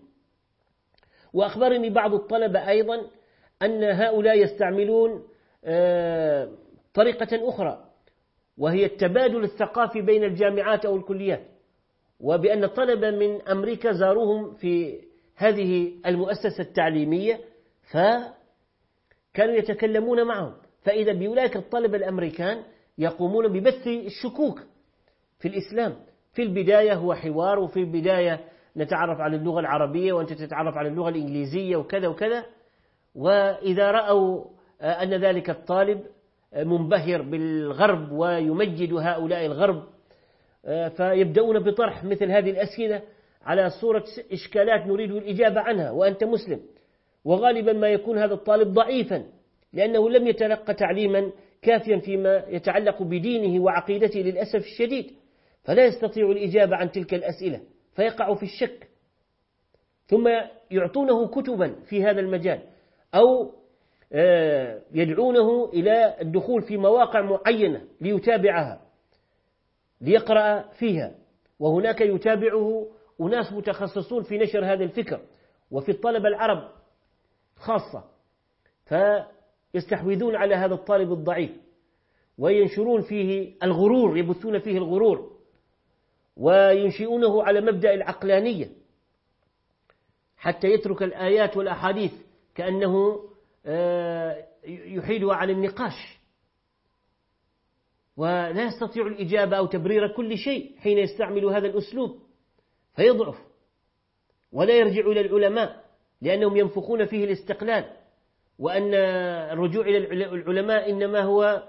وأخبرني بعض الطلبة أيضا أن هؤلاء يستعملون آه، طريقة أخرى وهي التبادل الثقافي بين الجامعات أو الكليات. وبأن طلبة من أمريكا زاروهم في هذه المؤسسة التعليمية فكانوا يتكلمون معهم. فإذا بأولئك الطلبة الأمريكان يقومون ببث الشكوك في الإسلام. في البداية هو حوار وفي البداية نتعرف على اللغة العربية وأنت تتعرف على اللغة الإنجليزية وكذا وكذا. وإذا رأوا أن ذلك الطالب منبهر بالغرب ويمجد هؤلاء الغرب فيبدأون بطرح مثل هذه الأسئلة. على صورة إشكالات نريد الإجابة عنها وأنت مسلم. وغالبا ما يكون هذا الطالب ضعيفا لأنه لم يتلقى تعليما كافيا فيما يتعلق بدينه وعقيدته للأسف الشديد. فلا يستطيع الإجابة عن تلك الأسئلة فيقع في الشك. ثم يعطونه كتبا في هذا المجال أو آه، يدعونه إلى الدخول في مواقع معينة ليتابعها ليقرأ فيها. وهناك يتابعه أناس متخصصون في نشر هذا الفكر وفي الطلبة العرب خاصة فيستحوذون على هذا الطالب الضعيف وينشرون فيه الغرور يبثون فيه الغرور وينشئونه على مبدأ العقلانية حتى يترك الآيات والأحاديث كأنه آه، يحيلها عن النقاش. ولا يستطيع الإجابة أو تبرير كل شيء حين يستعمل هذا الأسلوب. فيضعف. ولا يرجع إلى العلماء لأنهم ينفخون فيه الاستقلال. وأن الرجوع إلى العلماء إنما هو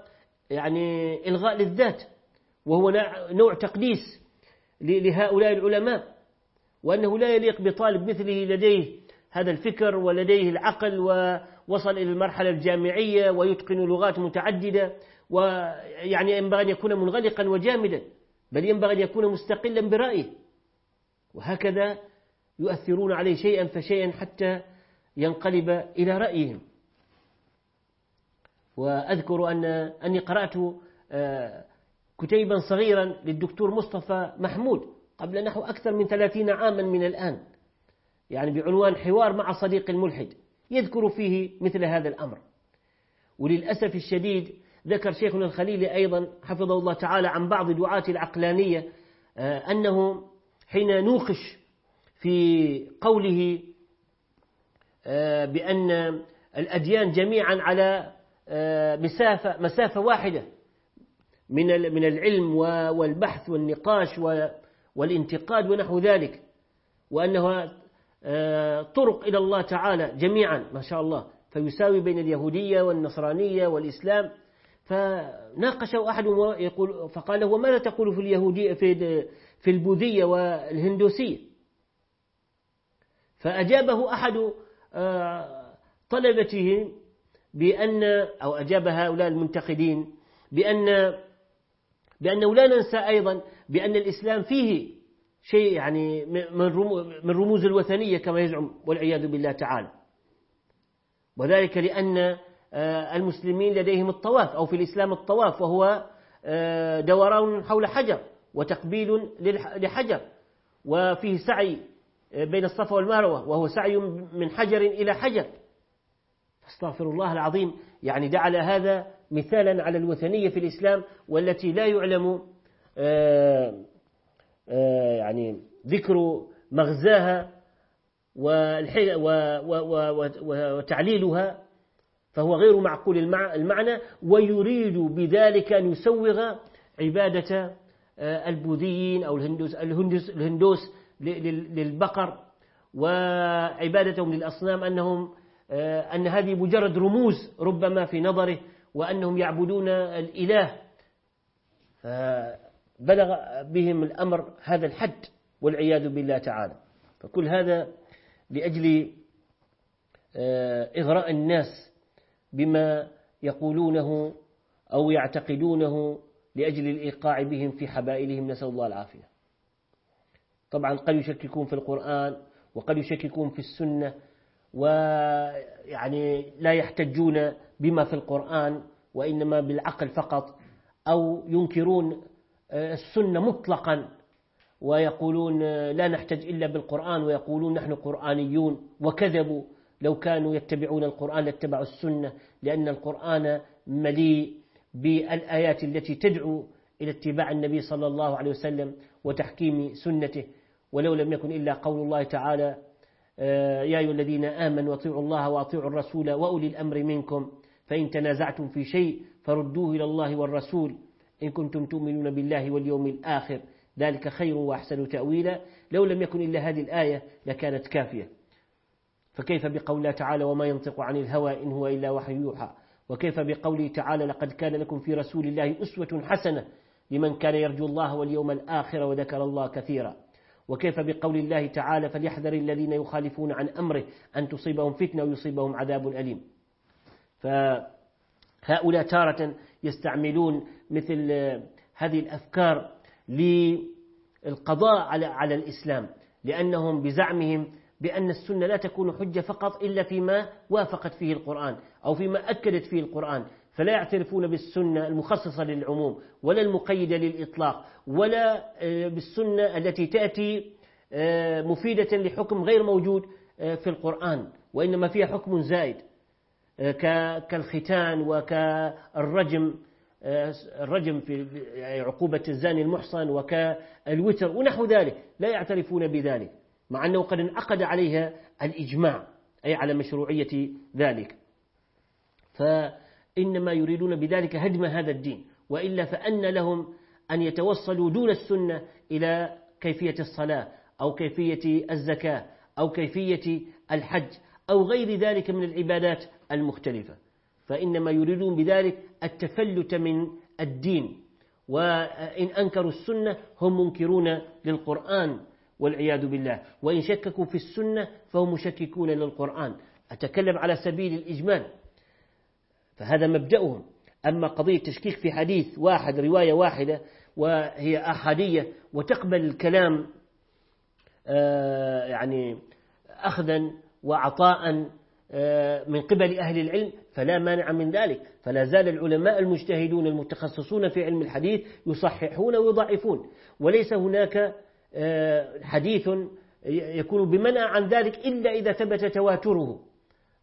يعني إلغاء للذات وهو نوع تقديس لهؤلاء العلماء. وأنه لا يليق بطالب مثله لديه هذا الفكر ولديه العقل ووصل إلى المرحلة الجامعية ويتقن لغات متعددة. ويعني ينبغي أن يكون منغلقا وجامدا بل ينبغي أن يكون مستقلا برأيه. وهكذا يؤثرون عليه شيئا فشيئا حتى ينقلب إلى رأيهم. وأذكر أن أني قرأت آه، كتيبا صغيرا للدكتور مصطفى محمود قبل نحو أكثر من ثلاثين عاما من الآن يعني بعنوان حوار مع صديق الملحد يذكر فيه مثل هذا الأمر. وللأسف الشديد ذكر شيخنا الخليلي أيضا حفظه الله تعالى عن بعض دعاة العقلانية آه، أنه حين نوقش في قوله آه، بأن الأديان جميعا على آه، مسافة, مسافة واحدة من من العلم والبحث والنقاش والانتقاد ونحو ذلك وأنها طرق إلى الله تعالى جميعا ما شاء الله فيساوي بين اليهودية والنصرانية والإسلام. فناقشه أحد يقول فقال له وماذا تقول في اليهودية في في البوذية والهندوسية. فأجابه أحد آه، طلبته بأن أو أجاب هؤلاء المنتقدين بأن بأنه لا ننسى أيضا بأن الإسلام فيه شيء يعني من رموز الوثنية كما يزعم والعياذ بالله تعالى. وذلك لأن آه، المسلمين لديهم الطواف أو في الإسلام الطواف وهو آه، دوران حول حجر. وتقبيل لحجر. وفيه سعي آه، بين الصفا والمروة وهو سعي من حجر إلى حجر. استغفر الله العظيم. يعني جعل هذا مثالا على الوثنية في الإسلام والتي لا يعلم يعني ذكر مغزاها وتعليلها. فهو غير معقول المعنى ويريد بذلك أن يسوغ عبادة آه، البوذيين أو الهندوس, الهندوس, الهندوس للبقر وعبادتهم للأصنام أنهم آه، أن هذه مجرد رموز ربما في نظره وأنهم يعبدون الإله. فبلغ بهم الأمر هذا الحد والعياذ بالله تعالى. فكل هذا لأجل آه، إغراء الناس بما يقولونه أو يعتقدونه لأجل الإيقاع بهم في حبائلهم نسأل الله العافية. طبعا قد يشككون في القرآن وقد يشككون في السنة ويعني لا يحتجون بما في القرآن وإنما بالعقل فقط أو ينكرون السنة مطلقا ويقولون لا نحتج إلا بالقرآن ويقولون نحن قرآنيون وكذبوا. لو كانوا يتبعون القرآن لاتبعوا السنة لأن القرآن مليء بالآيات التي تدعو إلى اتباع النبي صلى الله عليه وسلم وتحكيم سنته ولو لم يكن إلا قول الله تعالى آه، يا أيها الذين آمنوا واطيعوا الله وأطيعوا الرسول وأولي الأمر منكم فإن تنازعتم في شيء فردوه إلى الله والرسول. إن كنتم تؤمنون بالله واليوم الآخر ذلك خير وأحسن تأويلا. لو لم يكن إلا هذه الآية لكانت كافية. فكيف بقوله تعالى وما ينطق عن الهوى إن هو إلا وحي يوحى؟ وكيف بقوله تعالى لقد كان لكم في رسول الله أسوة حسنة لمن كان يرجو الله واليوم الآخر وذكر الله كثيرا. وكيف بقول الله تعالى فليحذر الذين يخالفون عن أمره أن تصيبهم فتنة ويصيبهم عذاب أليم. فهؤلاء تارة يستعملون مثل هذه الأفكار للقضاء على الإسلام لأنهم بزعمهم بأن السنة لا تكون حجة فقط إلا فيما وافقت فيه القرآن أو فيما أكدت فيه القرآن فلا يعترفون بالسنة المخصصة للعموم ولا المقيدة للإطلاق ولا آه، بالسنة التي تأتي آه، مفيدة لحكم غير موجود آه، في القرآن وإنما فيها حكم زائد كالختان وكالرجم الرجم في عقوبة الزاني المحصن وكالوتر ونحو ذلك لا يعترفون بذلك. مع أنه قد انعقد عليها الإجماع أي على مشروعية ذلك. فإنما يريدون بذلك هدم هذا الدين وإلا فأن لهم أن يتوصلوا دون السنة إلى كيفية الصلاة أو كيفية الزكاة أو كيفية الحج أو غير ذلك من العبادات المختلفة. فإنما يريدون بذلك التفلت من الدين. وإن أنكروا السنة هم منكرون للقرآن. والعياذ بالله. وإن شككوا في السنة فهم مشككون للقرآن. أتكلم على سبيل الإجمال. فهذا مبدأهم. أما قضية تشكيك في حديث واحد رواية واحدة وهي أحادية وتقبل الكلام آه، يعني أخذا وعطاء آه، من قبل أهل العلم فلا مانع من ذلك. فلا زال العلماء المجتهدون المتخصصون في علم الحديث يصححون ويضعفون. وليس هناك حديث يكون بمنع عن ذلك إلا إذا ثبت تواتره.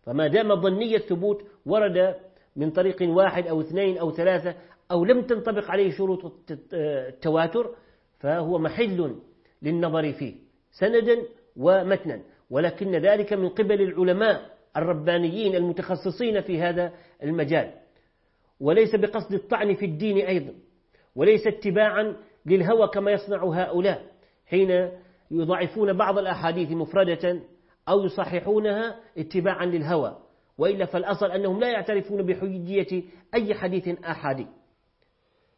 فما دام ظني الثبوت ورد من طريق واحد أو اثنين أو ثلاثة أو لم تنطبق عليه شروط التواتر فهو محل للنظر فيه سندا ومتنا. ولكن ذلك من قبل العلماء الربانيين المتخصصين في هذا المجال. وليس بقصد الطعن في الدين أيضا وليس اتباعا للهوى كما يصنع هؤلاء. حين يضعفون بعض الأحاديث مفردة أو يصححونها اتباعا للهوى وإلا فالأصل أنهم لا يعترفون بحجية أي حديث أحادي.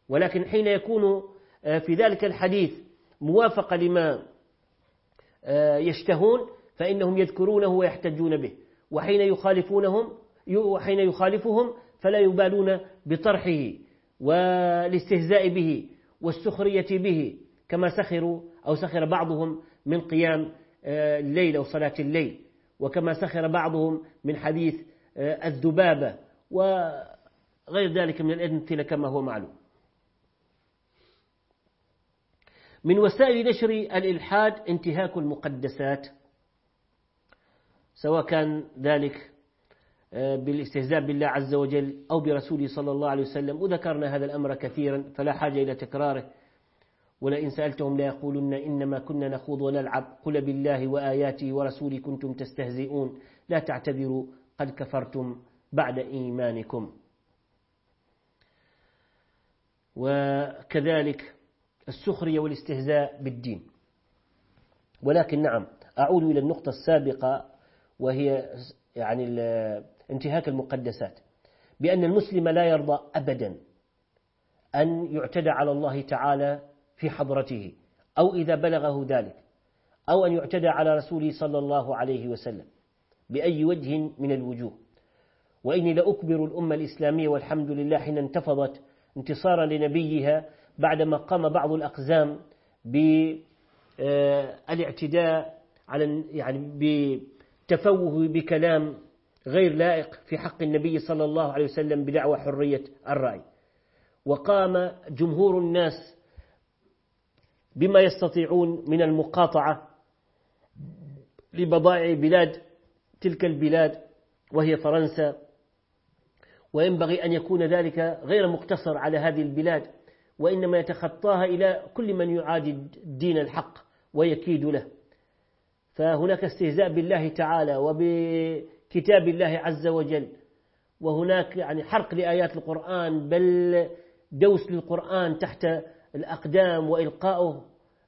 ولكن حين يكون آه، في ذلك الحديث موافق لما آه، يشتهون فإنهم يذكرونه ويحتجون به. وحين يخالفونهم وحين يخالفهم فلا يبالون بطرحه والاستهزاء به والسخرية به كما سخروا أو سخر بعضهم من قيام آه، الليل أو صلاة الليل. وكما سخر بعضهم من حديث آه، الذبابة. وغير ذلك من الأمثلة كما هو معلوم. من وسائل نشر الإلحاد انتهاك المقدسات سواء كان ذلك آه، بالاستهزاء بالله عز وجل أو برسوله صلى الله عليه وسلم. وذكرنا هذا الأمر كثيرا فلا حاجة إلى تكراره. ولئن سألتهم ليقولن إنما كنا نخوض ونلعب. قل بالله وآياته ورسوله كنتم تستهزئون. لا تعتذروا قد كفرتم بعد إيمانكم. وكذلك السخرية والاستهزاء بالدين. ولكن نعم أعود إلى النقطة السابقة وهي يعني انتهاك المقدسات. بأن المسلم لا يرضى أبدا أن يعتدى على الله تعالى في حضرته أو إذا بلغه ذلك أو أن يعتدى على رسوله صلى الله عليه وسلم بأي وجه من الوجوه. وإني لأكبر الأمة الإسلامية والحمد لله حين انتفضت انتصارا لنبيها بعدما قام بعض الأقزام بالاعتداء على يعني تفوه بكلام غير لائق في حق النبي صلى الله عليه وسلم بدعوى حرية الرأي. وقام جمهور الناس بما يستطيعون من المقاطعة لبضائع بلاد تلك البلاد وهي فرنسا. وينبغي أن يكون ذلك غير مقتصر على هذه البلاد وإنما يتخطاها إلى كل من يعادي الدين الحق ويكيد له. فهناك استهزاء بالله تعالى وبكتاب الله عز وجل وهناك يعني حرق لآيات القرآن بل دوس للقرآن تحت الأقدام وإلقاؤه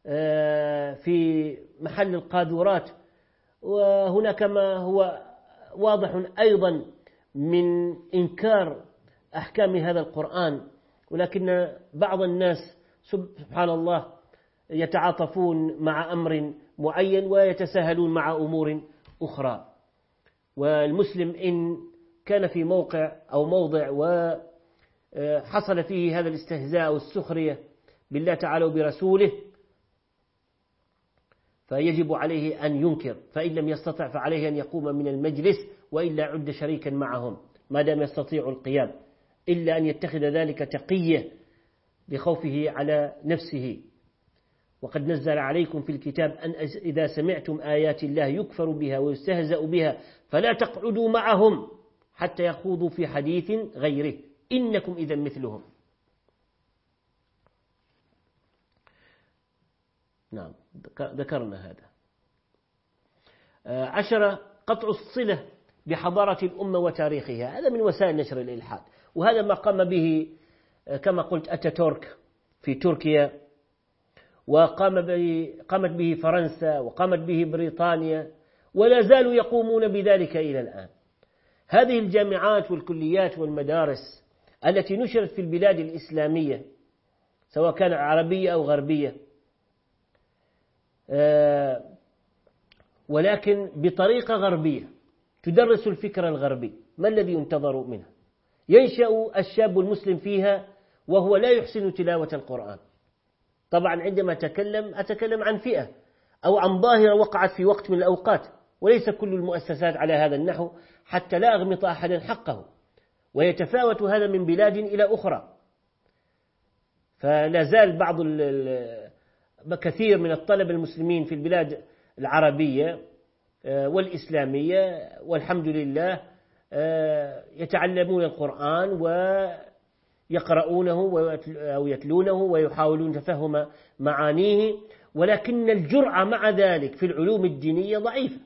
آه، في محل القاذورات. وهناك ما هو واضح أيضا من إنكار أحكام هذا القرآن. ولكن بعض الناس سبحان الله يتعاطفون مع أمر معين ويتساهلون مع أمور أخرى. والمسلم إن كان في موقع أو موضع وحصل فيه هذا الاستهزاء والسخرية بالله تعالى وبرسوله فيجب عليه أن ينكر فإن لم يستطع فعليه أن يقوم من المجلس وإلا عد شريكا معهم ما دام يستطيع القيام إلا أن يتخذ ذلك تقية لخوفه على نفسه. وقد نزل عليكم في الكتاب أن إذا سمعتم آيات الله يكفر بها ويستهزأ بها فلا تقعدوا معهم حتى يخوضوا في حديث غيره. إنكم إذا مثلهم. نعم ذكرنا هذا. آه، عشرة قطع الصلة بحضارة الأمة وتاريخها. هذا من وسائل نشر الإلحاد. وهذا ما قام به آه، كما قلت أتاتورك في تركيا وقام به قامت به فرنسا وقامت به بريطانيا ولا زالوا يقومون بذلك إلى الآن. هذه الجامعات والكليات والمدارس التي نشرت في البلاد الإسلامية سواء كانت عربية أو غربية ولكن بطريقة غربية تدرس الفكر الغربي. ما الذي ينتظر منها ينشأ الشاب المسلم فيها وهو لا يحسن تلاوة القرآن. طبعا عندما أتكلم أتكلم عن فئة أو عن ظاهرة وقعت في وقت من الأوقات وليس كل المؤسسات على هذا النحو حتى لا أغمط أحدا حقه. ويتفاوت هذا من بلاد إلى أخرى. فلا زال بعض كثير من الطلبة المسلمين في البلاد العربية آه، والإسلامية والحمد لله آه، يتعلمون القرآن ويقرؤونه أو يتلونه ويحاولون تفهم معانيه ولكن الجرعة مع ذلك في العلوم الدينية ضعيفة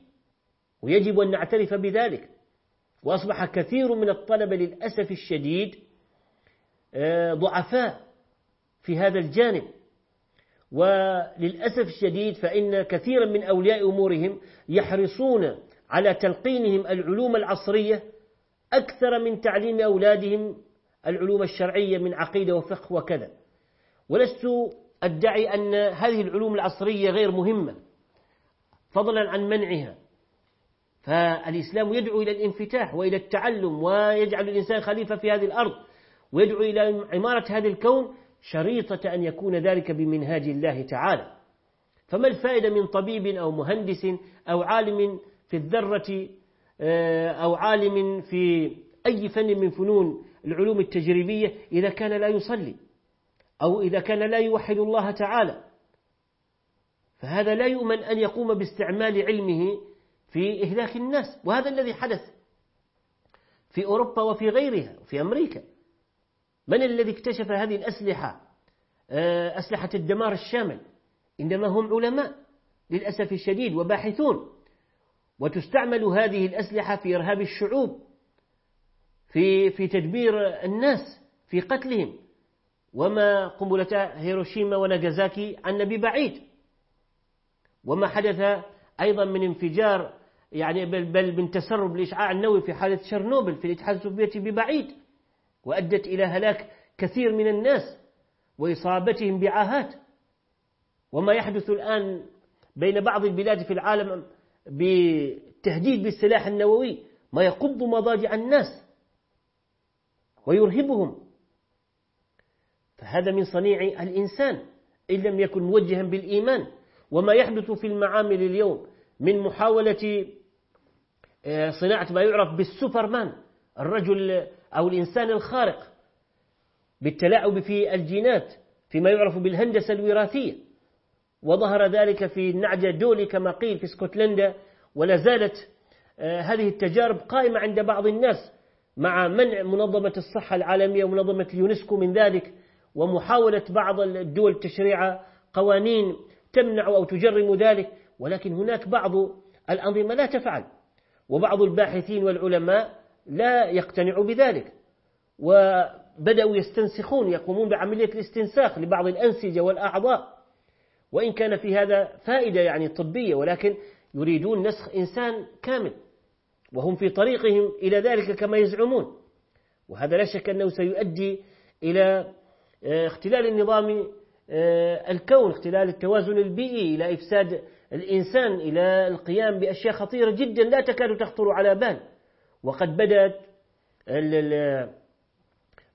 ويجب أن نعترف بذلك. وأصبح كثير من الطلبة للأسف الشديد آه، ضعفاء في هذا الجانب. وللأسف الشديد فإن كثيرا من أولياء أمورهم يحرصون على تلقينهم العلوم العصرية أكثر من تعليم أولادهم العلوم الشرعية من عقيدة وفقه وكذا. ولست أدعي أن هذه العلوم العصرية غير مهمة فضلا عن منعها. فالإسلام يدعو إلى الانفتاح وإلى التعلم ويجعل الإنسان خليفة في هذه الأرض ويدعو إلى عمارة هذا الكون شريطة أن يكون ذلك بمنهاج الله تعالى. فما الفائدة من طبيب أو مهندس أو عالم في الذرة آه، أو عالم في أي فن من فنون العلوم التجريبية إذا كان لا يصلي أو إذا كان لا يوحد الله تعالى؟ فهذا لا يؤمن أن يقوم باستعمال علمه في إهلاك الناس وهذا الذي حدث في أوروبا وفي غيرها وفي أمريكا. من الذي اكتشف هذه الأسلحة؟ آه، أسلحة الدمار الشامل. إنما هم علماء للأسف الشديد وباحثون. وتستعمل هذه الأسلحة في إرهاب الشعوب في في تدبير الناس في قتلهم. وما قنبلتا هيروشيما وناغازاكي عنا ببعيد وما حدث أيضا من انفجار يعني بل, بل من تسرب الإشعاع النووي في حالة شرنوبل في الاتحاد السوفيتي ببعيد. وأدت إلى هلاك كثير من الناس وإصابتهم بعاهات. وما يحدث الآن بين بعض البلاد في العالم بالتهديد بالسلاح النووي ما يقض مضاجع الناس ويرهبهم. فهذا من صنيع الإنسان إن لم يكن موجها بالإيمان. وما يحدث في المعامل اليوم من محاولة آه، صناعة ما يعرف بالسوبرمان الرجل أو الإنسان الخارق بالتلاعب في الجينات فيما يعرف بالهندسة الوراثية. وظهر ذلك في النعجة دولي كما قيل في اسكتلندا ولا زالت آه، هذه التجارب قائمة عند بعض الناس مع منع منظمة الصحة العالمية ومنظمة اليونسكو من ذلك ومحاولة بعض الدول تشريع قوانين تمنع أو تجرم ذلك. ولكن هناك بعض الأنظمة لا تفعل وبعض الباحثين والعلماء لا يقتنعوا بذلك. وبدأوا يستنسخون يقومون بعملية الاستنساخ لبعض الأنسجة والأعضاء. وإن كان في هذا فائدة يعني طبية ولكن يريدون نسخ إنسان كامل. وهم في طريقهم إلى ذلك كما يزعمون. وهذا لا شك أنه سيؤدي إلى آه، اختلال النظام آه، الكون اختلال التوازن البيئي إلى إفساد الإنسان إلى القيام بأشياء خطيرة جدا لا تكاد تخطر على بال. وقد بدأت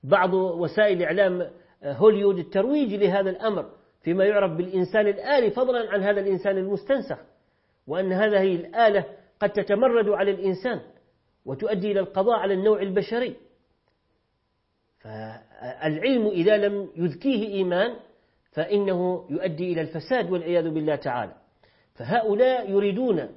بعض وسائل الإعلام آه، هوليود الترويج لهذا الأمر فيما يعرف بالإنسان الآلي فضلا عن هذا الإنسان المستنسخ وأن هذه الآلة قد تتمرد على الإنسان وتؤدي إلى القضاء على النوع البشري. فالعلم إذا لم يذكيه إيمان فإنه يؤدي إلى الفساد والعياذ بالله تعالى. فهؤلاء يريدون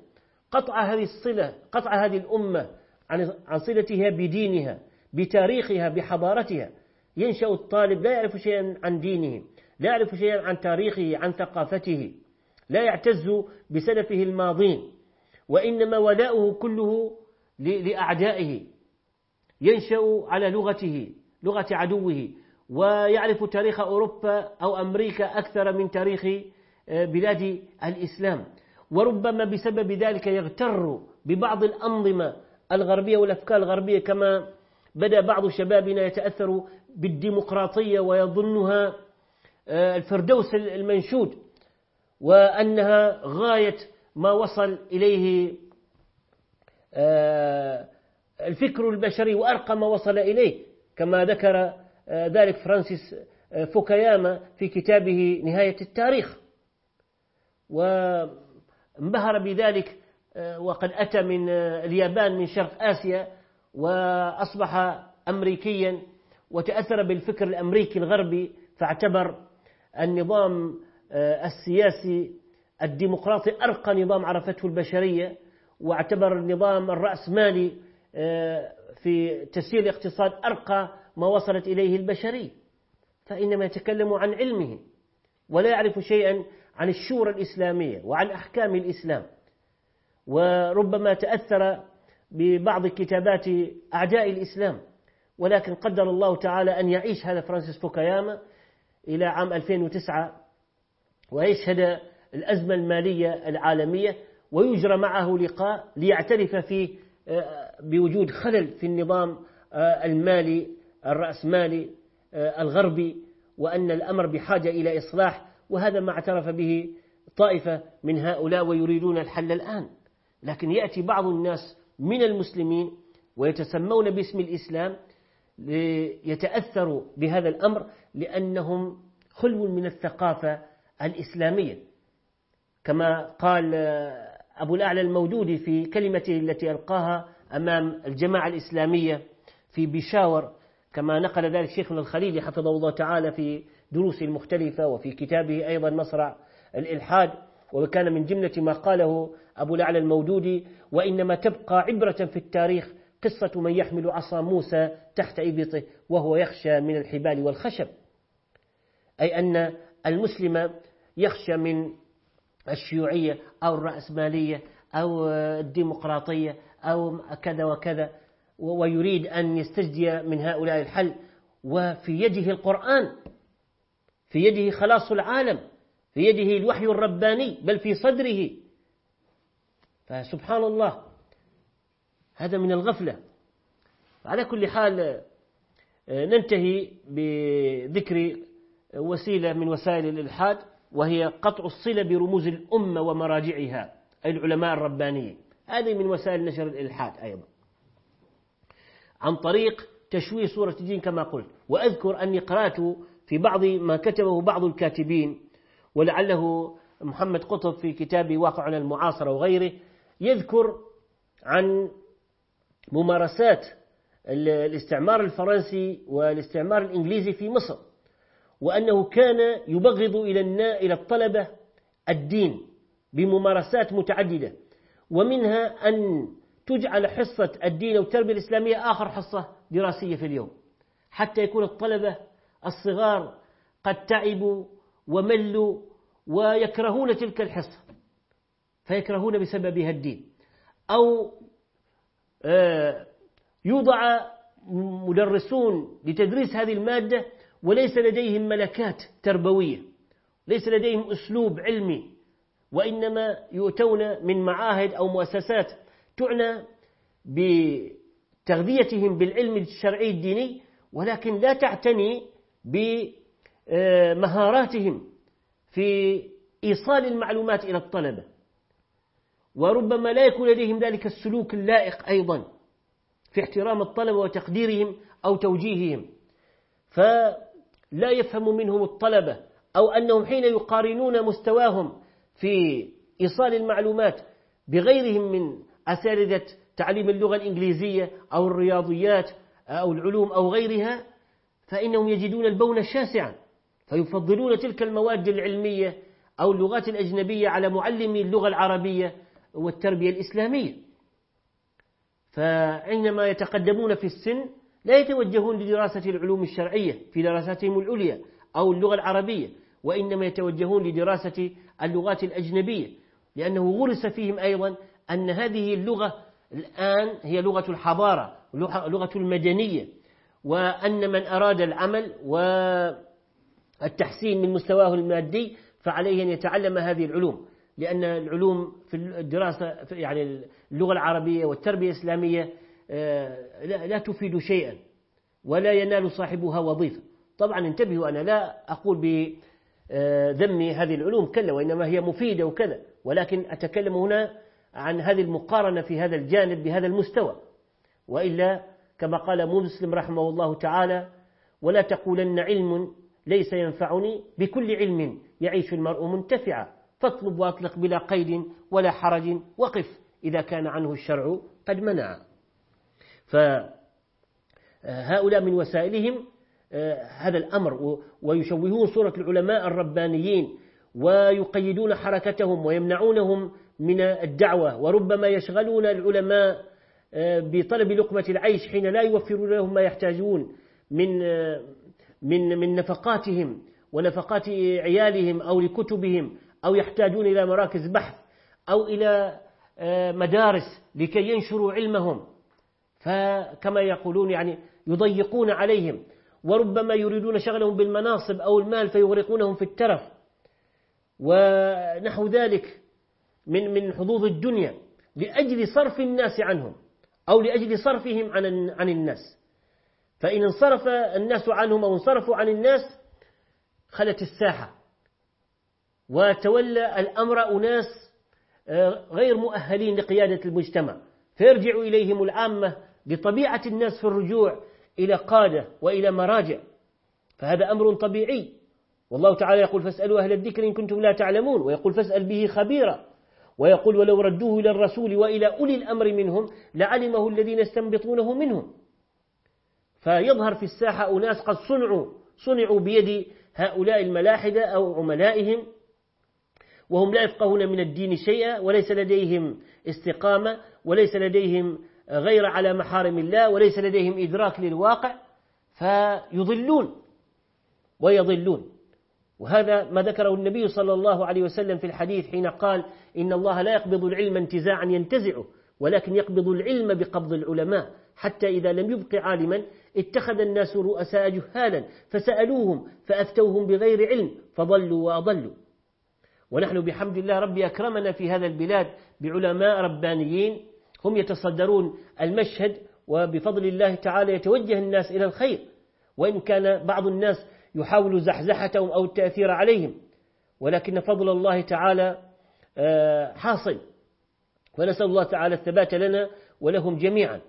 قطع هذه الصلة قطع هذه الأمة عن صلتها بدينها بتاريخها بحضارتها. ينشأ الطالب لا يعرف شيئا عن دينه لا يعرف شيئا عن تاريخه عن ثقافته. لا يعتز بسلفه الماضين وإنما ولاؤه كله لأعدائه. ينشأ على لغته لغة عدوه ويعرف تاريخ أوروبا أو أمريكا أكثر من تاريخ آه، بلاد الإسلام. وربما بسبب ذلك يغتر ببعض الأنظمة الغربية والأفكار الغربية كما بدأ بعض شبابنا يتأثر بالديمقراطية ويظنها آه، الفردوس المنشود وأنها غاية ما وصل إليه آه، الفكر البشري وأرقى ما وصل إليه كما ذكر آه، ذلك فرانسيس فوكاياما في كتابه نهاية التاريخ. وانبهر بذلك وقد أتى من اليابان من شرق آسيا وأصبح أمريكيا وتأثر بالفكر الأمريكي الغربي فاعتبر النظام السياسي الديمقراطي أرقى نظام عرفته البشرية واعتبر النظام الرأسمالي في تسيير الاقتصاد أرقى ما وصلت إليه البشرية فإنما يتكلم عن علمه ولا يعرف شيئا عن الشورى الإسلامية وعن أحكام الإسلام. وربما تأثر ببعض كتابات أعداء الإسلام ولكن قدر الله تعالى أن يعيش هذا فرانسيس فوكاياما إلى عام 2009 ويشهد الأزمة المالية العالمية ويجرى معه لقاء ليعترف فيه آه، بوجود خلل في النظام آه، المالي الرأسمالي آه، الغربي وأن الأمر بحاجة إلى إصلاح وهذا ما اعترف به طائفة من هؤلاء ويريدون الحل الآن. لكن يأتي بعض الناس من المسلمين ويتسمون باسم الإسلام ليتأثروا بهذا الأمر لأنهم خلو من الثقافة الإسلامية. كما قال أبو الأعلى المودودي في كلمته التي ألقاها أمام الجماعة الإسلامية في بشاور كما نقل ذلك شيخنا الخليلي حفظه الله تعالى في دروسه المختلفة وفي كتابه أيضا مصرع الإلحاد. وكان من جملة ما قاله أبو الأعلى المودودي وإنما تبقى عبرة في التاريخ قصة من يحمل عصا موسى تحت إبطه وهو يخشى من الحبال والخشب. أي أن المسلم يخشى من الشيوعية أو الرأسمالية أو الديمقراطية أو كذا وكذا ويريد أن يستجدي من هؤلاء الحل وفي يده القرآن في يده خلاص العالم. في يده الوحي الرباني بل في صدره. فسبحان الله هذا من الغفلة. على كل حال ننتهي بذكر وسيلة من وسائل الإلحاد وهي قطع الصلة برموز الأمة ومراجعها أي العلماء الربانيين. هذه من وسائل نشر الإلحاد أيضا. عن طريق تشويه صورة الدين كما قلت. وأذكر أني قرأت في بعض ما كتبه بعض الكاتبين ولعله محمد قطب في كتابه واقعنا المعاصرة وغيره يذكر عن ممارسات الاستعمار الفرنسي والاستعمار الإنجليزي في مصر وأنه كان يبغض إلى إلى الطلبة الدين بممارسات متعددة ومنها أن تجعل حصة الدين والتربية الإسلامية آخر حصة دراسية في اليوم حتى يكون الطلبة الصغار قد تعبوا وملوا ويكرهون تلك الحصة فيكرهون بسببها الدين. أو آه، يوضع مدرسون لتدريس هذه المادة وليس لديهم ملكات تربوية ليس لديهم أسلوب علمي وإنما يؤتون من معاهد أو مؤسسات تعنى بتغذيتهم بالعلم الشرعي الديني ولكن لا تعتني بمهاراتهم في إيصال المعلومات إلى الطلبة. وربما لا يكون لديهم ذلك السلوك اللائق أيضا في احترام الطلبة وتقديرهم أو توجيههم. فلا يفهم منهم الطلبة أو أنهم حين يقارنون مستواهم في إيصال المعلومات بغيرهم من أساتذة تعليم اللغة الإنجليزية أو الرياضيات أو العلوم أو غيرها فإنهم يجدون البون شاسعا. فيفضلون تلك المواد العلمية أو اللغات الأجنبية على معلمي اللغة العربية والتربية الإسلامية. فعندما يتقدمون في السن لا يتوجهون لدراسة العلوم الشرعية في دراساتهم العليا أو اللغة العربية وإنما يتوجهون لدراسة اللغات الأجنبية لأنه غرس فيهم أيضا أن هذه اللغة الآن هي لغة الحضارة لغة المدنية وأن من أراد العمل والتحسين من مستواه المادي فعليه أن يتعلم هذه العلوم. لأن العلوم في الدراسة يعني اللغة العربية والتربية الإسلامية آه، لا تفيد شيئا ولا ينال صاحبها وظيفة. طبعا انتبهوا أنا لا أقول بذم هذه العلوم كلا وإنما هي مفيدة وكذا ولكن أتكلم هنا عن هذه المقارنة في هذا الجانب بهذا المستوى. وإلا كما قال مسلم رحمه الله تعالى ولا تقولن علم ليس ينفعني بكل علم يعيش المرء منتفعا. فاطلب وأطلق بلا قيد ولا حرج وقف. إذا كان عنه الشرع قد منع. فهؤلاء من وسائلهم آه، هذا الأمر. ويشوهون صورة العلماء الربانيين ويقيدون حركتهم ويمنعونهم من الدعوة. وربما يشغلون العلماء آه، بطلب لقمة العيش حين لا يوفرون لهم ما يحتاجون من آه، من من نفقاتهم ونفقات عيالهم أو لكتبهم أو يحتاجون إلى مراكز بحث أو إلى مدارس لكي ينشروا علمهم. فكما يقولون يعني يضيقون عليهم. وربما يريدون شغلهم بالمناصب أو المال فيغرقونهم في الترف. ونحو ذلك من من حظوظ الدنيا لأجل صرف الناس عنهم أو لأجل صرفهم عن عن الناس. فإن انصرف الناس عنهم أو انصرفوا عن الناس خلت الساحة. وتولى الأمر أناس آه، غير مؤهلين لقيادة المجتمع. فيرجع إليهم العامة بطبيعة الناس في الرجوع إلى قادة وإلى مراجع. فهذا أمر طبيعي. والله تعالى يقول فاسألوا أهل الذكر إن كنتم لا تعلمون. ويقول فاسأل به خبيرا. ويقول ولو ردوه إلى الرسول وإلى أولي الأمر منهم لعلمه الذين يستنبطونه منهم. فيظهر في الساحة أناس قد صنعوا صنعوا بيد هؤلاء الملاحدة أو عملائهم وهم لا يفقهون من الدين شيئا وليس لديهم استقامة وليس لديهم غير على محارم الله وليس لديهم إدراك للواقع فيضلون ويضلون. وهذا ما ذكره النبي صلى الله عليه وسلم في الحديث حين قال إن الله لا يقبض العلم انتزاعا ينتزعه ولكن يقبض العلم بقبض العلماء. حتى إذا لم يبق عالما اتخذ الناس رؤساء جهالا فسألوهم فأفتوهم بغير علم فضلوا وأضلوا. ونحن بحمد الله ربي أكرمنا في هذا البلاد بعلماء ربانيين هم يتصدرون المشهد وبفضل الله تعالى يتوجه الناس إلى الخير. وإن كان بعض الناس يحاول زحزحتهم أو التأثير عليهم ولكن فضل الله تعالى آه، حاصل. ونسأل الله تعالى الثبات لنا ولهم جميعا.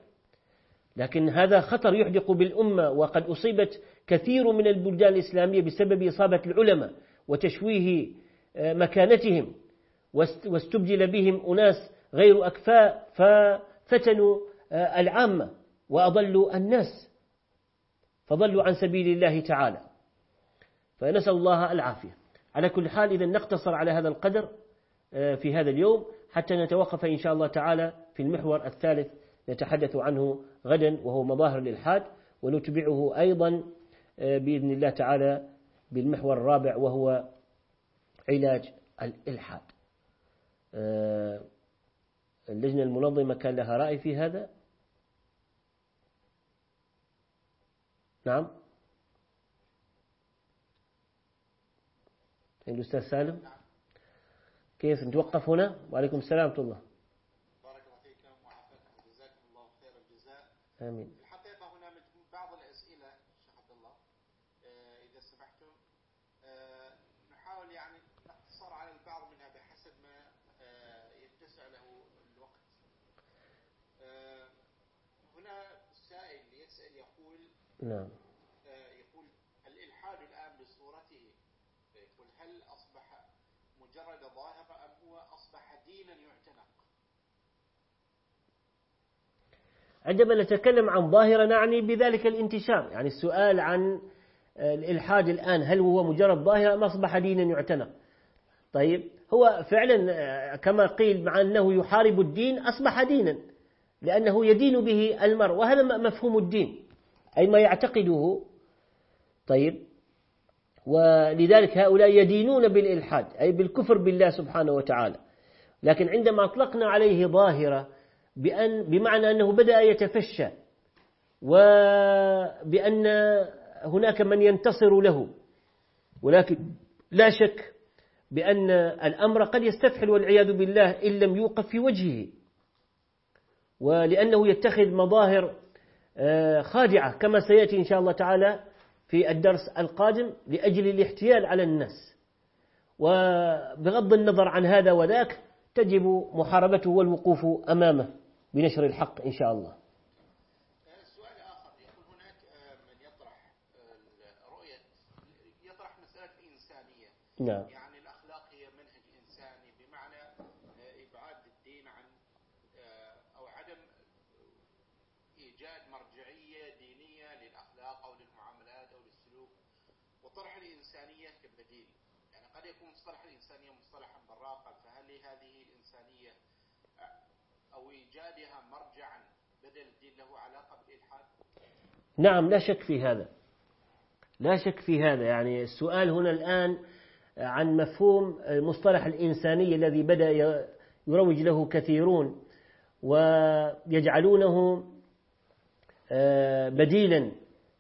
لكن هذا خطر يحدق بالأمة وقد أصيبت كثير من البلدان الإسلامية بسبب إصابة العلماء وتشويه آه، مكانتهم واستبدل بهم أناس غير أكفاء ففتنوا آه، العامة وأضلوا الناس فضلوا عن سبيل الله تعالى. فنسأل الله العافية. على كل حال إذا نقتصر على هذا القدر آه، في هذا اليوم حتى نتوقف إن شاء الله تعالى في المحور الثالث نتحدث عنه غدا وهو مظاهر الإلحاد ونتبعه أيضا آه، بإذن الله تعالى بالمحور الرابع وهو علاج الإلحاد. اللجنة المنظمة كان لها رأي في هذا؟ نعم. الأستاذ سالم؟ كيف نتوقف هنا؟ وعليكم السلام ورحمة الله بارك الله فيكم وعافاكم وجزاكم الله خير آمين. الحقيقة هنا بعض الأسئلة شيخ عبد الله آه، إذا سمحتم. آه، نحاول يعني نقتصر على البعض منها بحسب ما آه، يتسع له الوقت. هنا السائل يسأل يقول نعم مجرد ظاهرة أم هو أصبح دينا يعتنق عندما نتكلم عن ظاهرة نعني بذلك الانتشار يعني السؤال عن الإلحاد الآن هل هو مجرد ظاهرة أم أصبح دينا يعتنق؟ طيب هو فعلا كما قيل مع أنه يحارب الدين أصبح دينا لأنه يدين به المرء وهذا مفهوم الدين أي ما يعتقده. طيب ولذلك هؤلاء يدينون بالإلحاد أي بالكفر بالله سبحانه وتعالى لكن عندما أطلقنا عليه ظاهرة بأن بمعنى أنه بدأ يتفشى وبأن هناك من ينتصر له ولكن لا شك بأن الأمر قد يستفحل والعياذ بالله إن لم يوقف في وجهه ولأنه يتخذ مظاهر آه، خادعة كما سيأتي إن شاء الله تعالى في الدرس القادم لأجل الاحتيال على الناس. وبغض النظر عن هذا وذاك تجب محاربته والوقوف أمامه. بنشر الحق إن شاء الله. سؤال آخر يقول هناك من يطرح رؤية يطرح مسألة الإنسانية نعم يعني الأخلاق هي منهج إنساني بمعنى إبعاد الدين عن إيجاد مرجعية دينية للأخلاق أو للمعاملات أو للسلوك وطرح الإنسانية كبديل يعني قد يكون مصطلح الإنسانية مصطلحا براقا فهل هذه الإنسانية أو إيجادها مرجعا بدل الدين له علاقة بالإلحاد؟ نعم لا شك في هذا. لا شك في هذا. يعني السؤال هنا الآن عن مفهوم مصطلح الإنسانية الذي بدأ يروج له كثيرون ويجعلونه آه، بديلا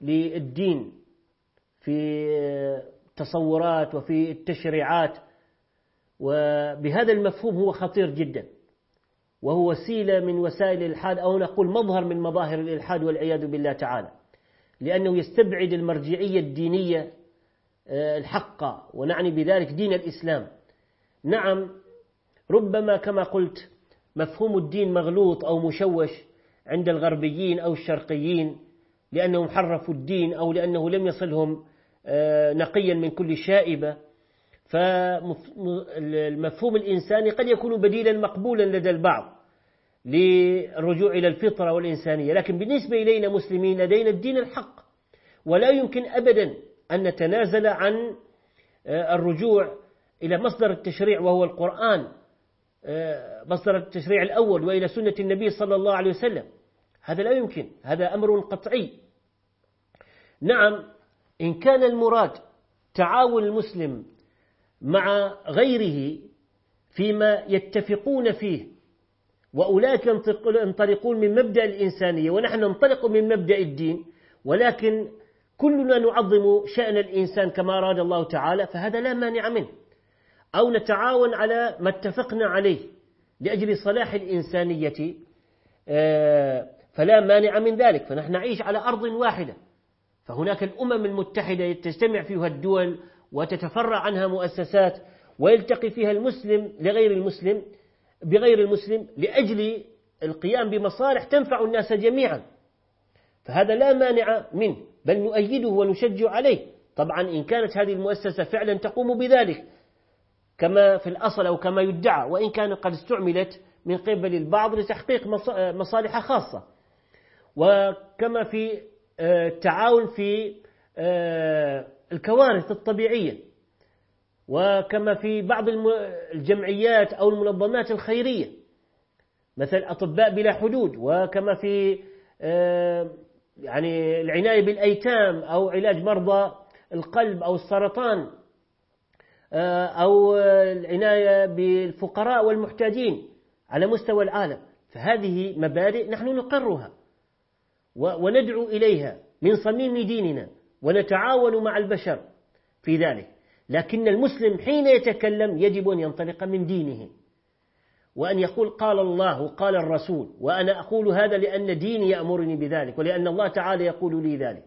للدين في التصورات وفي التشريعات. وبهذا المفهوم هو خطير جدا. وهو وسيلة من وسائل الإلحاد أو نقول مظهر من مظاهر الإلحاد والعياذ بالله تعالى. لأنه يستبعد المرجعية الدينية آه، الحقة ونعني بذلك دين الإسلام. نعم ربما كما قلت مفهوم الدين مغلوط أو مشوش عند الغربيين أو الشرقيين لأنهم حرفوا الدين أو لأنه لم يصلهم آه، نقيا من كل شائبة. فالمفهوم الإنساني قد يكون بديلا مقبولا لدى البعض للرجوع إلى الفطرة والإنسانية لكن بالنسبة إلينا مسلمين لدينا الدين الحق. ولا يمكن أبدا أن نتنازل عن آه، الرجوع إلى مصدر التشريع وهو القرآن آه، مصدر التشريع الأول وإلى سنة النبي صلى الله عليه وسلم. هذا لا يمكن هذا أمر قطعي. نعم إن كان المراد تعاون المسلم مع غيره فيما يتفقون فيه. وأولئك ينطلقون من مبدأ الإنسانية ونحن ننطلق من مبدأ الدين. ولكن كلنا نعظم شأن الإنسان كما أراد الله تعالى فهذا لا مانع منه. أو نتعاون على ما اتفقنا عليه لأجل صلاح الإنسانية آه، فلا مانع من ذلك. فنحن نعيش على أرض واحدة. فهناك الأمم المتحدة تجتمع فيها الدول وتتفرع عنها مؤسسات ويلتقي فيها المسلم لغير المسلم بغير المسلم لأجل القيام بمصالح تنفع الناس جميعا. فهذا لا مانع منه بل نؤيده ونشجع عليه. طبعا إن كانت هذه المؤسسة فعلا تقوم بذلك كما في الأصل أو كما يدعى وإن كان قد استعملت من قبل البعض لتحقيق مصالح خاصة. وكما في التعاون آه، في آه، الكوارث الطبيعية. وكما في بعض الجمعيات أو المنظمات الخيرية. مثل أطباء بلا حدود وكما في آه، يعني العناية بالأيتام أو علاج مرضى القلب أو السرطان آه، أو العناية بالفقراء والمحتاجين على مستوى العالم. فهذه مبادئ نحن نقرها وندعو إليها من صميم ديننا. ونتعاون مع البشر في ذلك. لكن المسلم حين يتكلم يجب أن ينطلق من دينه وأن يقول قال الله قال الرسول وأنا أقول هذا لأن ديني يأمرني بذلك ولأن الله تعالى يقول لي ذلك.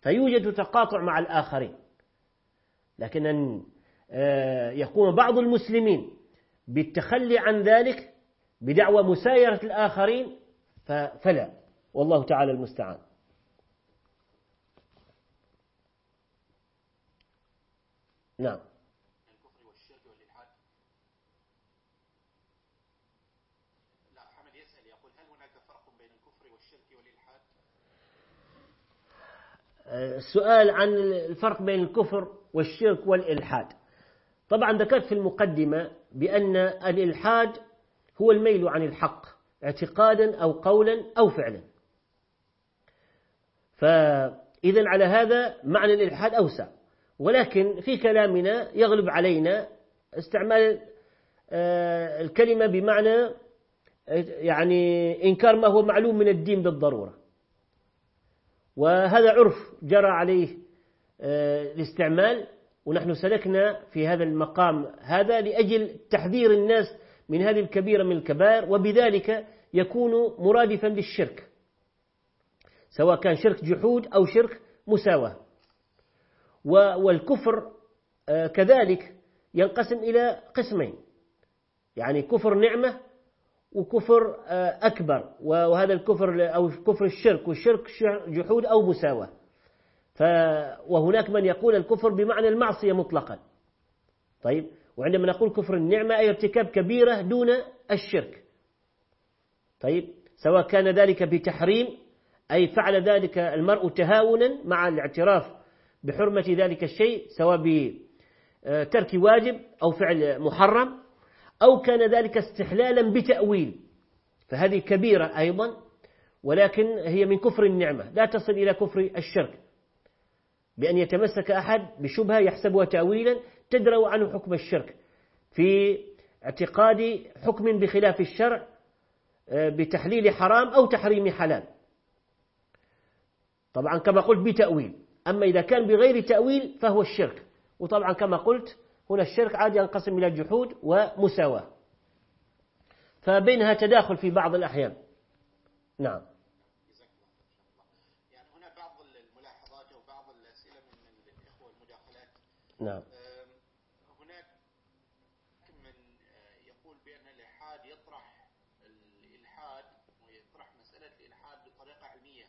فيوجد تقاطع مع الآخرين. لكن أن آه، يقوم بعض المسلمين بالتخلي عن ذلك بدعوى مسايرة الآخرين فلا. والله تعالى المستعان. نعم. الكفر والشرك والإلحاد. لا حمد يسأل يقول هل هناك فرق بين الكفر والشرك والإلحاد؟ السؤال عن الفرق بين الكفر والشرك والإلحاد. طبعا ذكرت في المقدمة بأن الإلحاد هو الميل عن الحق اعتقادا أو قولا أو فعلا. فإذا على هذا معنى الإلحاد أوسع. ولكن في كلامنا يغلب علينا استعمال آه، الكلمة بمعنى يعني إنكار ما هو معلوم من الدين بالضرورة. وهذا عرف جرى عليه آه، الاستعمال ونحن سلكنا في هذا المقام هذا لأجل تحذير الناس من هذه الكبيرة من الكبائر وبذلك يكون مرادفا للشرك سواء كان شرك جحود أو شرك مساواة. والكفر آه، كذلك ينقسم إلى قسمين. يعني كفر نعمة وكفر آه، أكبر. وهذا الكفر أو كفر الشرك. والشرك جحود أو مساواة. وهناك من يقول الكفر بمعنى المعصية مطلقا. طيب وعندما نقول كفر النعمة أي ارتكاب كبيرة دون الشرك. طيب سواء كان ذلك بتحريم أي فعل ذلك المرء تهاونا مع الاعتراف بحرمة ذلك الشيء سواء بترك واجب أو فعل محرم أو كان ذلك استحلالا بتأويل. فهذه كبيرة أيضا ولكن هي من كفر النعمة. لا تصل إلى كفر الشرك. بأن يتمسك أحد بشبهة يحسبها تأويلا تدرأ عنه حكم الشرك. في اعتقاد حكم بخلاف الشرع آه، بتحليل حرام أو تحريم حلال. طبعا كما قلت بتأويل. أما إذا كان بغير تأويل فهو الشرك. وطبعا كما قلت هنا الشرك عاد ينقسم إلى جحود ومساواة. فبينها تداخل في بعض الأحيان. نعم. يعني هنا بعض الملاحظات أو بعض الأسئلة من الإخوة المداخلات. نعم هناك من يقول بأن الإلحاد يطرح الإلحاد ويطرح مسألة الإلحاد بطريقة علمية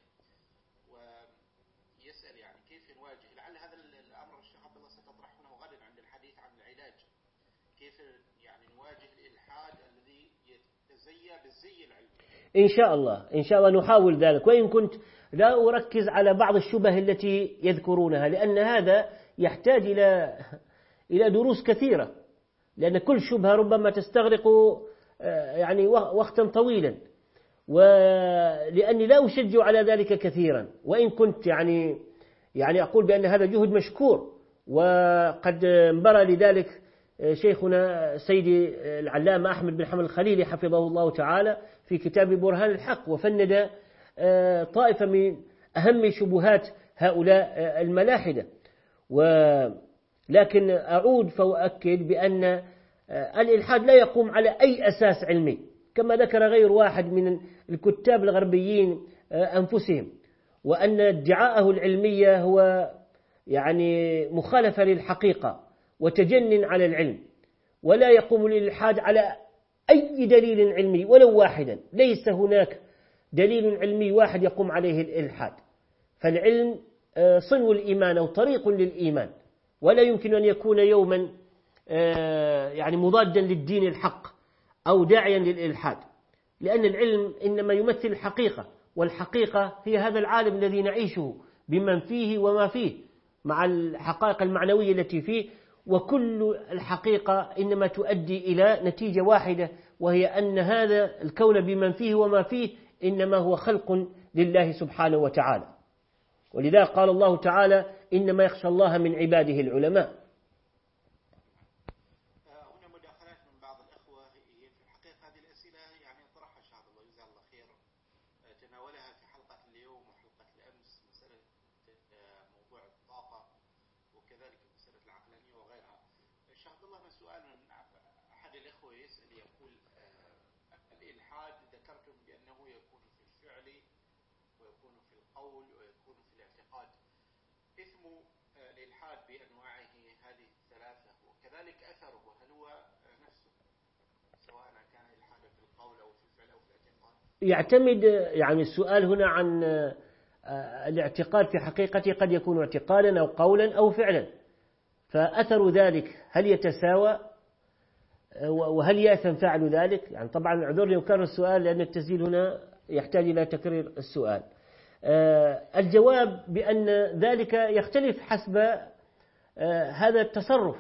ويسأل يعني كيف نواجه لعل هذا الأمر الشيخ عبد الله ستطرحونه غدا عند الحديث عن العلاج كيف يعني نواجه الإلحاد الذي يتزيى بالزي العلمي إن شاء الله إن شاء الله نحاول ذلك. وإن كنت لا أركز على بعض الشبه التي يذكرونها لأن هذا يحتاج إلى إلى دروس كثيرة. لأن كل شبهة ربما تستغرق آه، يعني وقتا طويلا. ولأني لا أشجع على ذلك كثيرا. وإن كنت يعني يعني أقول بأن هذا جهد مشكور وقد انبرى لذلك شيخنا سيدي العلامة أحمد بن حمد الخليلي حفظه الله تعالى في كتاب برهان الحق وفند آه، طائفة من أهم شبهات هؤلاء آه، الملاحدة. ولكن أعود فأؤكد بأن آه، الإلحاد لا يقوم على أي أساس علمي كما ذكر غير واحد من الكتاب الغربيين أنفسهم وأن ادعاءه العلمية هو يعني مخالفة للحقيقة. وتجن على العلم ولا يقوم الإلحاد على أي دليل علمي ولو واحدا ليس هناك دليل علمي واحد يقوم عليه الإلحاد. فالعلم آه، صنو الإيمان أو طريق للإيمان ولا يمكن أن يكون يوما آه، يعني مضادا للدين الحق أو داعيا للإلحاد. لأن العلم إنما يمثل الحقيقة والحقيقة هي هذا العالم الذي نعيشه بمن فيه وما فيه مع الحقائق المعنوية التي فيه وكل الحقيقة إنما تؤدي إلى نتيجة واحدة وهي أن هذا الكون بمن فيه وما فيه إنما هو خلق لله سبحانه وتعالى. ولذا قال الله تعالى إنما يخشى الله من عباده العلماء. يعتمد يعني السؤال هنا عن آه، الاعتقاد في حقيقته قد يكون اعتقادا أو قولا أو فعلا. فأثر ذلك هل يتساوى؟ آه، وهل يأثم فعل ذلك؟ يعني طبعا اعذرني أكرر السؤال لأن التسجيل هنا يحتاج إلى تكرير السؤال. آه، الجواب بأن ذلك يختلف حسب هذا التصرف.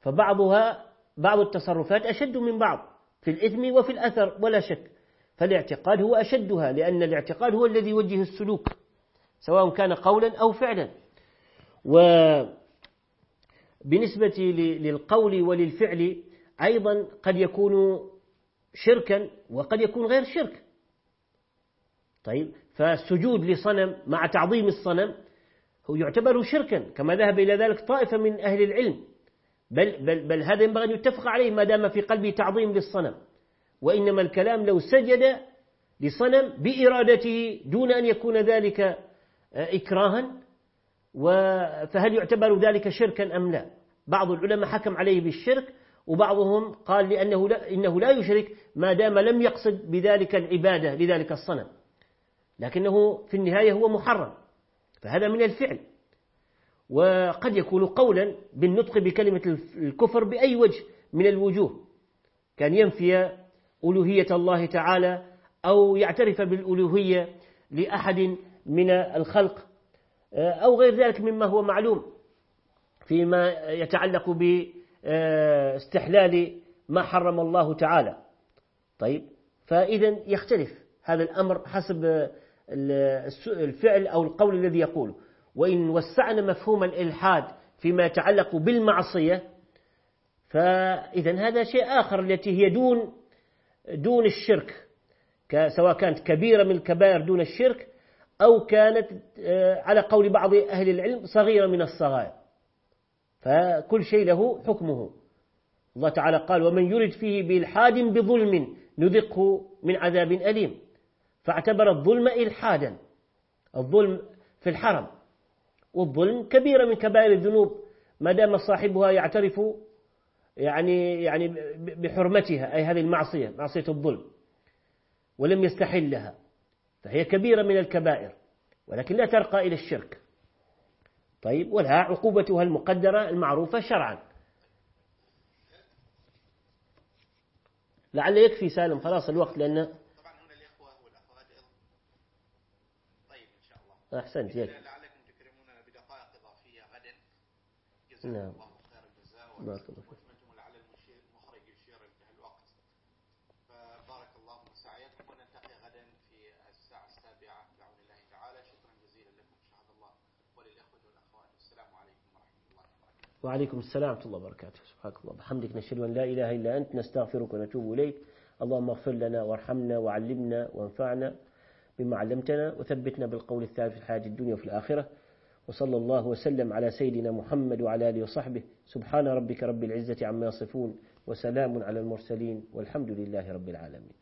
فبعضها بعض التصرفات أشد من بعض في الإثم وفي الأثر ولا شك. فالاعتقاد هو أشدها لأن الاعتقاد هو الذي يوجه السلوك سواء كان قولا أو فعلا. وبالنسبة للقول وللفعل أيضا قد يكون شركا وقد يكون غير شرك. طيب فالسجود لصنم مع تعظيم الصنم هو يعتبر شركا كما ذهب إلى ذلك طائفة من أهل العلم. بل, بل, بل هذا ينبغي أن يتفق عليه ما دام في قلبه تعظيم للصنم. وإنما الكلام لو سجد لصنم بإرادته دون أن يكون ذلك آه، إكراها فهل يعتبر ذلك شركا أم لا؟ بعض العلماء حكم عليه بالشرك وبعضهم قال لأنه لا إنه لا يشرك ما دام لم يقصد بذلك العبادة لذلك الصنم. لكنه في النهاية هو محرم فهذا من الفعل. وقد يكون قولا بالنطق بكلمة الكفر بأي وجه من الوجوه كان ينفي ألوهية الله تعالى أو يعترف بالألوهية لأحد من الخلق أو غير ذلك مما هو معلوم فيما يتعلق باستحلال ما حرم الله تعالى. طيب فإذا يختلف هذا الأمر حسب الفعل أو القول الذي يقوله. وإن وسعنا مفهوم الإلحاد فيما يتعلق بالمعصية فإذا هذا شيء آخر التي هي دون دون الشرك سواء كانت كبيرة من الكبائر دون الشرك أو كانت آه، على قول بعض أهل العلم صغيرة من الصغائر. فكل شيء له حكمه. الله تعالى قال ومن يرد فيه بإلحاد بظلم نذقه من عذاب أليم. فاعتبر الظلم إلحادا. الظلم في الحرم. والظلم كبيرة من كبائر الذنوب. ما دام صاحبها يعترف يعني يعني بحرمتها أي هذه المعصية معصية الظلم ولم يستحلها فهي كبيرة من الكبائر ولكن لا ترقى إلى الشرك. طيب ولها عقوبتها المقدرة المعروفة شرعا. لعل يكفي سالم خلاص الوقت لأن طبعا هنا الإخوة والأخوات طيب إن شاء الله أحسنت يكفي. لعلكم تكرمونا بدقائق إضافية غدا. جزاكم نعم. الله خير الجزاء. بارك الله وعليكم السلام ورحمة الله وبركاته. سبحانك الله بحمدك نشهد أن لا إله إلا أنت نستغفرك ونتوب إليك. اللهم اغفر لنا وارحمنا وعلمنا وانفعنا بما علمتنا وثبتنا بالقول الثابت في الحياة الدنيا وفي الآخرة. وصلى الله وسلم على سيدنا محمد وعلى آله وصحبه. سبحان ربك رب العزة عما يصفون وسلام على المرسلين والحمد لله رب العالمين.